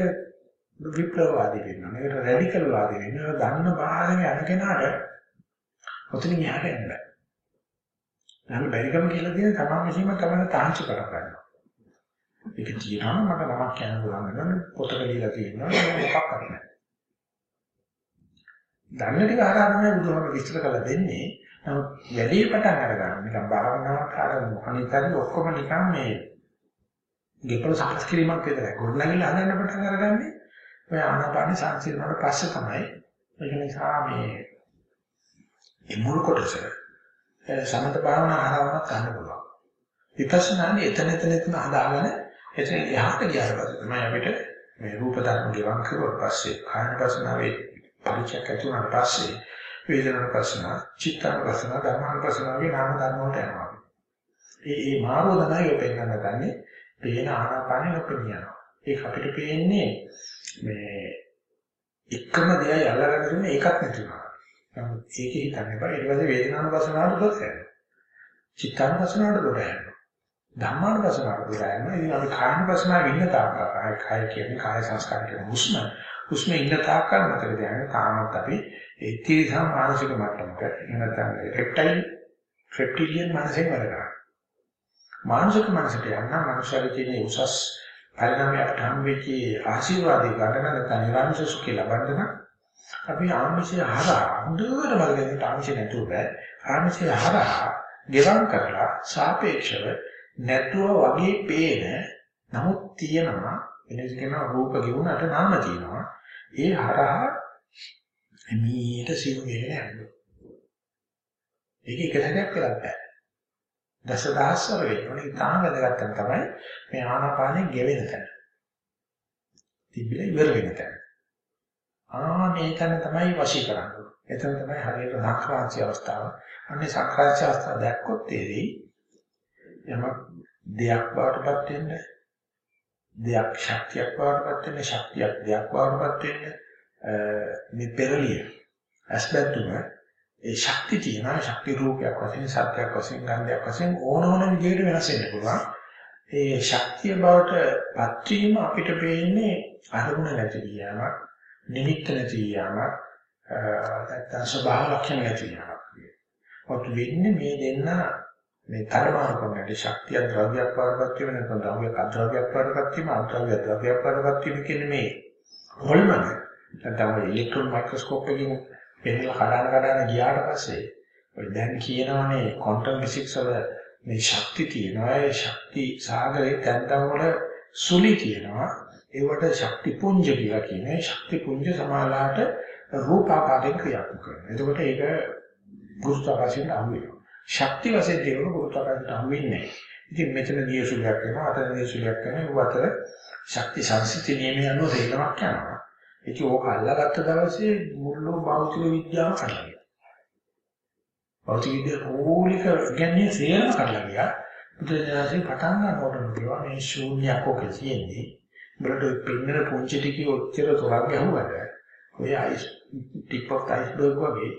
විප්ලවවාදී වෙනවා. මේකට රැඩිකල් වාදී වෙනවා. දන්න බාහිරම යන කෙනාට ඔතනින් යහට යන්න බෑ. නම් බැරිකම කියලා කියන තමන් විසීම තමයි තාංචි කරගන්නවා. ඒක කියනවා මට නමක් කියන්න පුළුවන් නේද? පොතක ලියලා තියෙනවා. මොකක් කරන්නේ. දන්න ටික ආරාධනය බුදුහාම විස්තර කරලා දෙන්නේ. නමුත් වැඩි පටන් අරගන්න නිකන් භාවනාවක් ආරම්භ අනිතරි ඔක්කොම නිකන් මේ ගෙපල සකස් කිරීමක් විතරයි. ගොඩනැගිල්ල හදන්න පටන් අරගන්නේ ඔය ආනාපාන සංසිඳනට පස්සේ තමයි. ඒක නිසා මේ මේ මුල් කොටස සමත භාවනා ආරම්භ ගන්න පුළුවන්. විපස්සනානේ එතන එතන එතන හදාගෙන එතන යහට ගියාට පස්සේ තමයි අපිට මේ රූප ධර්ම ගෙවන් කරුවාට පස්සේ කායන පස්සනාවේ පරිචයක් ඇති වුණාට පස්සේ වේදනාන පස්සන, චිත්තාන පස්සන, ධර්මාන පස්සනාවේ නාම ධර්ම වලට යනවා. ඒ ඒ මාර්ගය තමයි ඔය පෙන්වන්න ගන්නේ. පේන ආනාපානෙ නොපෙනියනවා. ඒක අපිට පේන්නේ මේ එකම දෙයයි අල්ලගෙන ඉන්නේ ඒකත් නැති වෙනවා. නමුත් ඒකේ හිතන්න බෑ. ඊට පස්සේ වේදනානුපසනාවට දොස් යනවා. චිත්තානුපසනාවට දොස් යනවා. ධම්මානුපසනාවට දොස් යනවා. ඉතින් අපි කායනුපසනාව ඉන්න තාක් කාය කාය කියන්නේ කාය සංස්කාර කියන හුස්ම. හුස්ම ඉන්න තාක් කල් මතක තියාගන්න තාමත් අපි ඒ තීරසම් මානසික මට්ටමක නැත්නම් රෙප්ටයිල් රෙප්ටිලියන් මානසික වැඩ කරනවා. මානසික මනසට යන්න මනුෂ්‍යයෙක් තියෙන උසස් පරිණාමයක් හම් වෙච්ච ආශිර්වාදේ ගන්න නැත්නම් නිරාමිෂ සුඛය ලබන්න නම් අපි ආමිෂය හරහා හොඳට බලගෙන ආමිෂය නැතුව බෑ ආමිෂය හරහා ගෙවම් කරලා සාපේක්ෂව නැතුව වගේ පේන නමුත් තියෙනවා වෙනස් කියන රූප ගිවුනට නාම තියෙනවා ඒ හරහා මේට සිව් වෙගෙන යනවා ඒක එක සැරයක් කරලා බෑ දසදහස්වර වෙනවා. ඉතාම වැදගත් තමයි මේ ආනාපානෙ ගෙවෙන තැන. තිබිලා ඉවර වෙන තැන. ආ මේකන තමයි වශී කරන්නේ. එතන තමයි හරියට සක්‍රාන්ති අවස්ථාව. අන්නේ සක්‍රාන්ති අවස්ථාව දැක්කොත් තේරෙයි යම දෙයක් බවටපත් වෙන්න දෙයක් ශක්තියක් බවටපත් වෙන්න ශක්තියක් දෙයක් බවටපත් වෙන්න මේ පෙරලිය අස්බැතුම ඒ ශක්ති තියෙනවා ශක්ති රූපයක් වශයෙන් සත්‍යයක් වශයෙන් ගන්ධයක් වශයෙන් ඕන ඕන විදිහට වෙනස් වෙන්න පුළුවන්. ඒ ශක්තිය බවට පත් වීම අපිට පේන්නේ අරමුණ නැති ගියාමක් නිමිත්ත නැති ගියාමක් නැත්නම් ස්වභාව ලක්ෂණ නැති ගියාමක් ඔත් වෙන්නේ මේ දෙන්න මේ තරමාරු කරනට ශක්තිය ද්‍රව්‍යයක් වඩපත් වීම නැත්නම් ද්‍රව්‍යයක් අද්‍රව්‍යයක් වඩපත් වීම අද්‍රව්‍ය ද්‍රව්‍යයක් වඩපත් වීම කියන්නේ මේ හොල්මන නැත්නම් ඉලෙක්ට්‍රෝන මයික්‍රොස්කෝප් එකකින් පෙන්නලා කඩන කඩන ගියාට පස්සේ ඔය දැන් කියනවානේ ක්වොන්ටම් ෆිසික්ස් වල මේ ශක්ති තියෙනවා. ඒ ශක්ති සාගරේ තැන්තම් වල සුලි තියෙනවා. ඒවට ශක්ති පුංජ කියලා කියන්නේ ශක්ති පුංජ සමාලාට රූපාකාරයෙන් ක්‍රියාත්මක කරනවා. එතකොට ඒක ගුරුත්වාකර්ෂණයට අහු වෙනවා. ශක්ති වශයෙන් දේවල ගුරුත්වාකර්ෂණයට අහු වෙන්නේ නැහැ ඉතින් මෙතන දියසුලියක් වෙනවා අතන දියසුලියක් වෙනවා ඒ අතර ශක්ති සංසිති නියමය අනුව තේරෙනවක් යනවා ඉතින් ඕක අල්ලගත්ත දවසේ මුළු භෞතික විද්‍යාව කඩලා ගියා. භෞතික විද්‍යාව ඕලික කියන්නේ සියල්ල කඩලා ගියා. බුදුදහමේ පටන් ගන්නකොට කියවා මේ ශූන්‍යයක් ඔකේ තියෙන්නේ. බලට පින්නර පුංචි ටිකේ ඔච්චර තොරක් ගැහුවද ඔය අයිස් ටිප් ඔෆ් අයිස්බර්ග් වගේ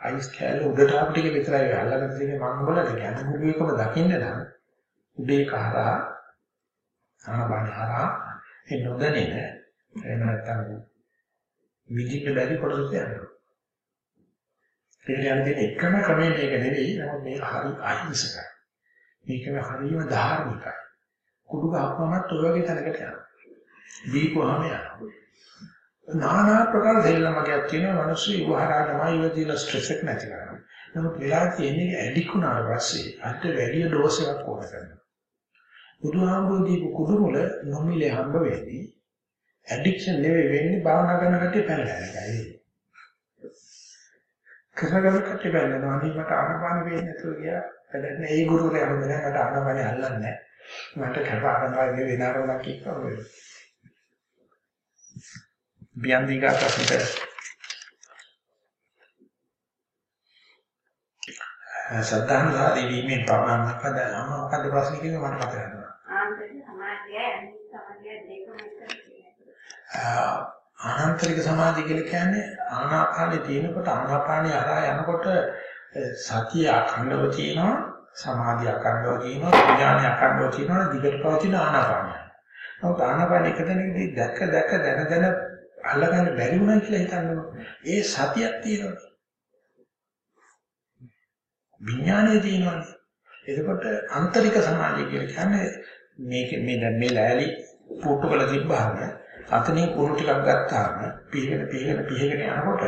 අයිස් කැල උඩට ආපු ටික විතරයි අල්ලගෙන තියෙන්නේ මම බලන්නේ ගැන මුළු එකම දකින්න නම් උඩේ කහරා ආනබන හරහා ඒ නොදැනෙන එහෙම නැත්නම් විදින්න බැරි කොටසට යනවා. ඒකට යන දෙන එකම ක්‍රමය මේක නෙවෙයි. නමුත් මේක හරි අහිංසකයි. මේකම හරිම ධාර්මිකයි. කුඩු ගහපුවමත් ඔය වගේ තැනකට යනවා. දීපුවාම යනවා. নানা ප්‍රකාර දෙල්ලමකයක් තියෙනවා මිනිස්සු ඉවහරා තමයි ඉවදීලා ස්ට්‍රෙස් එක නැති කරන්නේ. නමුත් වෙලා තියෙන්නේ ඇඩික් වුණාට පස්සේ අන්ට වැඩි ඩෝස් එකක් ඕන කරනවා. බුදුහාමුදුරුවෝ දීපු කුඩු මුල නොමිලේ හම්බ වෙන්නේ ඇඩික්ෂන් නෙවෙයි වෙන්නේ භාවනා කරන කට්ටිය පැනලා එකයි. කරගෙන කට්ටිය පැනලා අනිත් මට ආනපාන වෙන්නේ නැතුව ගියා. වැඩක් නෑ. ඒ ගුරුවරයා හොඳ නෑ. මට ආනපානේ අල්ලන්නේ නෑ. මට කපානවා නේ වෙන ආරෝණක් කිව්වා. බියන්දිගා ප්‍රශ්නට සද්ධාන්ලා දෙවීමේ පමණ මොකද මොකද ප්‍රශ්නේ කිව්වේ මට මතක නැහැ. ආනන්තරික සමාධිය කියලා කියන්නේ ආනාපානේ තියෙනකොට ආනාපානේ හරහා යනකොට සතිය අඛණ්ඩව තියෙනවා සමාධිය අඛණ්ඩව තියෙනවා විඥානය අඛණ්ඩව තියෙනවා දිගට පවතින ආනාපානය. නමුත් ආනාපාන එක දැනගදී දැක දැක දැන දැන අල්ලගන්න බැරි වුණා කියලා හිතන්නකො. ඒ සතියක් තියෙනවා. විඥානය තියෙනවානේ. එතකොට ආන්තරික සමාධිය කියලා කියන්නේ මේක මේ දැන් මේ ලෑලි පුට්ටු කළ තිබ්බහම අතනින් කුණු ටිකක් ගත්තාම පීගෙන පීගෙන පීගෙන යනකොට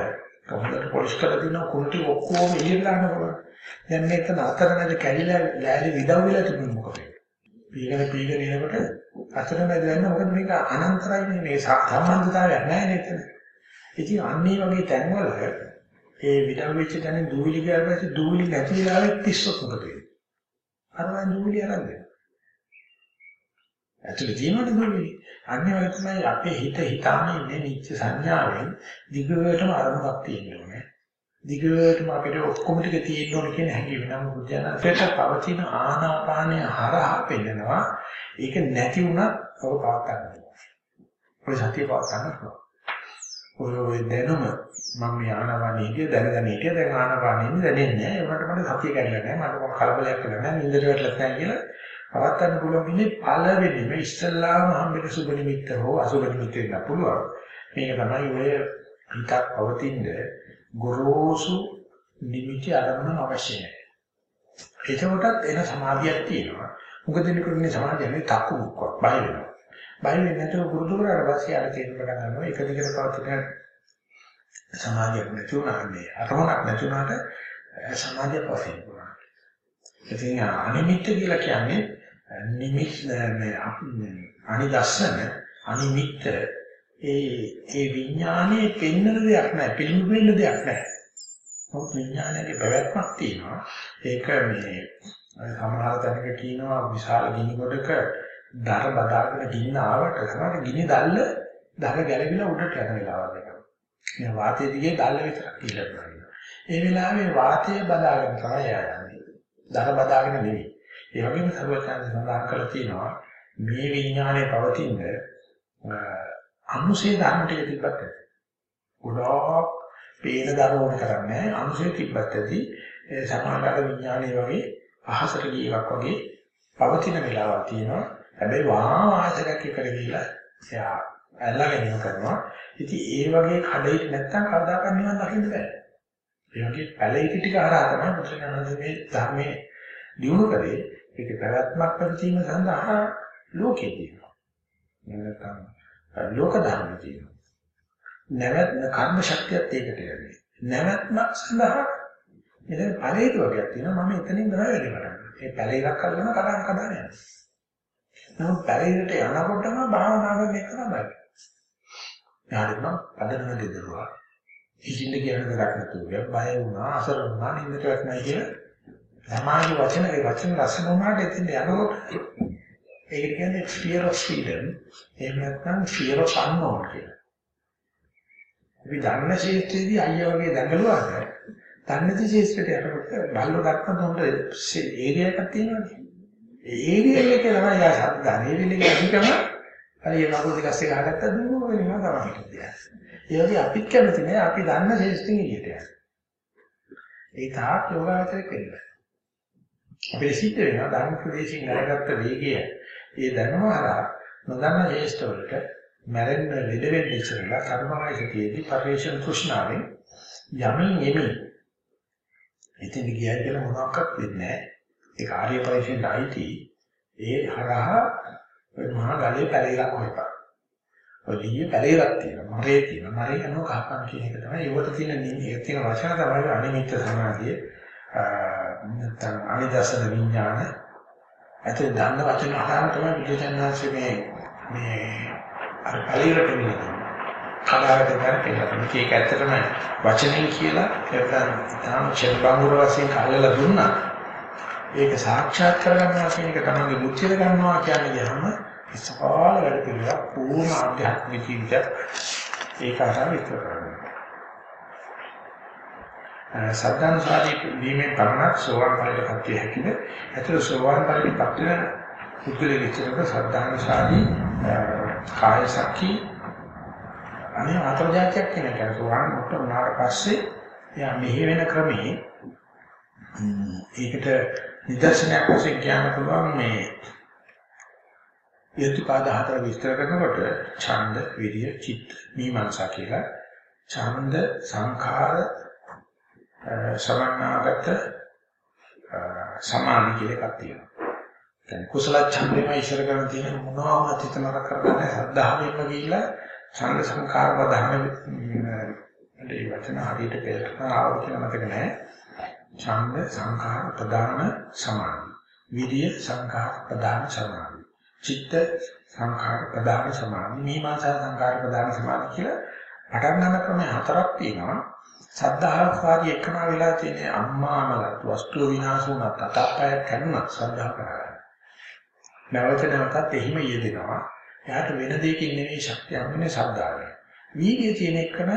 කොහොමද පොලිෂ් කරලා දිනන කුණු ටික ඔක්කොම එළියට දාන්න පුළුවන්. දැන් මේක අතර නැද කැඩිලා ලෑලි විදව් වෙලා තිබුණ මොකද? පීගෙන පීගෙන එනකොට අතරමැද යන මොකද මේක අනන්තයි නේ මේ සම්බන්ධතාවයක් නැහැ නේද ඉතින් අන්න ඒ වගේ තැන්වල ඒ විඩම් වෙච්ච තැන දූවිලි ගියාට පස්සේ දූවිලි නැති වෙලාවෙත් පිස්සොත් මොකද වෙන්නේ අර වගේ දූවිලි අරන්නේ ඇතුළේ තියෙනවද දූවිලි. අන්න ඒ වගේ තමයි අපේ හිත හිතාම ඉන්නේ නිච්ච සංඥාවෙන් දිගටම අරමුණක් තියෙන්නේ දිගටම අපිට ඔක්කොම ටික තියෙන්න ඕනේ කියන හැඟීම. නම් බුද්ධයන්සේට පවතින ආනාපානය හරහා පෙන්නනවා. ඒක නැති වුණත් ඔබ පවත් ගන්නවා. ඔය සතිය පවත් ගන්නවා. ඔය ඔය දැනුම මම මේ ආනාපානෙ හිටිය දැනගෙන හිටිය. දැන් ආනාපානෙ ඉන්නේ දැනෙන්නේ නැහැ. ඒකට මට සතිය කැඩලා නැහැ. මට මොකක් කලබලයක් කරලා නැහැ. නින්දට වැටලා නැහැ කියලා පවත්තන්න පුළුවන්. ඉන්නේ පළවෙනිම ඉස්සල්ලාම හම්බෙන සුබ නිමිත්ත හෝ අසුබ නිමිත්ත වෙන්න පුළුවන්. මේක තමයි ඔය හිතක් පවතින ගොරෝසු නිමිති අරමුණ අවශ්‍ය නැහැ එතකොටත් එන සමාධියක් තියෙනවා. මොකද මේකනේ සමාධිය නෙවෙයි තකුමුක්ක් බය වෙනවා. බය වෙන්නේ නැතුව පුරුදු කරාට පස්සේ අර තේරුම් ගන්න ගන්නවා එක දිගට පවතින සමාධියක් නැතුණානේ. අරමුණක් නැතුණාට සමාධිය පවතින පුළුවන්. ඉතින් අනිමිත්ත කියලා කියන්නේ නිමිත් මේ අනිදස්සන අනිමිත්ත ඒ ඒ විඥානයේ පෙන්වන දෙයක් නෑ පිළිඹු වෙන්න දෙයක් නෑ. මොකද විඥානයේ පැවැත්මක් තියෙනවා. ඒක මේ සමහර තැනක කියනවා විශාල ගිනි ගොඩක දර බදාගෙන ගින්න ආවට තමයි ගිනි දැල්ල දර ගැලවිලා උඩට යන වෙලාවක් එක. මේ වාතයේ දිගේ දැල්ල විතරක් කියලා ඒ වෙලාවේ වාතය බදාගෙන තමයි යන්නේ. දර බදාගෙන නෙවෙයි. ඒ වගේම සර්වඥාන් සඳහන් කරලා තියෙනවා මේ විඥානයේ පවතින අනුසේ ධර්ම ටික තිබ්බත් ගොඩාක් පේන දරෝණ කරන්නේ අනුසේ තිබ්බත් ඇති සමානතර විඥානයේ වගේ අහසට ගිය එකක් වගේ පවතින වෙලාවක් තියෙනවා හැබැයි වාම ආයතනයක් එකට ගිහිලා එයා අල්ලගෙන කරනවා. ඉතින් ඒ වගේ කඩේට නැත්තම් කවදාකවත් නිවන් දකින්න බෑ. ඒ වගේ පැලෙයිටි ටික හරහා තමයි බුදුරජාණන් මේ ධර්මයේ දියුණු කරේ. ඒක පැවැත්මක් පැවතීම සඳහා ලෝකේ තියෙනවා. නැත්නම් ලෝක ධර්ම තියෙනවා. නැවැත් කර්ම ශක්තියත් ඒකට යන්නේ. නැවැත්ම සඳහා මෙතන පැලෙයිටි වගේක් තියෙනවා. මම එතනින් ගහ වැඩි කරන්නේ. ඒ පැලෙයිලක් අල්ලන කඩන් කඩන යනවා. නමුත් බැරිරට යනකොටම භාවනා කරන එක තමයි. යාළුවෝ නම් පදනම දෙදරුවා. ඉතින්ද කියන දෙයක් නැතුව බය වුණා, අසරණ වුණා, නින්දට වැටුණා කියලා. සමාජ වචන ඒ වචන ලස්සන වුණාට ඉතින් යනකොට ඒකට කියන්නේ fear of freedom. එහෙම නැත්නම් fear of unknown කියලා. අපි ධර්ම ශේත්‍රයේදී අයියා වගේ දඟලුවාට ධර්මති ශේත්‍රයට යනකොට බල්ලෝ දක්වන හොඳ ඒරියා එකක් තියෙනවානේ. ඒරියා එක තමයි යා ශබ්ද අනේවිලේ අධිකම හරි නපුරු දෙකස් එක අහගත්ත දුන්නෝ වෙනවා තමයි කියන්නේ. ඒ වගේ අපිත් කැමති නෑ අපි දන්න ශේෂ්ඨින් එළියට යන්න. ඒ තාක් යෝගාවචරයක් වෙන්න. අපේ සිද්ධ වෙනවා ධර්ම ප්‍රදේශින් අරගත්ත වේගය ඒ දැනුම හරහා නොදන්න ශේෂ්ඨ වලට මැරෙන්න ලෙඩ වෙන්න ඉස්සෙල්ලා කර්මවයිසතියේදී පරිේශන තෘෂ්ණාවෙන් යමින් එමින් ඉතින් ගියයි කියලා මොනවක්වත් වෙන්නේ නෑ. ඒ කාර්ය පරිශ්‍රයට අයිති ඒ හරහා ඔය මහා ගලේ පැලීලා කොහෙපා. ඔය ලියේ පැලීලක් තියෙනවා. මරේ තියෙනවා. මරේ යනවා කහපන් කියන එක තමයි. ඒවට තියෙන නිමිති තියෙන වචන තමයි අනිමිත්ත සමාධිය. නැත්නම් අනිදසන විඥාන. ඇතේ දන්න වචන අහන තමයි බුදුචන්නාංශයේ මේ මේ අර පැලීලට කියන්නේ. කලාවට කරපෙන්න. මේක ඇත්තටම වචනෙන් කියලා ඒක තාම චෙල්බංගුර වශයෙන් කල්ලලා දුන්නා. ඒක සාක්ෂාත් කරගන්නවා කියන එක තමයි මුචිත ගන්නවා කියන්නේ ගහම විශාල වැඩ පිළිවෙලක් පූර්ණ ආධ්‍යාත්මික ජීවිතයක් ඒක අරන් විතර කරනවා. සද්ධානුසාරී වීමෙන් පමණක් සෝවාන් ඵලයට පත් විය හැකිද? ඒතර සෝවාන් ඵලයට පත් වෙන පුද්ගලයෙක් විතරක සද්ධානුසාරී කාය සක්කී අනේ අතර જાතියක් කියන එක සෝවාන් මුක්ත වුණාට පස්සේ එයා මෙහි වෙන ක්‍රමේ ඒකට නිදර්ශනයක් වශයෙන් කියන්න පුළුවන් මේ යතිපාද හතර විස්තර කරනකොට ඡන්ද, විරිය, චිත්ත, මීමාංසා කියලා ඡන්ද, සංඛාර, සමන්නාගත සමාධි කියලා එකක් තියෙනවා. දැන් කුසල ඡන්දේම ඉස්සර කරන තියෙන මොනවාම අතීතනක කරගන්න ශ්‍රද්ධාවෙන්ම ගිහිල්ලා ඡන්ද සංඛාර වදහන මේ වචන හරියට පෙරට ආවද කියලා මතක නැහැ. ඡන්ද සංඛාර ප්‍රදාන සමාධි. විරිය සංඛාර ප්‍රදාන සමාධි. චිත්ත සංඛාර ප්‍රදාන සමාධි. මීමාංසා සංඛාර ප්‍රදාන සමාධි කියලා පටන් ගන්න ක්‍රම හතරක් තියෙනවා. සද්ධාහාරකාරී එකනා වෙලා තියෙන අම්මාමලත් වස්තු විනාශ වුණත් අතපය කරුණත් සද්ධා කරගන්න. නැවත නැවතත් එහිම යෙදෙනවා. එයාට වෙන දෙයකින් නෙවෙයි ශක්තිය හම්බෙන්නේ සද්ධාවෙන්. වීර්යය තියෙන එකන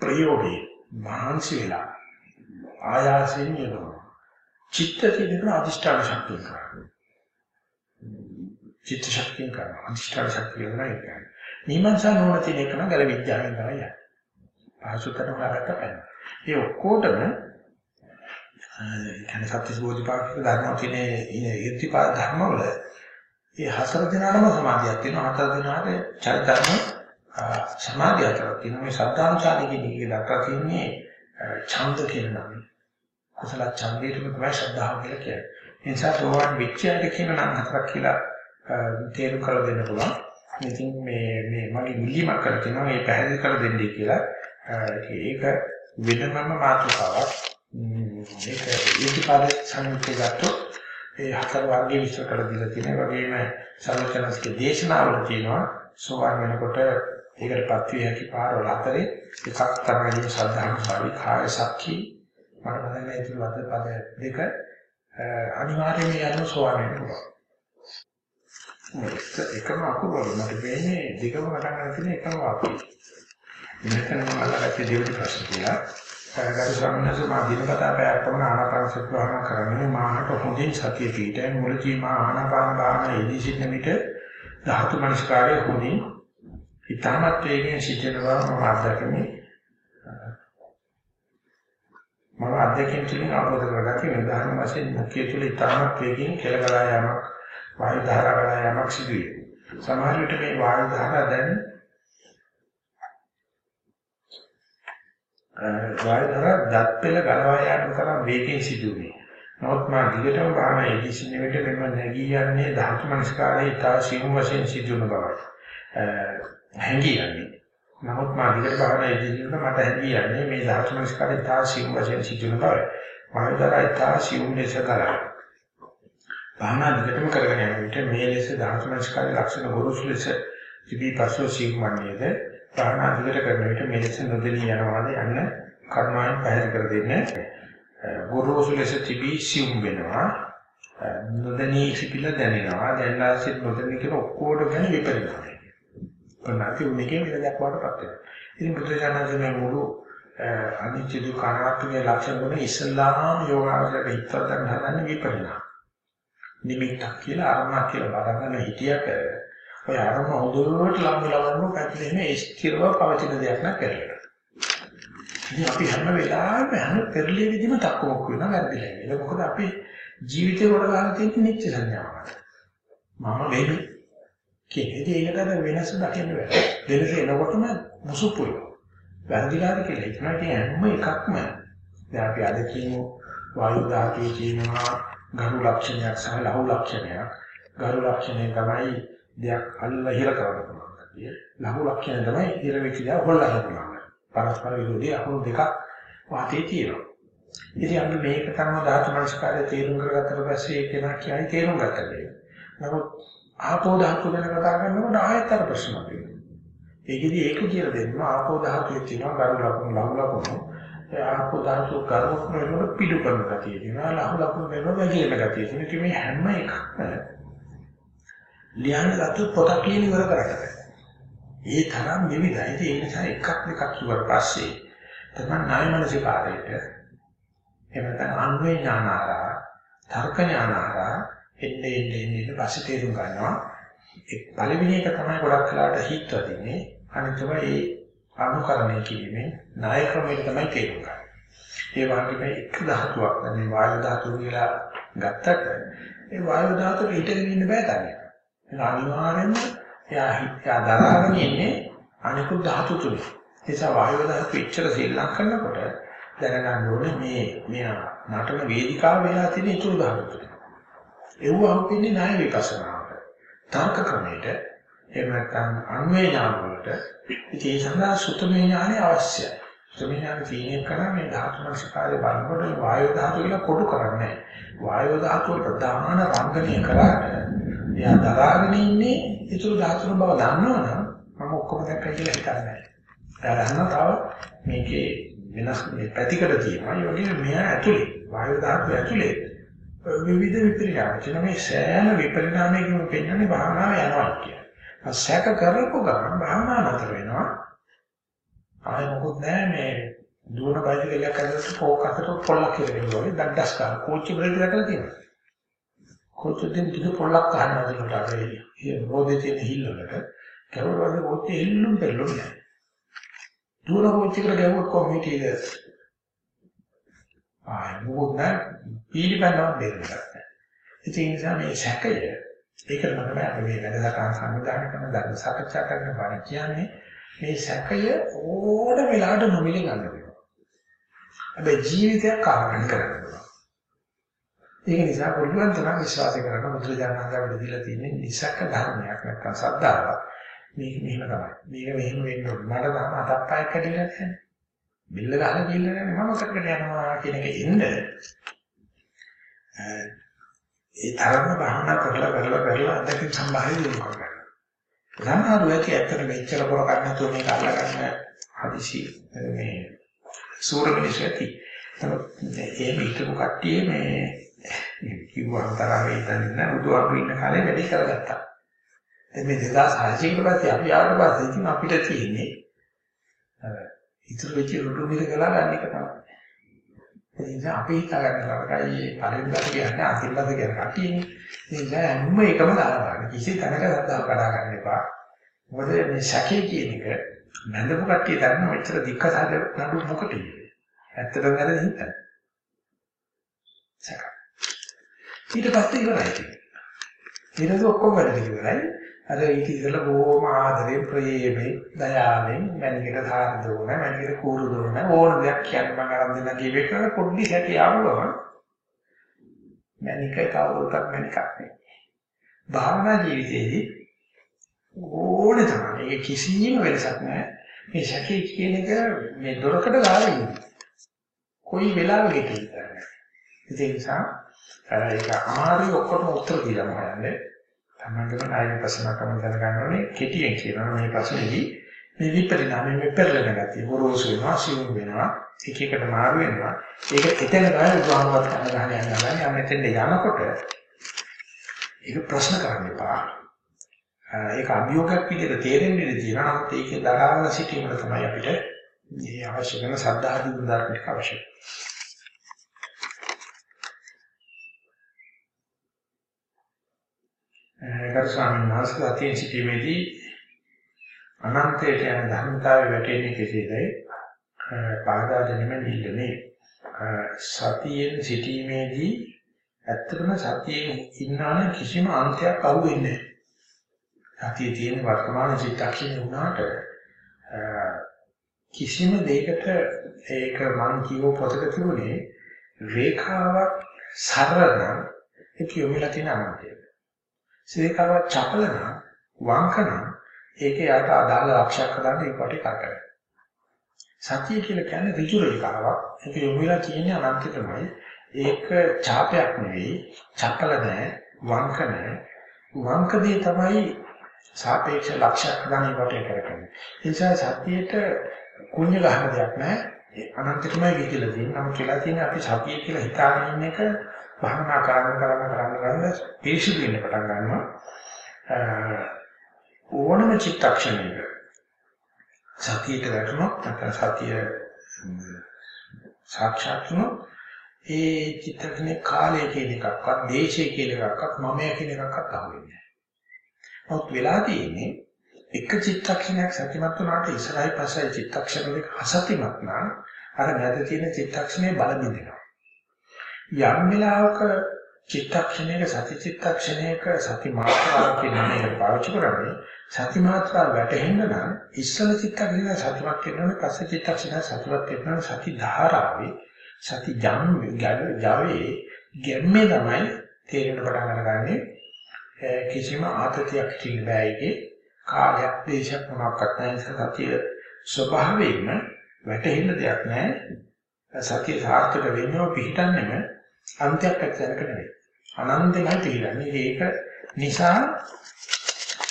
ප්‍රයෝගේ මහන්සි වෙලා ආයාසයෙන් යනවා. චිත්ත තියෙන එක අධිෂ්ඨාන ශක්තිය කරනවා. චිත්ත ශක්තිය කරනවා. අධිෂ්ඨාන ශක්තිය කරනවා. මීමන්සා නෝන තියෙන එක නම් ගල විද්‍යාවෙන් තමයි යන්නේ. පාසුතර වලට පැන. ඒ ඔක්කොටම කියන්නේ සත්‍ය බෝධිපාක්ෂික ධර්ම තියෙන ඉර්තිපා ධර්ම වල ඒ හතර දිනාටම සමාධියක් තියෙනවා. හතර දිනාට චරිතර්ම සමාධිය අතරක් තියෙනවා. මේ සද්ධානුචාරී කියන එක දක්වා තියෙන්නේ ඡන්ද කියන නම. කුසල ඡන්දේටම තමයි ශ්‍රද්ධාව කියලා කියන්නේ. ඒ නිසා සෝවාන් විච්ඡේද කියන නම් හතරක් කියලා තේරුම් කරලා දෙන්න පුළුවන්. ඉතින් මේ මේ මගේ නිලිමක් කරලා තියෙනවා මේ පැහැදිලි කරලා දෙන්නයි කියලා. ඒක වෙනමම මාතෘකාවක්. මේක ඊටිපාද සංකේත ගත්තොත් ඒ හතර වර්ගයේ විස්තර කරලා දීලා තියෙනවා. වගේම සර්වචනස්ගේ දේශනාවල තියෙනවා සෝවාන් වෙනකොට ඒකටපත් විය හැකි පාරවල හතරේ එකක් තමයි ශ්‍රද්ධාව සාවි කාය සක්ඛී මට මතක නැහැ ඉතින් වද පද දෙක අනිවාර්යයෙන්ම යන සෝවාන් වෙන්න පුළුවන්. එකම අකුරු වල මට වෙන්නේ දෙකම පටන් ගන්න තියෙන එකම වාක්‍යය. මෙතන මම අල්ලගත්තේ දෙවෙනි ප්‍රශ්න කියලා. ගරු ස්වාමීන් වහන්සේ මා දිනපතා පැයක් පමණ ආනාපාන සති භාවනා කරන්නේ මාහට හොඳින් සතිය පිටයි මුලදී මා ආනාපාන භාවනා යෙදී සිටින විට ධාතු මනස්කාරයේ හොඳින් ඊටමත් වේගෙන් සිටින බව මම අත්දැකීමේ මම අධ්‍යක්ෂින් තුලින් අවබෝධ කරගත්තේ උදාහරණ වශයෙන් මුඛය තුල ඊටමත් වේගෙන් කෙලගලා යාමක් වායු ධාරා ගලා යාමක් සිදුවේ. සමහර විට මේ වායු ධාරා දැන් වායු ධාරා දත් පෙළ ගලවා යාම තරම් වේගයෙන් සිදුවේ. නමුත් මා දිගටම බාහන එදිසින විට මෙම නැගී යන්නේ ධාතු මනස්කාරයේ ඉතා සියුම් වශයෙන් සිදුවන බවයි. හැඟී යන්නේ. නමුත් මා දිගට බාහන එදිසින මට හැඟී යන්නේ මේ ධාතු මනස්කාරයේ ඉතා සියුම් වශයෙන් සිදුවන බවයි. වායු ධාරා ඉතා සියුම් ලෙස කරා. භාවනා දිගටම කරගෙන යන විට මේ ලෙස ධාතු මනස්කාරයේ ලක්ෂණ ගොරුසු ලෙස තිබී පසු සියුම් වන්නේද භාවනා දිගට කරන විට මේ ලෙස නොදෙනී යනවාද යන්න කර්මයන් පැහැදිලි කර දෙන්නේ. ගොරෝසු ලෙස තිබී සිවුම් වෙනවා. නොදෙනී සිපිල දැනෙනවා. දැනලා සිට නොදෙනී කියන ඔක්කොට ගැන විපරිණාමය. පනාති උනිකේ විදයක් වඩපත් වෙනවා. ඉතින් බුදුසසුනේ මුළු අනිත්‍ය දුක්ඛ අනාත්මයේ ලක්ෂණ වල ඉස්ලාම යෝගාවචරක හිතවත් ගන්න හදන්නේ විපරිණාම. නිමිත්තක් කියලා අරමුණක් කියලා බලාගෙන හිටියට ඔය අරමුණ හොඳට ලඟ ලවන්න පැතිලෙන ස්ථිරව පවතින දෙයක් නෑ කරලා. ඉතින් අපි හැම වෙලාවෙම හැම පෙරලියෙදිම තක්කමක් වෙනවා වැරදිලා. ඒක මොකද අපි ජීවිතේ වල ගන්න තියෙන නිත්‍ය සංඥාවක්. මම වෙමි. කියන්නේ ඒකට වෙනස දකින්න බෑ. වෙනස එනකොටම මුසුපුයි. වැරදිලාද කියලා හිතනවා. ඉතින් හැම එකක්ම දැන් අපි අද කියමු වායු ධාතුවේ කියනවා ගරු ලක්ෂණයක් සහ ලහු ලක්ෂණයක්. ගරු ලක්ෂණය තමයි දෙයක් අල්ලලා හිර කරන්න පුළුවන් කතිය. ලඝු ලක්ෂණ තමයි හිර වෙච්ච දේ හොල්ලා හොල්ලා. පරස්පර විරෝධී අකුණු දෙකක් වාතේ තියෙනවා. ඉතින් අපි මේක තමයි ධාතු මනස්කාරය තේරුම් කරගත්තට පස්සේ ඒක නා කියයි තේරුම් ගත්තා නමුත් ආපෝ ධාතු ගැන කතා කරනකොට ආයෙත් අර ප්‍රශ්න තියෙනවා. ඒකෙදි ඒක කියලා දෙන්න ආපෝ ධාතුවේ තියෙනවා ගරු ලකුණු ලඝු ලකුණු. ඒ ආපෝ ධාතු ගරු ලකුණු වෙනකොට පිටු කරන ගතිය තියෙනවා ලඝු ලකුණු වෙනකොට වැగిරෙන ගතිය තියෙනවා. ඉතින් මේ හැම එකක්ම ලියන්න ගත්ත පොතක් කියන ඉවර කරගන්න. ඒ තරම් විවිධයි. ඒ නිසා එකක් දෙකක් ඉවර පස්සේ තමයි ණයමනසිකාරයට එහෙම නැත්නම් අන්වේ ඥානාරා තර්ක ඥානාරා එන්නේ එන්නේ එන්නේ පස්සේ තේරුම් ගන්නවා ඒ පළවෙනි එක තමයි ගොඩක් වෙලාවට හිත වදින්නේ අනිත් තමයි අනුකරණය කිරීමෙන් ණය ක්‍රමයට තමයි තේරුම් ගන්න. ඒ වගේම එක් ධාතුවක් මේ වායු ධාතුව කියලා ගත්තට ඒ වායු ධාතුව හිටගෙන ඉන්න බෑ තනියම. ඒක අනිවාර්යෙන්ම එයා හිතා දරාගෙන ඉන්නේ අනිකුත් ධාතු තුනේ. ඒ නිසා වායු ධාතුව ඉච්ඡර සෙල්ලම් කරනකොට දැනගන්න ඕනේ මේ මෙයා නටන වේදිකාව වෙලා තියෙන ඉතුරු ධාතු තුනේ. ඒව හම්බෙන්නේ ණය විපස්සනාවට. තර්ක ක්‍රමයට එහෙම නැත්නම් අන්වේ ඥාන වලට ඉතින් ඒ සඳහා සුතමේ ඥානය අවශ්‍යයි. සුතමේ ඥාන තියෙන කරා මේ ධාතු මනසකාරය බලනකොට වායු ධාතු කියලා කොටු කරන්නේ වායු ධාතුව ප්‍රධාන රංගනය කරාට එයා දරාගෙන ඉන්නේ ඉතුරු ධාතුන බව දන්නවනම් මම ඔක්කොම දැක්කයි කියලා හිතන්නේ නැහැ. එයා දන්නවා තව මේකේ වෙනස් පැතිකඩ තියෙනවා. ඒ වගේම මෙයා ඇතුලේ වායු ධාතුව ඇතුලේ විවිධ විපරිණාම කියන මේ සෑම විපරිණාමයකම පෙන්වන්නේ භාවනාව යනවා කියන්නේ. සැක කරපු ගමන් භාවනාව නතර වෙනවා. ආය මොකුත් නැහැ මේ දුවන බයිසිකලයක් අරගෙන පොකකට පොල්ලක් කියලා දෙනවා. දඩස් ගන්න කෝච්චි බ්‍රේක් දැකලා තියෙනවා. කොච්චරද ටික පොල්ලක් ගන්නවා ඒකට අර ඒ රෝදේ තියෙන හිල්ලකට කවුරුහරි කොච්චර එල්ලුම් පෙරළුම් නැහැ. දුර කොච්චර ගැවුවත් කොහොමද කියලා. ආ මොකද පිළිපැන්නව දෙන්නවා. ඒ නිසා මේ සැකය ඒකට තමයි අපි මේ වැඩසටහන් සංවිධානය කරන ධර්ම සාකච්ඡා කරන බණ කියන්නේ මේ සැකය ඕන වෙලාවට නොමිලේ ගන්න වෙනවා. හැබැයි ජීවිතයක් කාරණා කරගන්න ඒක නිසා පුළුවන් තරම් විශ්වාස කරන බුදුරජාණන් වහන්සේ දීලා තියෙන නිසක ධර්මයක් නැත්නම් සද්ධාවක්. මේක මෙහෙම තමයි. මේක මෙහෙම වෙන්න ඕනේ. මට තාම අතක් පයක් කැඩිලා නැහැ. බිල්ල ගහලා ගිහිල්ලා නැහැ. මම කරකට යනවා කියන එක එන්න. ඒ තරම භාවනා කරලා කරලා කරලා අදකින් සම්භාරය දිනු කරගන්න. සමහර වෙලාවට ඇත්තට මෙච්චර කර ගන්න නැතුව මේක අල්ල ගන්න හදිසි මේ සූර මිනිස්සු ඇති. නමුත් එහෙම හිතපු කට්ටිය මේ කිව්වම තරහ වෙන්නේ නැහැ. බුදුහාමුදුරු ඉන්න කාලේ වැඩි කරගත්තා. දැන් මේ 2600 කට පස්සේ අපි ආවට පස්සේ ඉතින් අපිට තියෙන්නේ අර ඉතුරු වෙච්ච රුඩු මිල ගලා ගන්න එක තමයි. ඒ නිසා අපි හිතා ගන්න තරකයි පළවෙනි බස කියන්නේ අන්තිම බස කියන කටියේ. ඒ නිසා හැම එකම දාලා ගන්න. කිසි තැනක සද්දාව කඩා ගන්න එපා. මොකද මේ ශකේ කියන එක මැදපු කට්ටිය දන්න මෙච්චර දික්කසාද නඩු මොකටද? ඇත්තටම වැරදි හිතන්න. සක. ඊට පස්සේ ඉවරයි. ඊට පස්සේ ඔක්කොම වැඩ ඉවරයි. අර ඊට ඉස්සෙල්ලා බොහොම ආදරේ ප්‍රේමේ දයාවෙන් මැනිකට ධාර දුන මැනිකට කූරු දුන ඕන දෙයක් කියන්න මම අරන් දෙන්න කියවෙක පොඩි සැකේ ආවම මැනික කවුරුත් මැනිකක් නෙවෙයි. භාවනා ජීවිතයේදී ඕනේ තමයි. ඒක කිසිම වෙනසක් නැහැ. මේ සැකේ කියන එක මේ දොරකඩ ගාලා ඉන්නේ. කොයි වෙලාවෙ ගෙටින්ද? ඒ නිසා ඒක අමාරුයි ඔක්කොම උත්තර දීලා හොයන්නේ. තමන්ගේම ආයෙ ප්‍රශ්න කරන දැනගන්න ඕනේ කෙටියෙන් කියනවා. මේ ප්‍රශ්නේදී මේ විපරිණාමය මේ පෙරලෙන ගතිය හොරෝසු වෙනවා සිවුම් වෙනවා එක එකට මාරු වෙනවා. ඒක එතන ගාන උදාහරණයක් ගන්න ගන්න යනවා යම් මෙතෙන්ද යනකොට ඒක ප්‍රශ්න කරන්න එපා. ඒක අභියෝගයක් විදිහට තේරෙන්නේ තියෙනවා නමුත් ඒකේ දරාගෙන සිටීමට තමයි අපිට මේ අවශ්‍ය කරන සද්ධාදී උදාහරණ ටික අවශ්‍යයි. ගරු ස්වාමීන් වහන්සේ අතින් සිටීමේදී අනන්තයට යන ධර්මතාවය වැටෙන්නේ කෙසේදයි පාදා දෙනෙම නිල්ලනේ සතියෙන් සිටීමේදී ඇත්තටම සතියෙන් ඉන්නාන කිසිම අන්තයක් අහු වෙන්නේ නැහැ. සතියේ තියෙන වර්තමාන චිත්තක්ෂණය වුණාට කිසිම දෙයකට ඒක මං කියව පොතක තිබුණේ රේඛාවක් සරල නම් ඒක යොමුලා තියෙන අනන්තය. සීකාව චපල නම් වංකන ඒකේ යට අදාළ ලක්ෂයක් හදන්න ඒ කොට කරකැවෙන. සතිය කියලා කියන්නේ ඍජු රේඛාවක්. ඒක යොමු වෙලා තියෙන්නේ අනන්තකමයි. ඒක ඡාපයක් නෙවෙයි, චපල නැහැ, වංක නැහැ. වංකදී තමයි සාපේක්ෂ ලක්ෂයක් හදන්න ඒ කොට කරකැවෙන. ඒ නිසා සතියේට කුණ්‍ය ගහන දෙයක් නැහැ. අනන්තකමයි විදිලා තියෙනවා. නමුත් කියලා තියෙන්නේ අපි සතිය කියලා හිතාගෙන ඉන්න එක භාවනා කරන කරන කරන කරන පිරිසිදු වෙන්න පටන් ගන්නවා. ඕනම චිත්තක්ෂණයක සතියට වැටුණොත් නැත්නම් සතිය සාක්ෂාත් වුණොත් ඒ චිත්තක්ෂණේ කාලය කියන එකක්වත් දේශය කියන එකක්වත් මමය කියන එකක්වත් අහුවෙන්නේ නැහැ. නමුත් වෙලා තියෙන්නේ එක චිත්තක්ෂණයක් සතිමත් වුණාට ඉස්සරහයි පස්සයි චිත්තක්ෂණ දෙක අසතිමත් නම් අර නැද තියෙන චිත්තක්ෂණේ බල බිඳිනවා. යම් වෙලාවක චිත්තක්ෂණයක සති චිත්තක්ෂණයක සති මාත්‍රාව කියන එක පාවිච්චි කරන්නේ සති මාත්‍රාව වැටෙන්න නම් ඉස්සල චිත්තක්ෂණය සතිමත් වෙනවනේ පස්සේ චිත්තක්ෂණය සතිමත් වෙනවනේ සති ධාරාවේ සති ජම් ජාවේ ගැම්මේ තමයි තේරෙන්න පටන් අරගන්නේ. කිසිම ආතතියක් තියෙන බෑයිගේ කාලයක් දේශයක් මොනක්වත් නැහැ. සතිය ස්වභාවයෙන්ම වැටෙන්න දෙයක් නැහැ. සතිය සාර්ථක වෙන්නව පිටින්නෙම අන්තයක් ඇත්තනක නෙවෙයි අනන්තමයි තේරෙන්නේ ඒක නිසා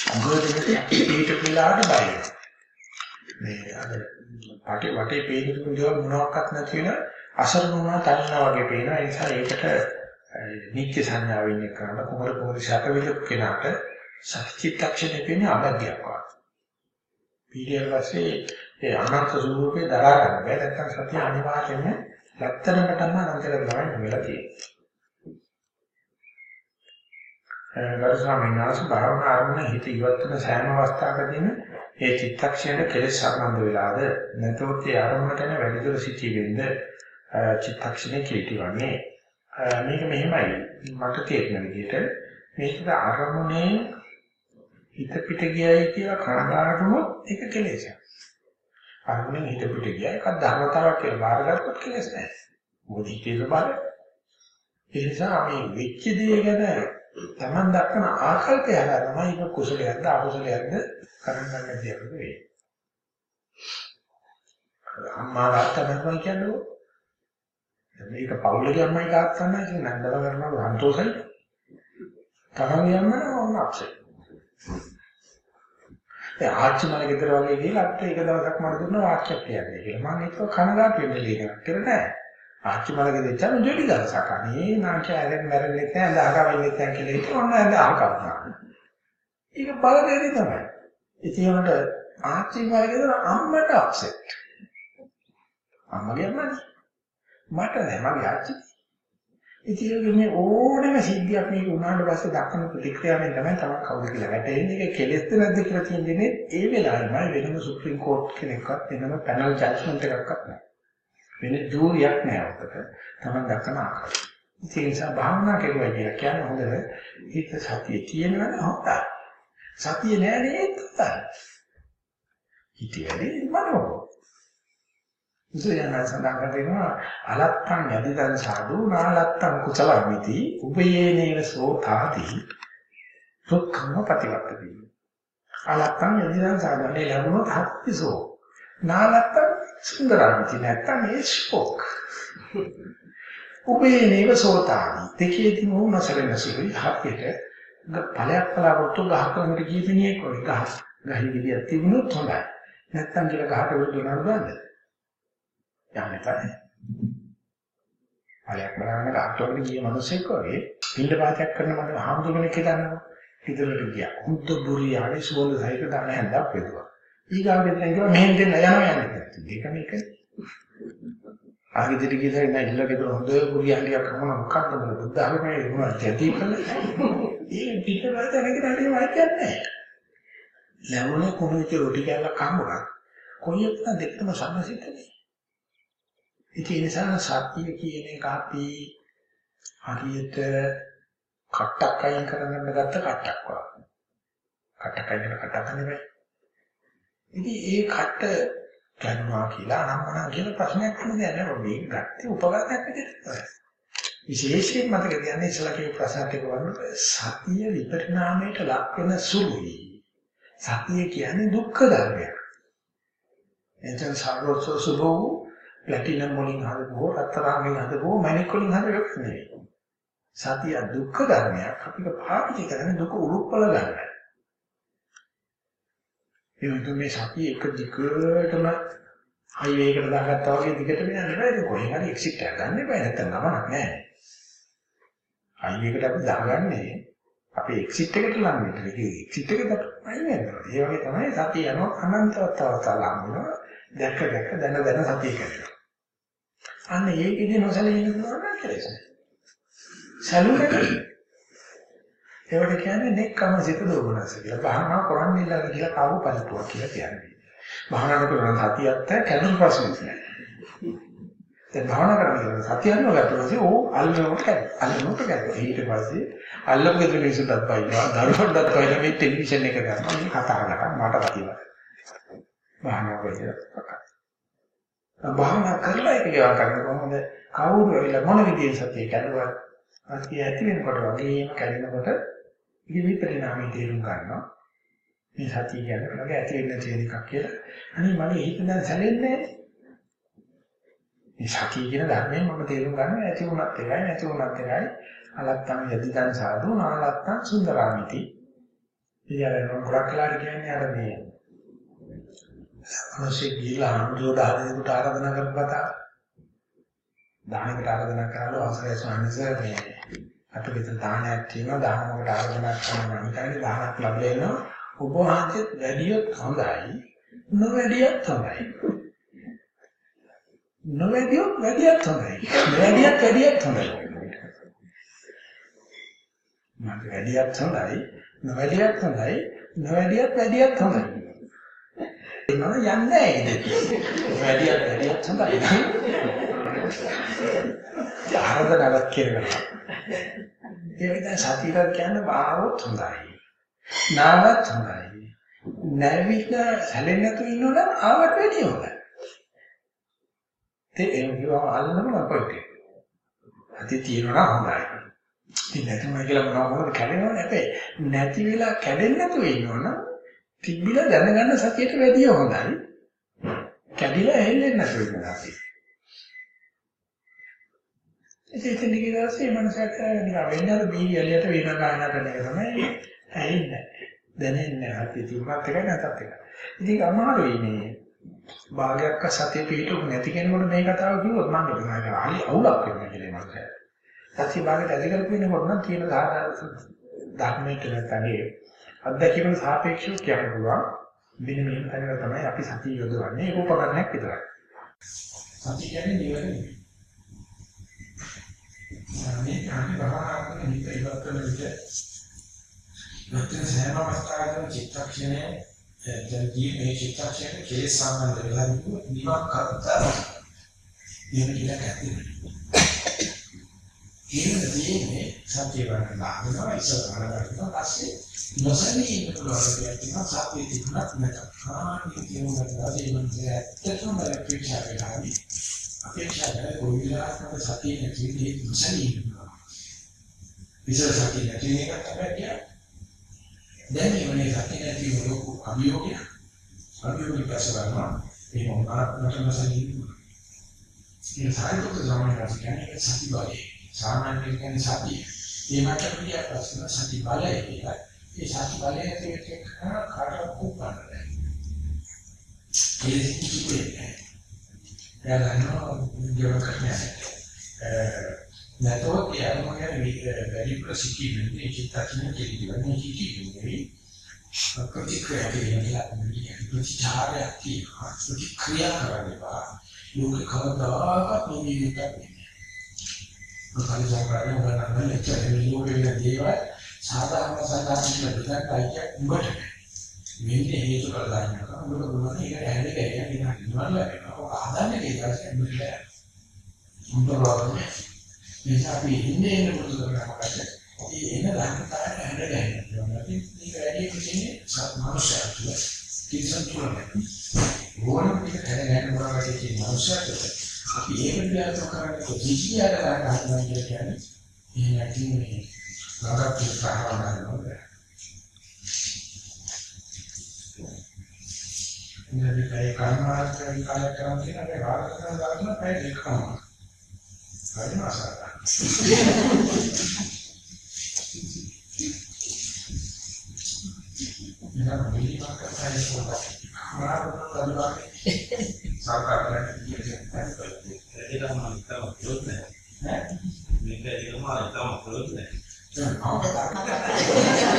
අගොඩට පිට පිලාට බය මේ අර පාටේ වටේ පේන දේවල් මොනවාක්වත් නැති වෙන අසරණ වුණා තනිනා වගේ පේනවා. ඒ නිසා ඒකට නිත්‍ය සංඥාවෙන් කරන කුමර කුමරි සැපවිලක් කෙනාට සත්‍චිත්තක්ෂණය කියන්නේ අබද්ධයක් වගේ. පීඩියල් වශයෙන් ඒ අනන්ත ස්වરૂපේ දරා ගන්න බැහැ නැත්නම් සතිය අනිවාර්යයෙන්ම ලැත්තරමටම අනන්තර ගමන් වෙලා තියෙනවා. ගරු ස්වාමීන් වහන්සේ භාවනා ආරම්භන හිත ඉවත් වෙන සෑම අවස්ථාවකදීම ඒ චිත්තක්ෂණය කෙලෙස් සම්බන්ධ වෙලාද? නැතොත් ඒ ආරම්භන ගැන වැඩිදුර සිටීමෙන්ද චිත්තක්ෂණය කිලිටිවන්නේ මේක මෙහෙමයි මට තේරෙන විදිහට මේක ආරම්භනේ හිත පිට ගියයි කියලා කනගාටුම ඒක කෙලෙසක්. ආරම්භනේ හිත පිට ගියයි එකක් ධර්මතාවක් කියලා බාරගත්තොත් කෙලෙස් නැහැ මොකද හිතේ ස්වභාවය ඒ නිසා මේ වෙච්ච දේ ගැන Taman දක්වන ආකල්පය හරහා තමයි ඒක කුසලයක්ද අකුසලයක්ද කරන්න ගන්න දෙයක් වෙන්නේ. අම්මා තාත්තා මම කියන්නේ මේක පවුලේ අම්මයි තාත්තා නැහැ කියන නන්දල කරනවා සන්තෝෂයි. තමන්ගේ අම්මා නම් ඕන අප්සෙට්. ඒ ආච්චි මල ගෙදර වගේ ගිහලා අපිට එක දවසක් මම දුන්න වාක්‍යයක් කියන්නේ කියලා. මම ඒක කනගාටු වෙන්න දෙයක් කියලා නෑ. ආච්චි මලගේ දෙච්චම ජොලි දවසක් අනේ නාට්‍ය ඇරෙන් මැරෙන්නේ නැහැ අඳහකවෙන්නේ නැහැ කියලා හිතුව ඔන්න අඳහකවනවා. ඒක බලදේවි තමයි. ඉතින් උන්ට ආච්චි මලගේ දර අම්මට අප්සෙට්. අම්මගේ අම්මනේ. මට නෑ මගේ ආච්චි. ඉතින් මේ ඕනම සිද්ධියක් මේක උනාට පස්සේ දක්වන ප්‍රතික්‍රියාවෙන් තමයි තමයි කවුද කියලා වැටෙන්නේ. ඒක කෙලෙස්ද නැද්ද කියලා කියන්නේ ඒ වෙලාවෙමයි වෙනම සුප්‍රීම කෝට් කෙනෙක්වත් වෙනම පැනල් ජජ්මන්ට් එකක්වත් නැහැ. වෙන ජූරියක් නෑ ඔකට. Taman දක්වන ආකාරය. ඒ නිසා භාවනා කරුවා කියලා කියන්නේ හොඳට හිත සතිය තියෙනවනේ හොඳයි. සතිය නෑ නේද? හිතේ මනෝ. ඉතින් සඳහන් කරනවා අලත්තං යදිදන් සාදු නාලත්තං කුසලමිති උපයේනේව සෝතාති දුක්ඛම ප්‍රතිවත්තති. අලත්තං යදිදන් සාදනේ ලැබුණොත් හත්තිසෝ නාලත්තං සුන්දරාමිති නැත්තම් ඒ ෂෝක්. උබේ නේව සෝතානි. දෙකේදී මොන නැසරෙන සිදුයි හප්පෙට ඵලයක් බලාපොරොත්තු ගහකට ගිය මිනිහෙක් වගේ ගහ. ගහේ ගියක් තිබුණොත් හොඳයි. නැත්තම් කියලා ගහට වුදුනන බෑද? යන්නේ තමයි. ඵලයක් බලන්න ගහකට ගිය මිනිහෙක් වගේ පින්න පාතයක් කරන මම හාමුදුරනේ කියනවා. ඉදිරියට ගියා. හුද්ද බුරියාගේ සුවඳ සහිත දාන හැන්දක් වෙදුවා. ඊගාව ගෙදර ඉඳලා මෙහෙන් දෙන්න යනවා යන්නේ. දෙක මේක. ආගෙදර ගිහලා ඉන්න ඉල්ල ගෙදර හොඳ කුරියන්ඩියක් කරන මොකක්ද මේ බුද්ධ ආගමේ වුණා තැටි කළා. ඒ පිටපත නැගිට හරිය වාක්‍යයක් නැහැ. ලැබුණේ කොහොමද රොටි කෑල්ලක් හම්බුණා. කොයියක්ද දෙකම සම්සිතනේ. ඉතින් ඒ නිසා සත්‍ය කියන එක අපි හරියට කට්ටක් අයින් කරගන්න ගත්ත කට්ටක් වගේ. කට්ටක් අයින් කරන කට්ටක් නෙමෙයි. ඉතින් ඒ කට ගන්නවා කියලා අනම්මනා කියන ප්‍රශ්නයක් නෙමෙයි නේද මේක ගත්තේ උපකරණයක් විදිහට තමයි. විශේෂයෙන් මතක තියාගන්න ඉස්සලා කියපු ප්‍රශ්නත් එක්ක වන්න සතිය විපරිණාමයට ලක් වෙන සුළුයි. සතිය කියන්නේ දුක්ඛ ධර්මයක්. එතන සාරෝත්සව සුභෝ ප්ලැටිනම් වලින් හදපුව, රත්තරන් වලින් හදපුව, මැණික් වලින් හදපුව නෙවෙයි. සතිය දුක්ඛ ධර්මයක්. අපිට පාවිච්චි කරන්නේ දුක උරුප්පල ගන්නයි. ඒ වගේ මේ සතිය එක දිගටම හයිවේ එකට දාගත්තා වගේ දිගටම යන්න බෑ. ඒක කොහෙන් හරි එක්සිට් එකක් ගන්න බෑ. නැත්නම් ගමනක් නෑ. හයිවේ එකට අපි දාගන්නේ අපේ එක්සිට් එකට ලං වෙන්න. ඒක එක්සිට් එකට අයින් වෙනවා. ඒ වගේ තමයි සතිය යනවා අනන්තවත් අවස්ථා ලං වෙනවා. දැක දැක දන දන සතිය කරනවා. අන්න ඒකෙදි නොසලී ඉන්න පුළුවන් නම් කෙලෙස. සැලුනට ඒවට කියන්නේ නෙක්කම සිත දෝමනස කියලා. භාවනා කරන්නේ ඉල්ලගෙන කියලා කවු පරිපුවක් කියලා කියන්නේ. භාවනා කරන සතියත් කැඩුම් ප්‍රශ්නයක් නෑ. දැන් භාවනා කරන සතිය යනවා ගැටුවාසේ ඕ අල්ලනකොට කැඩ. අල්ලනකොට කැඩ. ඊට පස්සේ අල්ලපු ගෙදර මිනිස්සුන්ටත් බයිනවා. දරුවන්ටත් බයිනවා මේ ටෙලිවිෂන් එක ගන්නවා. මේ කතා කරලා මට වතිනවා. භාවනා කරලා. භාවනා කරලා ඒක ගෙවා ගන්න කොහොමද? කවුරු ඇවිල්ලා මොන විදිහේ සතිය කැඩුවත් සතිය ඇති වෙනකොට වගේම කැඩෙනකොට ඉති විපරිණාමය තේරුම් ගන්නවා. මේ සතිය කියන්නේ වගේ ඇති වෙන්න තියෙන එකක් කියලා. අනේ මගේ හිත දැන් සැලෙන්නේ මේ සතිය කියන ධර්මයෙන් මම තේරුම් ගන්නවා ඇති වුණත් එකයි නැති වුණත් එකයි. අලත්තම් යදිදන් සාදු නාලත්තම් සුන්දරාමිති. ඊයරන ගොඩක් කලාට කියන්නේ අර මේ මොනසේ ගිහලා අනුරෝ දානෙකට ආරාධනා කරපතා දානකට ආරාධනා කරලා අවසරයි ස්වාමීන් මේ අපිට දානයක් තියෙනවා. දානකට ආරාධනා කරනවා මම කියන්නේ දානක් ලැබෙනවා ඔබ වහන්සේත් වැඩියොත් හොඳයි නොවැඩියත් හොඳයි. නොවැඩියොත් වැඩියත් හොඳයි. නොවැඩියත් වැඩියත් හොඳයි. මම වැඩියත් හොඳයි නොවැඩියත් හොඳයි නොවැඩියත් වැඩියත් හොඳයි. මම යන්නේ නැහැ ඉතින් වැඩියත් වැඩියත් හොඳයි ආරාධනාවක් කියනවා ඒක දැන් සතියක් කියන්නේ බාහොත් හොඳයි නාවත් හොඳයි. නැවිත සැලෙන්නේ නැතුව ඉන්නවනම් ආවට වැඩිය හොඳයි. ඒ එනවා අල්ලනම අපිට. අති තියනවා හොඳයි. ඉතින් නැතුම කියලා මොනවද කැඩෙනවද හැබැයි නැති වෙලා කැඩෙන්නේ නැතුව ඉන්නවනම් තිබිලා දැනගන්න සතියට වැඩිය හොඳයි. කැඩිලා හෙල්ලෙන්නේ නැතුව ඉන්නවා. ඉතින් ඉතින් ඊගාසේ මනසට නිකන් වෙන්නද බී එළියට වීණ ගායනා කරන එක තමයි ඇහෙන්නේ දැනෙන්නේ නැහැ තිබුණත් එකයි නැතත් එකයි. ඉතින් අමාරුයි මේ භාගයක් සතිය පිටු නැති කෙනෙකුට මේ කතාව කිව්වොත් මම හිතනවා හරි අවුලක් වෙනවා කියලා මට. සතිය භාගයට ඇති කරපිනකොට නම් තියෙන ධර්මයට නැත්නම් අත්දැකීමට සාපේක්ෂව කියන්න පුළුවන්. මෙන්න මේ තැනක තමයි අපි සතිය යොදවන්නේ ඒක උපකරණයක් විතරයි. සතිය කියන්නේ නිවන නෙවෙයි. මේ කාණි බහාරගෙන හිත ඉවත් කරන විදිහ නැත්නම් සෑම අවස්ථාවකම චිත්තක්ෂණය දැන්දී මේ චිත්තක්ෂණය කෙලෙස් සම්බන්ධ වෙලා නිවන් කරතා කියන කියලා කැතියි. කියන දේනේ සත්‍ය වරණා ඉස්සර කරගන්නවා පස්සේ නොසලී ඉන්න පුළුවන් කියලා කියනවා සත්‍ය තිබුණත් නැත. ආන්නේ කියනවා ඒ ඇත්තටම අපේක්ෂා කරන්නේ අපේක්ෂා කරේ කොයි විලාසකට සත්‍ය නැති දෙයක් නොසලී ඉන්නවා. විසර සත්‍ය නැති එක තමයි කියන්නේ දැන් මේ සත්‍ය නැති ලොකු අභියෝගයක්. අභියෝගය පැසවනවා. ඒ මොනවාට නැසෙන්නේ. ඒ සාහිත්‍ය සමාජය කියන්නේ සති බලය. සාමාන්‍ය කියන්නේ සතිය. ඒ මට පිළිය ප්‍රශ්න සති බලය කියලා. ඒ සති බලය ඇති වෙච්ච කාටවත් කුප්පන්නේ. ඒ කිසිකේ. එයාලනෝ ජීව කරන්නේ. නැතොත් එයාම ගැන වැඩි ප්‍රසිද්ධිය වෙන්නේ චිත්තක්ෂණ කෙලිවන්නේ හිතීමේ ප්‍රතික්‍රියා කියන්නේ ප්‍රතිචාරයක් තියෙනවා ප්‍රතික්‍රියා කරනවා යෝග කවදාකවත් නොවිය යුතුයි ප්‍රතිචාරය කරනවා ලෙක්චර් යෝග වෙන දේවල් සාධාරණ සාධාරණ දෙයක් අයිය උඹට මෙන්නේ හේතු කරලා ගන්නවා. උඹට පුළුවන් ඒක ඇහැලේ ගෑනියක් ඉන්නවා නේද ආදාන්නේ කියලා කියන්නේ උඹට නිසා අපි ඉන්නේ එන්න පුරුදු කරනකොට ඒ එන ධර්මතාවය හැදගන්නවා. මේක වැඩි කියන්නේ මනුෂ්‍යයෙක් තුළ. කිසිම තුරක් ඕනම දෙයක් හැදගන්න මොනවද කියන මනුෂ්‍යයෙක් අපි ඒක දිහා කරන්නේ කිසියට ගන්නවා කියන්නේ. ඒ නැති මේ නරක ප්‍රහාරය නෝද. ඉතින් ඒ කර්මාර්ථ විකාරය කරන් කියන අපේ රාග කරන දාන්න පැය දෙකම. හරිම අසාධාරණ. ඉතින් මේක කරන්නේ කොහොමද? රාග කරන දාන්නේ සාකාරයෙන් ඒක නම් හිතම ප්‍රයෝජන නැහැ. මේක ඒකම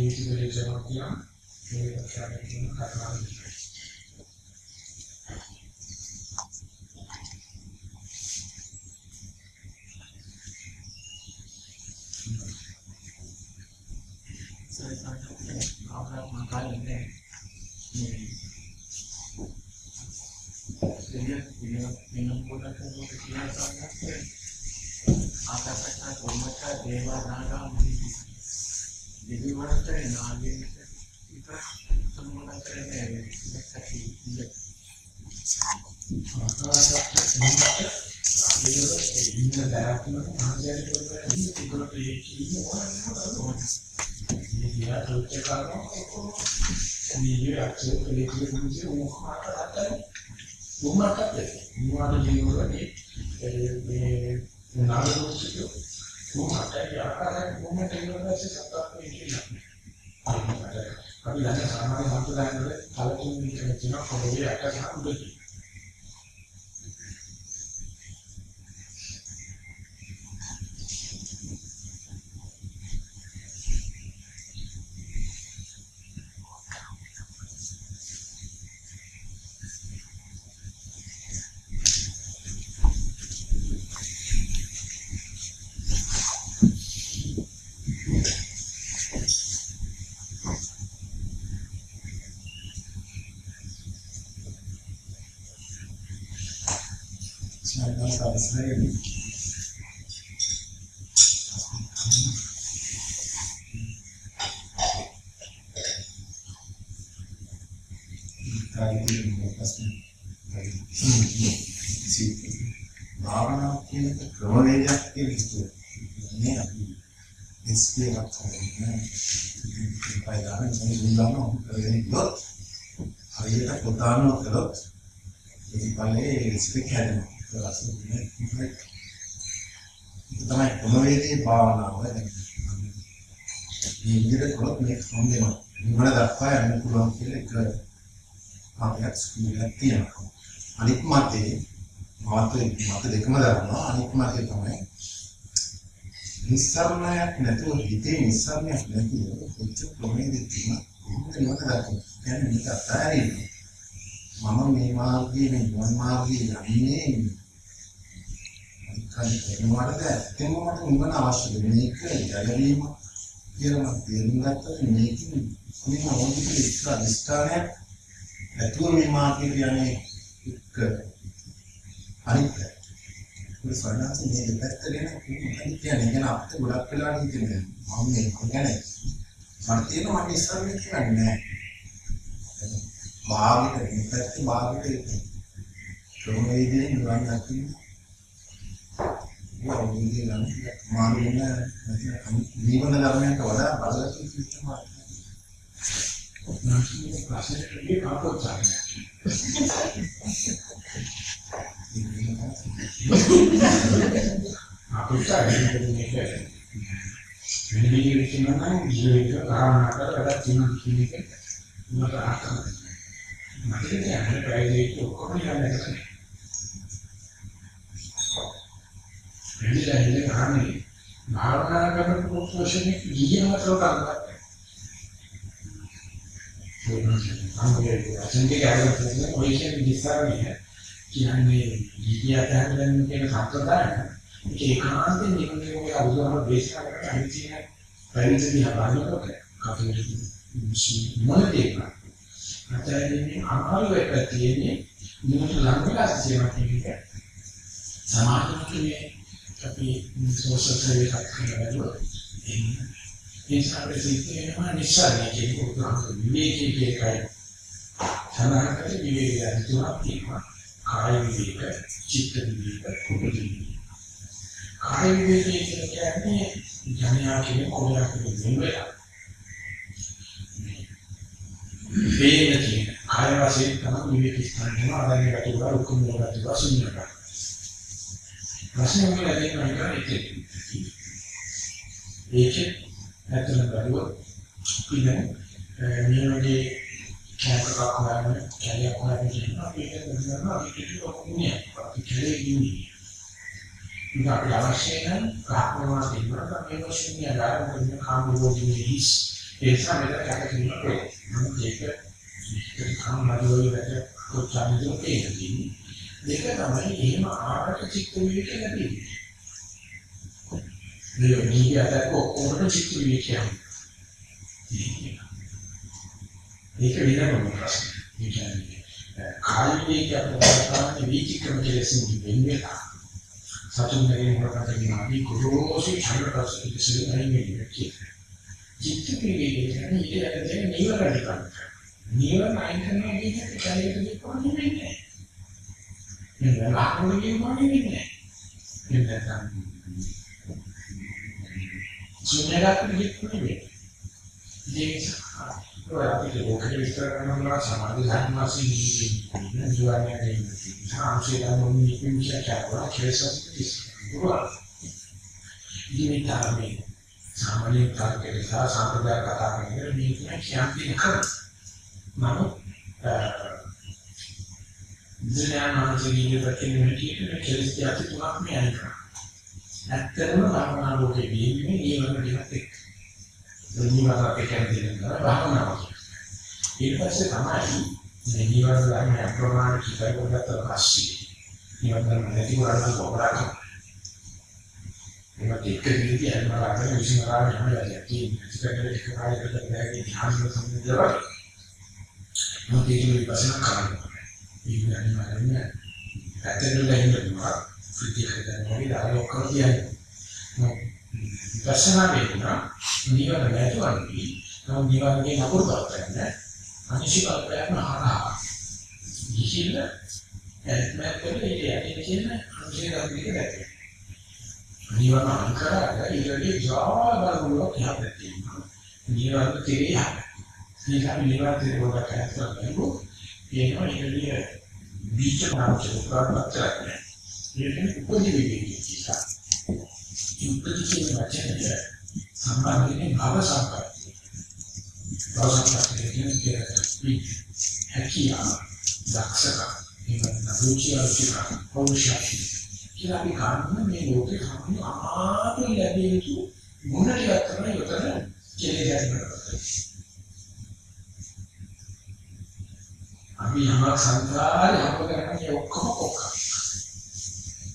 හිතම ප්‍රයෝජන නැහැ. ආකාර මාකාරන්නේ මේ ಆಕಾಶ ಕೊಮ್ಮಟ್ಟ ದೇವ ನಾಗ ಮುನಿ ದಿವಿ ಮಾಡ್ತಾರೆ ನಾಗಿ ಈ ಥರ ಮಾಡ್ತಾರೆ ಇದಕ್ಕಾಗಿ ಇದಕ್ಕೆ ಆಕಾಶ ಹಿಂದೆ ಬ್ಯಾಕ್ ಮಾಡಿ දෙවියන් දින දින පොඩක් කරනකොට කියන සංගතය ආකාශයට කොමත දේවා නාගා මුනි දෙවි වහන්සේ නාගයෙන් විතර සම්මත කරන්නේ ඉස්සකී ඉන්න අපි දැන් සාමාන්‍ය සම්ප්‍රදායවල කලකින් කියන කියන පොළොවේ අට සහ උඩදී භාවනාව කියන ක්‍රමවේදයක් කියලා හිතුවේ අපි එස්පී එකක් කරගෙන ඉතින් ගාන සම්බුද්ධාන කරගෙන ඉතොත් හරියට පොතානෝ කළොත් ඉතිපලේ එස්පී හැදෙනවා ඒක තමයි ක්‍රමවේදයේ භාවනාව මේ විදිහට කළොත් මේ හම්බෙනවා නිවන දක්වා යන්න පුළුවන් කියලා එක අපයක් ස්කීලක් තියෙනවා අනිත් මතේ මත මත දෙකම දරනවා අනිත් මතේ තමයි නිස්සාරණයක් නැතුව හිතේ නිස්සාරණයක් නැතිව කොච්චර ප්‍රමේයද තියෙන ඉන්න නිවන දක්වා කියන්නේ මේක අතාරින්න. මම මේ මාර්ගයේ මේ නිවන් මාර්ගයේ යන්නේ. අනිත් කෙනාට ඇත්තම මට නිවන අවශ්‍යද මේක යැලවීම කියලා මම තේරුම් ගත්තා මේකෙන් මේ මොකද කියලා අදිස්ථානයක් නැතුව මේ මාර්ගය කියන්නේ එක්ක? අනිත් ඒ සයන්ස් මේ දෙපැත්ත ගැන මොකද කියන්නේ. ගැන අපිට ගොඩක් වෙලා හිතන්නේ මම මේක ගැන මට තියෙන මට ඉස්සරහින් කියන්නේ නැහැ භාවිත දෙපැත්ත භාවිත ක්‍රමවේදයෙන් නිවන් දකින්න වෝවිදී නම් මාර්ගයෙන් ජීවන ධර්මයන්ට වඩා බලවත් සිස්ටම් එකක් නැතිව ප්‍රශ්නේ කාපොච්චාරය. අපිටයි මේක වෙන විදිහට කියනවා නම් ජීවිත ආරම්භ කරලා තියෙන කීයක මට ආකම. මට කියන්නේ ප්‍රයිවේට් ඔක්කොම යන්නේ. එනිසා ඉන්නේ කන්නේ භාවනා කරනකොට ප්‍රශ්නේ ගියම කරනවා. අංගයේ අසංකේ කාර්යයෙන් ඔය කියන්නේ විස්තරණය කියන්නේ ගීතිය අධ්‍යයනය කියන සම්ප්‍රදාය ඒකාන්තයෙන් නිකුත්කමේ අනුගමන දේශනා කරන අනිත්‍යය පරිණතිය බලනකොට කපිට මොනදේක අතරින් අමාරු එක තියෙන්නේ නිකුත් ලංකාවේ සියම කියන්නේ සමාජයේ අපි සෝෂල් සර්විස් කරනවා ඒ සාපේක්ෂව නිස්සාරණය කියන උදාහරණ විවේකී කියකයි සමහරකට විවේකයන් තුනක් තියෙනවා. කාය විවේක, චිත්ත විවේක, කුපදී. කාය විවේකයේ කියන්නේ ජනයා කියන කොලයක් නෙවෙයි. වේන කියන කාය වශයෙන් තමයි විවේක ස්ථාන වෙනවා. අදන්නේ කටුවා උකුම් වලට වශයෙන් ප්‍රශ්න වල දෙන්නා ඉතින් ඒකේ ඇත්තම බැලුවොත් ඉතින් මේ වගේ කෑමක් හොයන්න කැලියක් හොයන්න කියනවා ඒක කරනවා ඒක ඔක්කොමනේ අපි කැලේ ඉන්නේ. ඉතින් අපි අවශ්‍ය නම් කාර්යවා දෙන්නවා මේ වශයෙන් යාගාරම් කරන කාමෝගිනේ හිස්. ඒ සමෙද කැකකිරීම කරේ නමුත් ඒක ඒක කාමෝගිනේ වැඩ කොච්චරද ඒකදී දෙක තමයි එහෙම ආරක චිත්ත විවේක නැති මේ නිය අතක ඔක්කොම චිත්ත විවේකයක් ඒක විතරම ප්‍රශ්න. ඒ කියන්නේ කාය විවේක අපතේ වීතික්‍රම කෙලෙසින් වෙන්නේ සතුන් දෙකේ මොකක්ද කියනවා කුරෝසි ඡන්දපස් ඉතිසෙ නැන්නේ කියන්නේ. චිත්ත විවේකය කියන්නේ ඊට යටතේ නීවරණ කරනවා. නීවරණ අයින් කරනවා කියන්නේ කායයට දෙපොන්නේ නැහැ. මේ ලක්ෂණ කියනවා නෙවෙයි. මේ නැත්නම් සුන්‍යගත දෙයක් නෙවෙයි. ඔය අපිට ලෝකෙ විස්තර කරනවා සමාජ ධර්ම වශයෙන් ඉන්නේ ජීවනයේ ඉන්නේ සාංශයෙන් මොන්නේ කිව්වා කියලා කෙලෙසක් තිස්සා ඉදිරිතාවේ සාමාන්‍ය කාර්යයේ සහ සම්ප්‍රදාය කතා කරන්නේ මේ කියන්නේ කර මම දිනානාන්සේගේ ප්‍රතිනේ කියන කෙලෙස් ත්‍යාග තුනක් මේ අනිකා ඇත්තටම භාවනා ලෝකේ වීමේ නියම ටිකක් එක්ක නිවන අපේ කියන්නේ නේද භාවනාව. ඊට පස්සේ තමයි මේ නිවන ධර්ම අප්‍රමාණ කිපයි කරගත්ත පස්සේ නිවන ධර්ම නැති වුණා නම් ඔබරාක. මේක දෙක විදිහට යනවා අතන විශ්මාරා යනවා කියන්නේ. ඒකකට එක කාලයකට දැනගෙන ධ්‍යාන සම්බන්ධව. මොකද ඒක විපස්සනා කරනවා. ඒක අනිවාර්යයෙන්ම ඇත්තටම ලැබෙනවා. ප්‍රතික්‍රියා කරනවා ආලෝකය කියන්නේ. විපස්සනා වේදනා නිවන නැතුවන්නේ නම් නිවනගේ නපුරු බලපෑම අනිශ්චිතත්වයන් හරහා ගිහිල්ල එත්මැකලේ යන්නේ කියන අනුශේධ අපිට දැක්කේ. නිවන අංකරය ඉරදී ජාබරුවක් යහපැති. නිවන තේ යහ. මේක නිවන තේ කොට කැස්සක් කියනවා ඉරදී බීජ නාමක ප්‍රාප්තයක්. ඒක උපදි වෙන්නේ කියලා. උපදි කියන වචනය සම්බන්ධයෙන් භව සම්පත්තිය. භව සම්පත්තිය කියන්නේ හැකියාව, දක්ෂකම්, එහෙම රුචි අරුචිකම්, පෞරුෂය. කියලා අපි ගන්න මේ ලෝකේ කන්නේ ආපේ ලැබිය යුතු ගුණ ටිකක් තමයි උතන කෙලෙදයක් කරන්නේ. අපි යමක් සංසාරේ හම්බ කරන්නේ ඔක්කොම ඔක්කොම.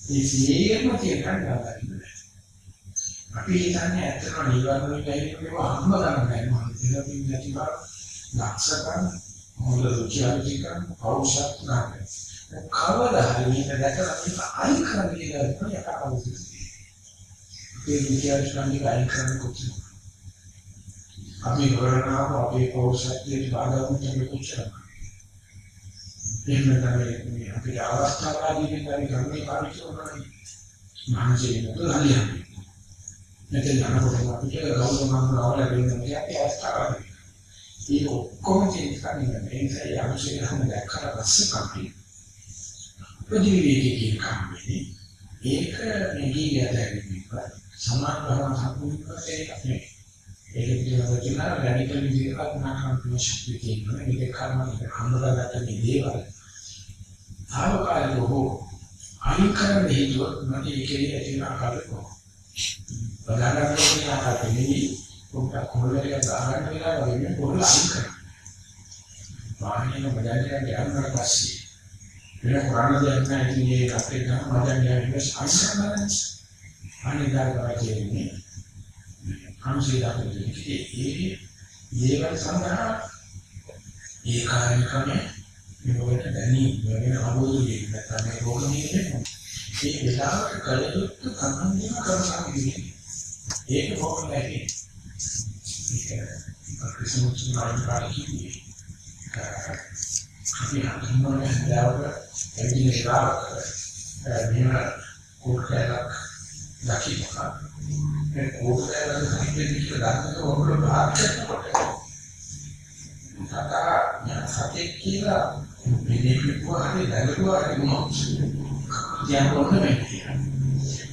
ඒ සියයම තියෙන ගන්න. අපි හිතන්නේ ඇත්තටම නිවර්ණ වෙන්නේ හම්බ ගන්න බෑ මම ඉතින් නැති බව දක්ෂකම් හොඳ රුචි අරුචිකම් පෞෂත්ව නැහැ කවදා හරි මේක දැකලා මේක අයින් කරන්න කියලා තමයි යකාවුසි ඒ රුචි අරුචිකම් එක අයින් කරන්න කොච්චර අපි වරණාව අපේ පෞෂත්වයේ බාධා වුණේ කොච්චර එහෙම තමයි අපේ අවස්ථාවාදී වෙනදායි ගන්නේ පාවිච්චි කරනවා මානසික නේද හරියන්නේ මෙතන යනකොට අපිට ගෞරව මන්ත්‍රාව ලැබෙනවා කියන්නේ අවස්ථාවක්. ඒක ඔක්කොම තියෙන්නේ මේ නිසා යම්සේකම දැක්කට පස්සේ කම්පි. ප්‍රතිවිවේකී කියන කම්පිනේ ඒක මේ ගිය දැරීමක් සමාන භවන සම්පූර්ණ ඒක නෙවෙයි. ඒක පිළිබඳව කියන රැඩිකල් විදිහට නාකම් ශක්තිය කියනවා. මේක කර්මනික හඳුනාගත්ත මේ දේවල්. ආවකාරී හෝ අයින් කරන්න හේතුව මට ඒකේ ඇති වෙන ආකාරය කොහොමද? ප්‍රධාන කරගෙන ආකාරයෙන්දී උන්ට කොහොමද දාගන්න වෙලා වගේ පොළ අයින් කරනවා. වාහනේ මඩන්නේ යනවා පස්සේ වෙන පුරාණ දෙයක් නැහැ ඉතින් ඒක අපේ ගම මඩන්නේ ඉවස් අයින් අනිදාගා කියන්නේ අනුසීදාට ඒ ඒවල් සඳහා ඒ කාර්යක්‍රම මේකට දැනී වෙන අවබෝධය නැත්නම් මේ රෝග නියමනය ඒ වෙලාවට කල යුතු කමන්දින කරනවා ඒක කොහොමද ඇති? ඒක කිසිම තුනක් පාරකින් අපි හඳුන්වන්නේ හදාවක එදින ඉරාක මෙහෙම කෝට්ටයක් දකින්නවා මේ කෝට්ටයක් දකින්නේ කියලා දන්නකොට ඔබට භාගයක් කොට තථා සතේ කියලා මේ පිටුවා හරි දැලුවා හරි මොකක්ද දැන් කොහොමද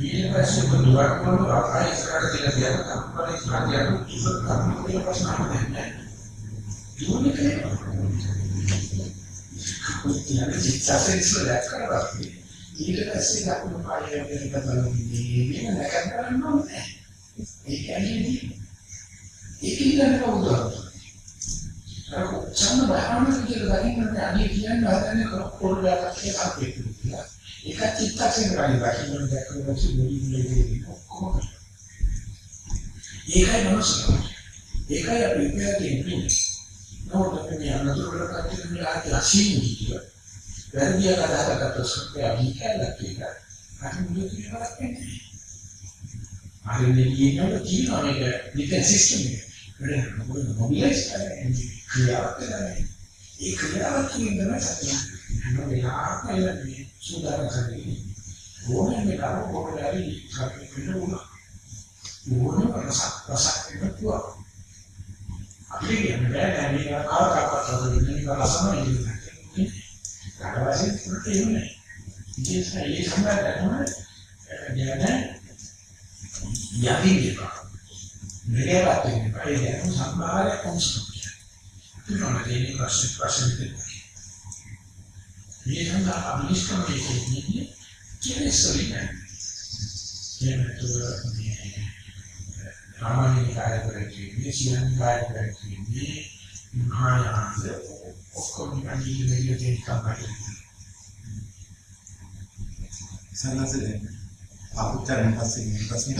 ඊට පස්සේ බුදුරක් වල ආයතකට කියලා කියන කම්පරේ ස්ථානයක් ඉස්සර කම්පරේ ප්‍රශ්න නැහැ. දුන්නේ කියලා. කුත්තියන චිත්තසෙන් ඉස්සරහ කරලා ඊට පස්සේ ලකුණු පාඩය වෙන බලන්නේ වෙන නැකත් කරන්න ඕනේ. ඒ කියන්නේ ඒක ඉඳන් කවුද? අර කොච්චර බහාම කියලා ගන්නේ අනිත් කියන්නේ හදන්නේ කොරොල්ලක් කියලා අපේ කියලා. ඒක චිත්තක්ෂණ ගන්න බැහැ දැක්කම පස්සේ මුලින්ම ඔක්කොම ඒකයි මනසක ඒකයි අපි ඉපැත්තේ ඉන්නේ නෝට මේ අනතුරු කරකට මේ ආදී අසීමිත කියලා වැරදිය කතාකට සත්‍ය අභිකල්ලා කියලා. අර මුලින්ම කරක් වෙන්නේ අර නියමව කියනවා මේක ඩිෆෙන්ස් සිස්ටම් එක. වෙන මොකද මොබිලයිස් කරන්නේ? ක්‍රියාවක් කරන්නේ. ඒ ක්‍රියාවක් කියන්නේ තමයි සත්‍ය වෙලාවක සූදානම් කරන්නේ ඕනෙම එකක් කොහොමද හරි සත්‍ය වෙනවා ඕනෙම රසක් රසක් වෙනවා අපි කියන්නේ නෑ මේක කාටවත් හදන්නේ මේක රසම ඉන්නේ ඊට පස්සේ එන්නේ ඉතින් ඒ සම්බන්ධව දැන යකින් එක මෙලෙවත් වෙන්නේ ඒ දැනුම් සම්භාරය කොන්ස්ටන්ට් ඒක නේද ප්‍රශ්න ප්‍රශ්න දෙන්නේ මේ සඳහා අභිනිෂ්ක්‍රමණය කියන්නේ කෙලෙස්වලින් කියන්නේ මේ සාමාන්‍ය කාර්යකරන්නේ සියම් කාර්යකරන්නේ මහායාන ඔක්කොම නිකන් ඉන්නේ තමයි සන්නසලේ අපුතරෙන් පස්සේ මේ ප්‍රශ්නේ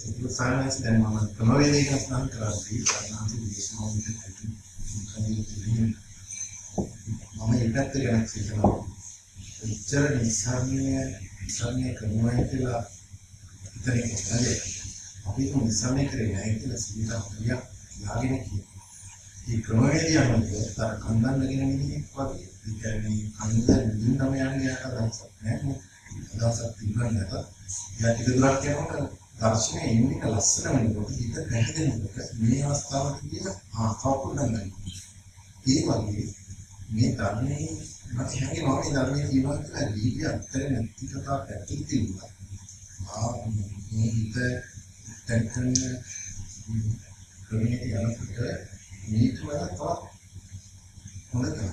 ඒක සානස් දැන් මම ප්‍රමවේදී කස්නම් කරා දී සානාති දේශනාව විදිහට මම ඒකත් ගැන හිතනවා. ඉච්ඡර නිසාමයේ නිසාමයේ කරනවා කියලා ඉතින් කියන්නේ අපි කොහොමද නිසාමයේ කරේ නැහැ කියලා සිතා හොලියක් යාගෙන කියනවා. මේ ක්‍රමවේදය අනුව තර කන්දන් නැගෙන මිනිහෙක් වගේ. ඒ කියන්නේ කන්දන් නිින්නම යන්නේ අදහසක් නෑ. අදහසක් තිබුණා නැත. යා ටික දුරක් යනකොට දර්ශනය එන්නේ ලස්සන වෙනකොට හිත පැහැදෙනකොට මේ අවස්ථාවට කියන ආකල්ප ඒ වගේ මේ ධර්මයේ මට හැඟේ මම මේ ධර්මයේ කියනවා කියලා දීපිය අත්තර නැති කතා පැත්තකින් තිබුණා. ආ මේ හිත දැක්කම ක්‍රමයේ යනකොට මේක වල තවත් හොඳ තමයි.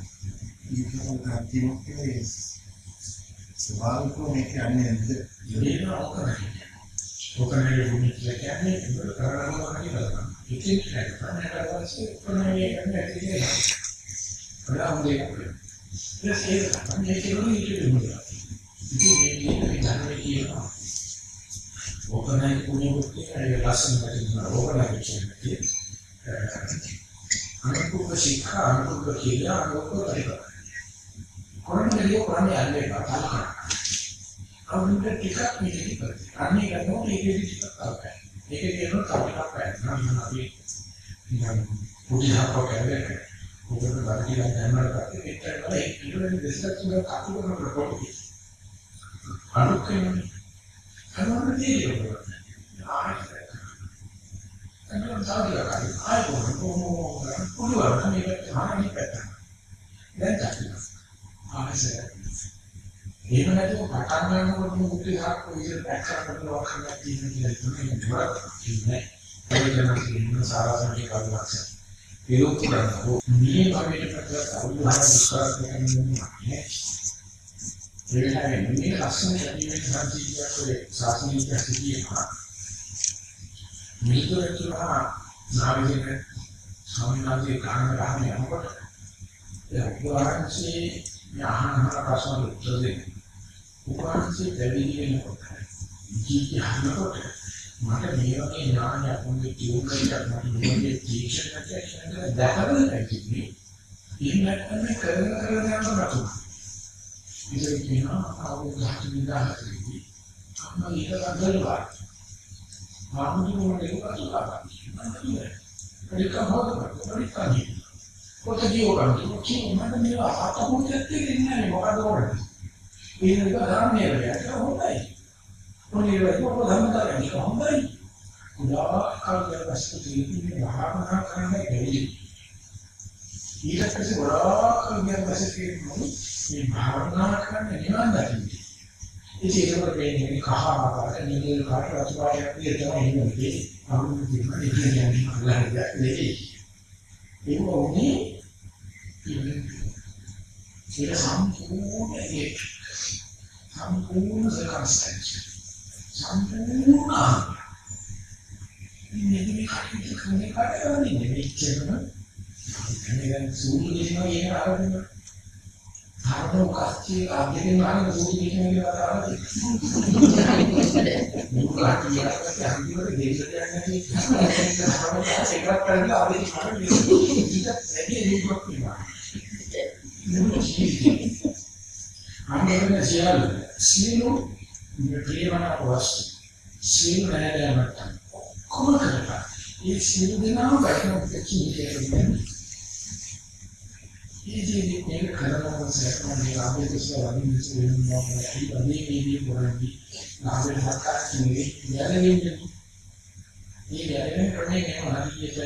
මේක හොඳ තියෙන්නේ සවාල්කෝ මේක යන්නේ නැද්ද? ඒක ඔකනේ. ඔකනේ වුණේ කියලා කියන්නේ ඒක කරනවා කියලා. ඉතින් ඒක තමයි කරවන්නේ කොහොමද කියන්නේ ප්‍රාමදේ ඊට ඒක මේක නෙවෙයි කියන්නේ ඉතින් මේක ඉතින් කියනවා ඔකනයි කුණුත් ඒ ලස්සන දෙයක් ඔකනයි කියන්නේ අනුකූල ශික්ෂා අනුකූල කියලා අනුකූල කරලා කොරන්නේ කොරන්නේ අන්නේ බතලක අවුන්ට ටිකක් මේක ඉතින් අන්නේ ගන්නකොට ඒකෙදි ටිකක් කරපෑ ඒකේ තියෙන තාක්ෂණයක් පැන්න නම් අපි නිකන් පුඩි හප්පක් කරලා මොකද බඩගියා දැනනකොට පස්සේ පිටට වල ඒ පිටුවෙන් දෙසක් තුනක් කටු කරන ප්‍රොපෝටි. අනුත් කියන්නේ අනුත් කියන්නේ ආයෙත්. අනුත් තාවිලා ආයෙත් කොහොමද පුළුවන් මේක හානි පැත්ත. දැන් තමයි. ආයෙත්. එහෙම නැතුව පටන් ගන්නකොට මුක්ති හක් විදිහට පැක්ෂා කරනවා කියලා කියන කියලා ඉන්නේ. ඒක තමයි සාරාංශික කරුණක්. විරුද්ධ කරනවා. මේ භවයට ප්‍රතිවත් අවුහාර විශ්වාස කරන්නේ ඒ වෙලාවේ මේ ලක්ෂණ කැදීමේ සම්පූර්ණයේ සාසනික සිටියම මේක කියලා නාවිකේ සම්මානයේ කාරණ ගන්න යනකොට ඒ උපවාසී යහන ප්‍රශ්න උත්තර දෙන්නේ. උපවාසී දෙවියන් වෙනකොට ජීවිතය හනකොට මට මේ වගේ ඥානයක් මොන්නේ කියුම් එකක් මට මේ වගේ තීක්ෂණයක් කියලා දැකලා නැතිනේ. එහෙම නැත්නම් කරන කරන යන රතු. ඉතින් කියනවා ආවෝගහට විදාහකෙදී අම්මා ඊට ගන්නවා. මාමුදු මොනේ කතා කරන්නේ. ඒක හොදට පරිපාලනය. පොත කියවගන්න කියනවා මම මේ අතපොතත් දෙන්නේ මොකද කරන්නේ ඒක ධර්මයේ වැඩ හොඳයි මොනේ වෙයි මොකද ධර්මතාවය හොඳයි කුඩා කාලයක් පස්සේ භාවනා කරන්න බැරි ඊට පස්සේ ගොඩාක් කාලයක් පස්සේ මේ භාවනා කරන්න නිවන් දකින්න. ඉතින් ඒක වෙන්නේ මේ කහ ආකාරය නිදේ කාට රසවාදයක් විදිහට තමයි එන්නේ අමුතු දෙයක් කියන්නේ අල්ලන්නේ නෙවෙයි. ඒක උනේ ඒක සම්පූර්ණ ඒ සම්පූර්ණ සකස්තයි සම්පූර්ණ ඉන්නේ මේ කටයුතු කරන කාටද මේ කියනවා එන්නේ සූදු දෙනවා කියන ආරම්භය. ආරම්භ කස්තිය ආගෙන් ආන සූදු කියන එක කතාවක් මේක කාටියක් අන්තිමට දෙවියන් යන්නේ ඒකත් කරලා ආදී කරන්නේ ඊට වැඩි දෙයක් වෙනවා අන්නේ සියලු සියලු ප්‍රේමනා වස්තු සියලු නැදමට කොහොමද කරලා ඒ සියලු දෙනාම බයින කියන්නේ ඉතින් මේක කරනවා සැකම මේ ආපේ විශ්වාසයෙන් මෙතන වෙනවා මේ මේ පොරන්දි ආපේ හක්කා කියන්නේ යන්නේ මේ යන්නේ ක්‍රමයේ නේ හරියට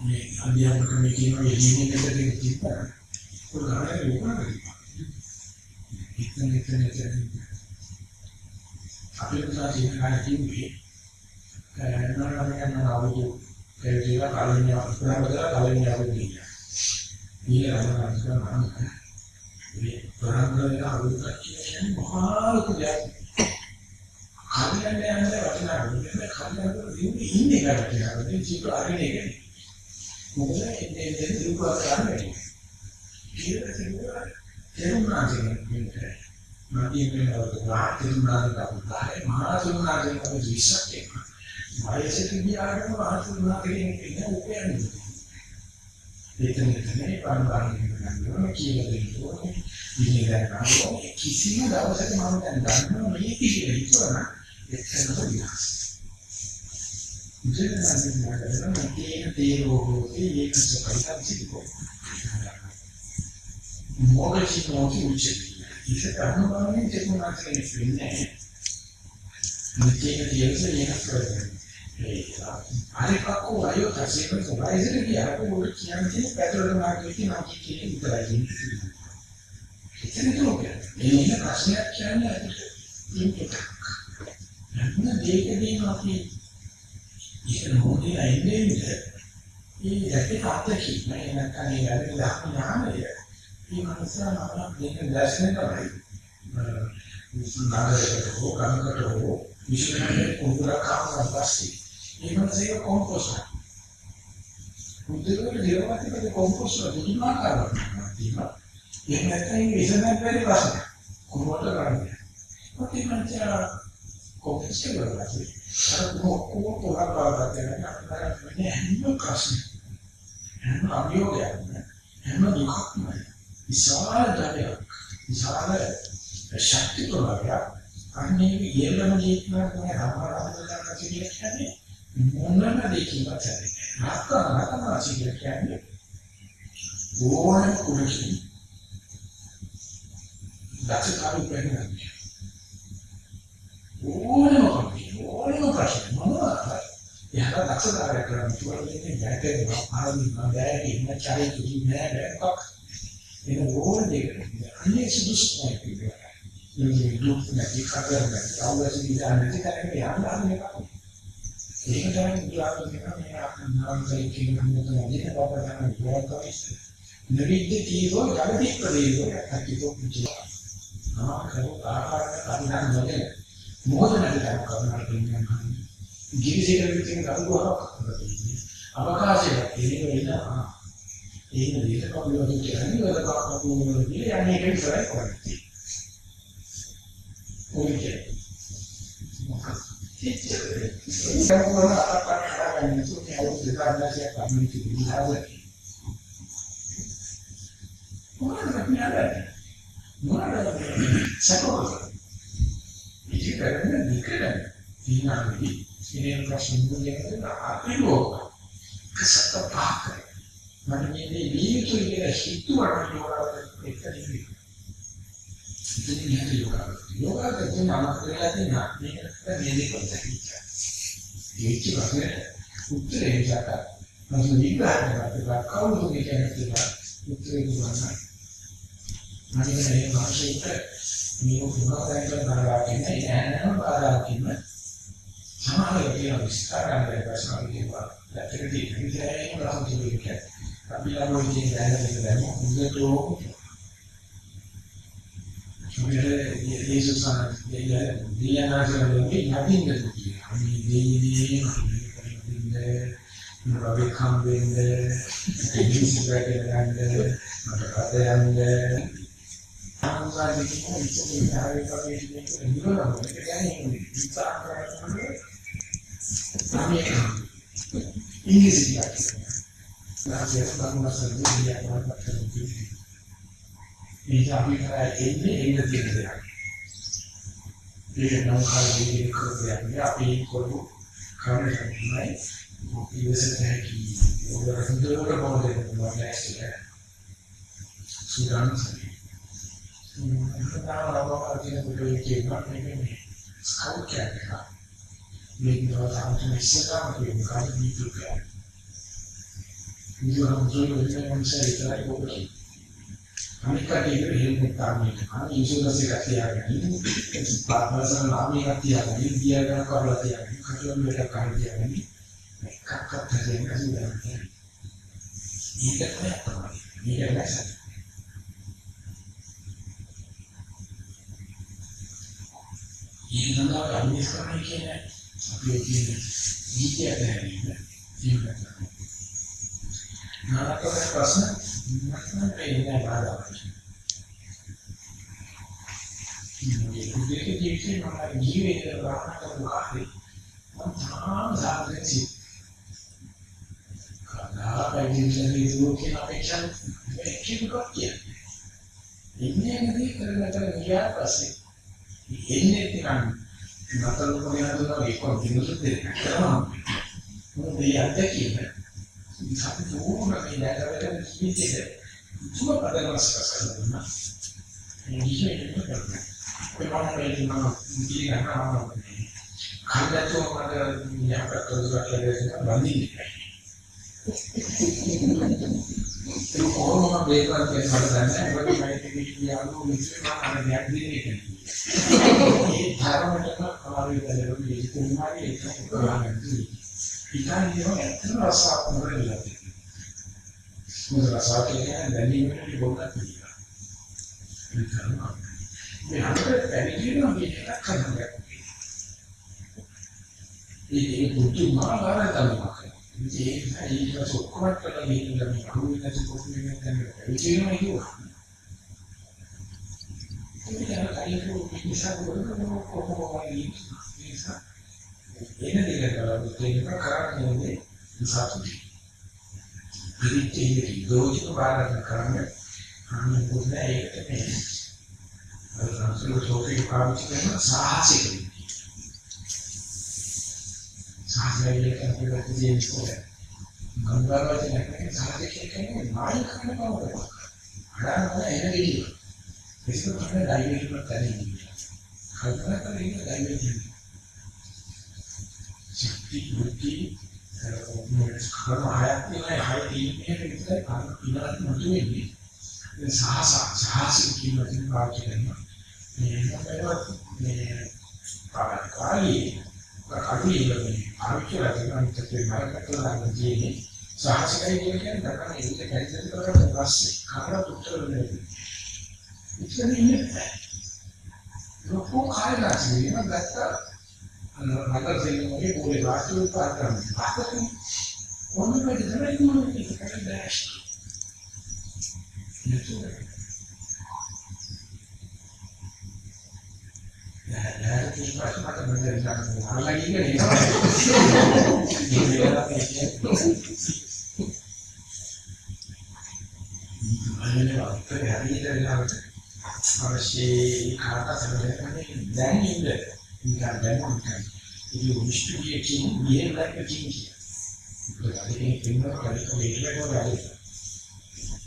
මේ අධ්‍යාපන ක්‍රමයේ කියන යෙදීමේ දෙකකින් තිබ්බා උදාහරණයක් ලෝකනා ඉතින් ඉතින් ඉතින් අපේ පුතාගේ කාලේ නරකයන් ආවුදු ඒ දේවා කලින් අපරාධ කලින් ආවුදු මේ අරගෙන ගන්න මේ ප්‍රාණය ආවුදු කියන්නේ මහා ලොකු දෙයක් කල්යන්නේ යන්නේ වටිනා මේ කල්යන්නේ ඉන්නේ කරන්නේ ඒ චිත්‍ර අරින එක මොකද එන්නේ එන්නේ දුක කරන්නේ කියලා තියෙනවා තේරුණා කියන්නේ මාදී වෙනවා වාතිරුණා කවුදායි මහා තුනාගේ කවුද විශ්සක් එක්ක වයසට ගියාම මහතුනා කෙනෙක් ඉන්න උපයන්නේ. එතන එතන පරම්පරාවෙන් ගන්නවා කියලා දෙනවා. ඉන්නේ ගන්නවා කිසිම දවසක මම දැන් ගන්නවා මේ පිළිවෙල ඉතන එතනම විනාශ. ඉතින් නම් නගරන තේන තේරෝ ඒක සකල්ප සිදුකෝ. මොකද මොකද උච්චේ. ඒක අනුමානයෙන් තේරුණා කියන්නේ වෙන්නේ. මෙතන තියෙන්නේ ඒක කරන්නේ. අනිකක්කෝ අයෝ තසේම සබයිසර කියාට මොකද කියන්නේ පැටවල මාර්ගෙටි නම් කියන්නේ විතරයි කියන්නේ. එතන තුනක මේ ඉන්න ප්‍රශ්නයක් කියන්නේ ඉන්පුට්. නමුත් දෙකදී අපි ඉතින් මොකද ඇන්නේ මේ යකේ තාත්තකි මම නැත්නම් ඒ වැඩේ දාන්න නාමය. මේ මනසම අපල මේක දැක්නේ තමයි. නාගරකට හෝ ගමකට හෝ විශ්වවිද්‍යාලයේ උගුරක් කාමරක් පස්සේ ඒ මනසේ කොම්පෝස්ට්. මුදේට දේවවාදී කොම්පෝස්ට් දුන්නා කරනවා. තියෙනවා. එහෙම නැත්නම් විසඳන්න බැරි ප්‍රශ්න. කොහොමද කරන්නේ? ඔතේ මංචා කොම්පෝස්ට් කරලා අර කොහොම පොරක් පාදක් දෙන්න අපිට හැම ප්‍රශ්න. හැම අභියෝගයක්ම හැම දුකක්ම විශාල ධනයක් විශාල ශක්ති ප්‍රවාහයක් අන්නේ යෙලම ජීවිතය තමයි රාමරාම කියන්නේ මොනම දෙයකින්වත් හැදෙන්නේ නැහැ. නැත්නම් නැත්නම් කියලා කියන්නේ ඕනම කුණකින් දක්ෂතාවය වෙන්නේ ඕනම කුණකින් ඕනම ප්‍රශ්න මොනවාද? එහට දක්ෂතාවය කරන්න තුවලන්නේ නැටෙනවා ආරම්භ බෑගේ නැචරේ තුි නෑ බෑක් එන ඕන දෙයකට අනේ සුදුසුයි කියනවා. මේ දුක් නැති කරන්නේ අවශ්‍ය විදිහට කරන්නේ යන්න යන්න ඒක තමයි බුදුආගම කියන මේ ආත්මනාමයි කියන මොකද නේද බබ ගන්න ප්‍රෝග්‍රෑම් නිවිද්ද කීවෝ ජගති ප්‍රදේශෝ අකිතෝ පිටුවා ආ කරෝ ආකාරන කන්නා නොදෙන මොකද නැතිව කරනවා කියන්නේ ගිවිසෙක විදිහින් කරුවාවක් අවකාශයක් තියෙන වෙලා ඒක දෙයක කවුරුද කියන්නේ වල කාකමු වල යන්නේ ඒක විතරයි කරන්නේ ඔය මොකක්ද සම්පූර්ණ අත්පත් සුඛය උදාහරණයක් අපිට කිව්වා. මොනවද කියන්නේ? මොනවද සකෝස? ඉති කරන්නේ නිකරන්නේ. ඊනාමි ඉනේ ප්‍රශ්න මුලින්ම අපිලෝ කසත පාක. මට මේ දේ දිය යුතුයි කියලා හිතුවට යෝගාවචරයට එක නෙවෙයි. ඉතින් මේක යෝගාවචරය. යෝගාවචරය මම කියලා තියෙන මේකට මේ දෙක කොටසක්. ඒකි වගේ උත්තරේ විචාර. මම විග්‍රහ කරලා කවුරුද කියන්නේ උත්තරේ දුන්නා. මම මේ මාසෙට මේ උපකාරයෙන් කරලාගෙන එනම බාරකින් සමානව කියන විස්තරයන් ප්‍රශ්න කියනවා. දැක්කදී විද්‍යාවේ ප්‍රශ්න දෙකක්. අපි ළමෝ ඉන්නේ දැනගෙන දැන් හොඳට Subire Gesù sa di anare che la vinda tutti, ami dei ne non vabbè cambende, di si prende grande, ma fratello Angga di sini itu mencari kami ini itu lah mereka yang bisa kami ini sih ya nah dia bangun sendiri dia dapat kerja ini අපි එන්නේ එන්න තියෙන දෙයක්. ඒක නම් කාලේ කරන්නේ අපි කොළු කන්නේ තමයි ඉවසට හැකි ඔබ හඳුනන මොඩල් එක නැස්සේ. සුදාන සරි. ඉන්නවා රබා කියන කොට කියනවා මේක ස්කවුට් කැට් එක. මේක තමයි ඉස්සරහම කියන කාලේ දීපු කැට්. ඉතින් අපි ජොලි වෙන මොන්සර් ඉතරයි ඔබ කියන්නේ. අනිත් කටේ එහෙම තාමේ අනිත් ඉන්ෂුරන්ස් එකක් තියාගන්න. පාර්ට්නර්ස් නාමයක් තියාගන්න. ඉන්දියා ගන්න කරලා තියාගන්න. කටුවම් එකක් කරලා තියාගන්න. මේකක්වත් හරියට නෑ. මේක තමයි. මේක නැසත්. ඊළඟට අනිත් කරන්නේ කියන්නේ අපි කියන්නේ නීතිය දැනෙන්නේ. ජීවිතය. නාටක ප්‍රශ්න මම පේන්නේ බාධාවක්. මේ ජීවිතේ මම ජීවිතේ රාහන කරලා මම තාම සාධනෙසි. කනා පැවිදිලේ දුකේ අපේක්ෂා මේකේ කොටිය. ඉන්නේ නෙදී කරකට ගියා පස්සේ එන්නේ තිකන් නතර කොහේ නේද ඒක දිනුසුත් දෙන්න. මොකද මේ අත්දැකීම අපි ඕන මේ දැකලා ජීවිතේ තුම පදවස් කරනවා. මේ ජීවිතේ කරනවා. ඒ වගේ මම පිළිගන්නවා. කල්ලාතෝ මම යහපත් කරලා බඳින්නේ. ඒ කොහොමද බේකරන් කියන මට දැනන්නේ ඒකට මම කියනවා මිස්ටර් මම දෙයක් දෙන්නේ ඒ ධර්මයටම අමාරු වෙලා මේ තුන්මාගේ එක කරන්නේ. ඉතින් ඒක රසාවක් නෙවෙයි. මොකද රසාවක් කියන්නේ දැනීමේ පොඩ්ඩක් තියෙනවා. ඒක තමයි. මේ අපිට පැහැදිලිවම මේක කරන්න ඒ පුතු මාලාර තමයි. ඉතින් ඒක සොක්කොමත් කරලා මේක ගන්න කරුවේ නැති කොහොමද කියන්නේ. ඒක නෙමෙයි කිව්වා. ඒක තමයි කයිකෝ නිසා කොහොමද කොහොමද නිසා එන දෙයක් කරලා ඒක කරන්නේ සතුටි. පිළිච්චේ දෝෂික බාරන කරන්නේ අන්න පුදුනේ ඒකට මේ අර සංස්කෘත සෝෆී පාවිච්චි කරන සාහසික සාහසික කියන දේ ඉස්කෝලේ ගංගාවච නැත්නම් සාහසික කියන්නේ නායක කරන බව. අඩාන එන දෙයක්. ඒක තමයි ඩයිවර්ට් කරන්නේ. කල්පනා කරලා ඉන්න ඩයිවර්ට් ශක්ති බුද්ධි කර්ම හයක් තියෙනවා හය තියෙන්නේ විතරයි කර්ම ඉන්නත් නැතුවෙන්නේ ඒ සහස සහසික කියන පාවිච්චි කරනවා මේ මොකද මේ පාරකාරී කාටි ඉන්නේ පාවිච්චි කරන ඉතින් මාර්ගකලා ගන්නේ සහසිකයි කියන්නේ දකන ඒක කැන්සල් කරලා පස්සේ කාට උත්තර දෙන්නේ ඉතින් ඉන්නේ ලොකු කායලා කියන දැක්කා මතර සෙල්ලමගේ පොලේ වාස්තු පාත් කරන්නේ. පාතකනේ. කොහොමද කරන්නේ මොනවද කියන්නේ දැස්. නෑ කිසි ප්‍රශ්න මට මම දැන් අහලා ඉන්නේ නේද? අවශ්‍ය කාට සම්බන්ධ දැන් ඉන්නේ නිකන් දැනුම් ගන්න. ඉතින් උෂ්ටිකයේ කියන විහෙන් like a king. ඒක හරියට දෙන්නට කලින් මේක වගේ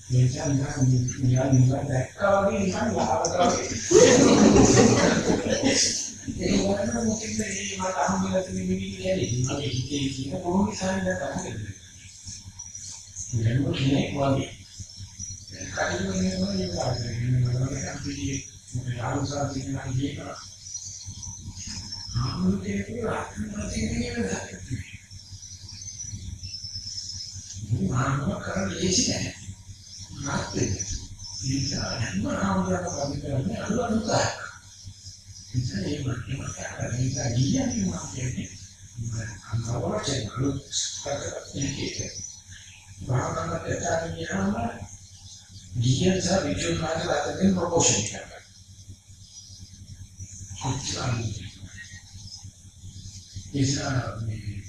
නිසා නිකන් නිකන් නිකන් දැක්කා වගේ නිකන් ලාවකා වගේ. ඒ වගේම මොකද මේ මට අහුවෙලා තියෙන මිනිහ කියන්නේ මගේ හිතේ තියෙන කොහොමද සාහිත්‍ය තමයි. මෙන්න කෙනෙක් වගේ. කඩිනු වෙනවා නේ අපි මේ ආලෝසාව තියෙනවා කියනවා. ගියන් සහ විචුන් මාර්ග අතරින් ප්‍රොපෝෂන් කරනවා. ඉස්සරහ මේ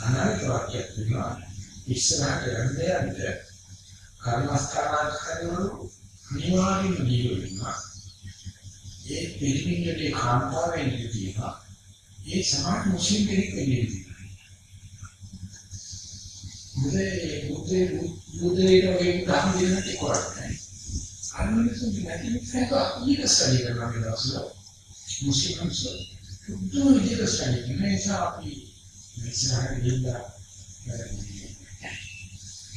අනාගත වාක්‍යයක් තියෙනවා ඉස්සරහට යන්නේ යන්නේ කර්මස්ථාන කරනවලු අනිවාර්යයෙන්ම දීලා වෙනවා ඒ පිළිමින්ගේ කාන්තාවෙන් තියෙනවා ඒ සමාජ මුස්ලිම් කෙනෙක් වෙන්නේ මුදේ මුදේ මුදේ වගේ ගහන දෙන්නට කරන්නේ අනිත් නැති නිසා ඊට ස්ටඩි කරනවා කියලා මුස්ලිම්ස් දුරු විදිහට ස්ටඩි කරන නිසා අපි මෙච්චර ගිහිල්ලා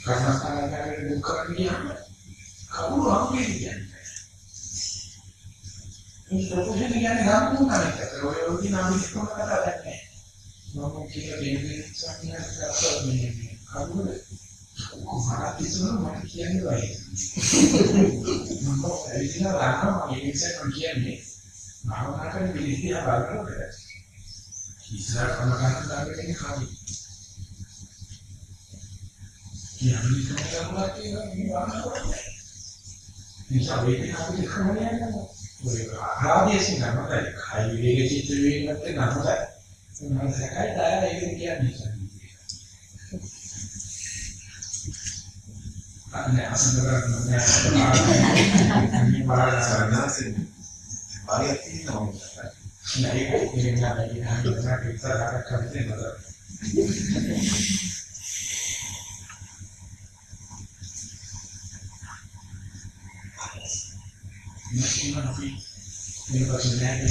කර්මස්ථානකට දුක් කරන්නේ කවුරු හම්බෙන්නේ කියන්නේ මේ ප්‍රොෆෙෂන් කියන්නේ සම්පූර්ණ කරේ ඔය ඔය නම් ඉස්සරහ කතා කරන්නේ මම කියන දෙන්නේ සංඥා කරලා මේ කවුරුද කොහොමද ඉස්සරහ මට කියන්නේ වයි මම ඇවිල්ලා ගන්නවා මම ඉස්සරහ කියන්නේ භාවනා කරන විදිහ බලනකොට ඉස්සරහ කමකට දාගෙන කාමි කියන්නේ කරනවා කියන මේ භාවනා කරන්නේ නිසා වේදිකාවේ අපිට ක්‍රමයක් නැහැ ඔය ආරාධ්‍යසින් නමතයි කයි විවේක චිත්ත විවේකත් නමතයි මම සකයි දායර ඒක කියන්නේ අනේ අසඳරක් නෑ මේ බාහිර සරණාසින් බාහිර තියෙනවා නෑ ඒක ඉන්නේ නැහැ ඒක ඉස්සරහට කරන්නේ නේද ඉතින් අපි මේ ප්‍රශ්නේ නැහැ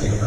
කියන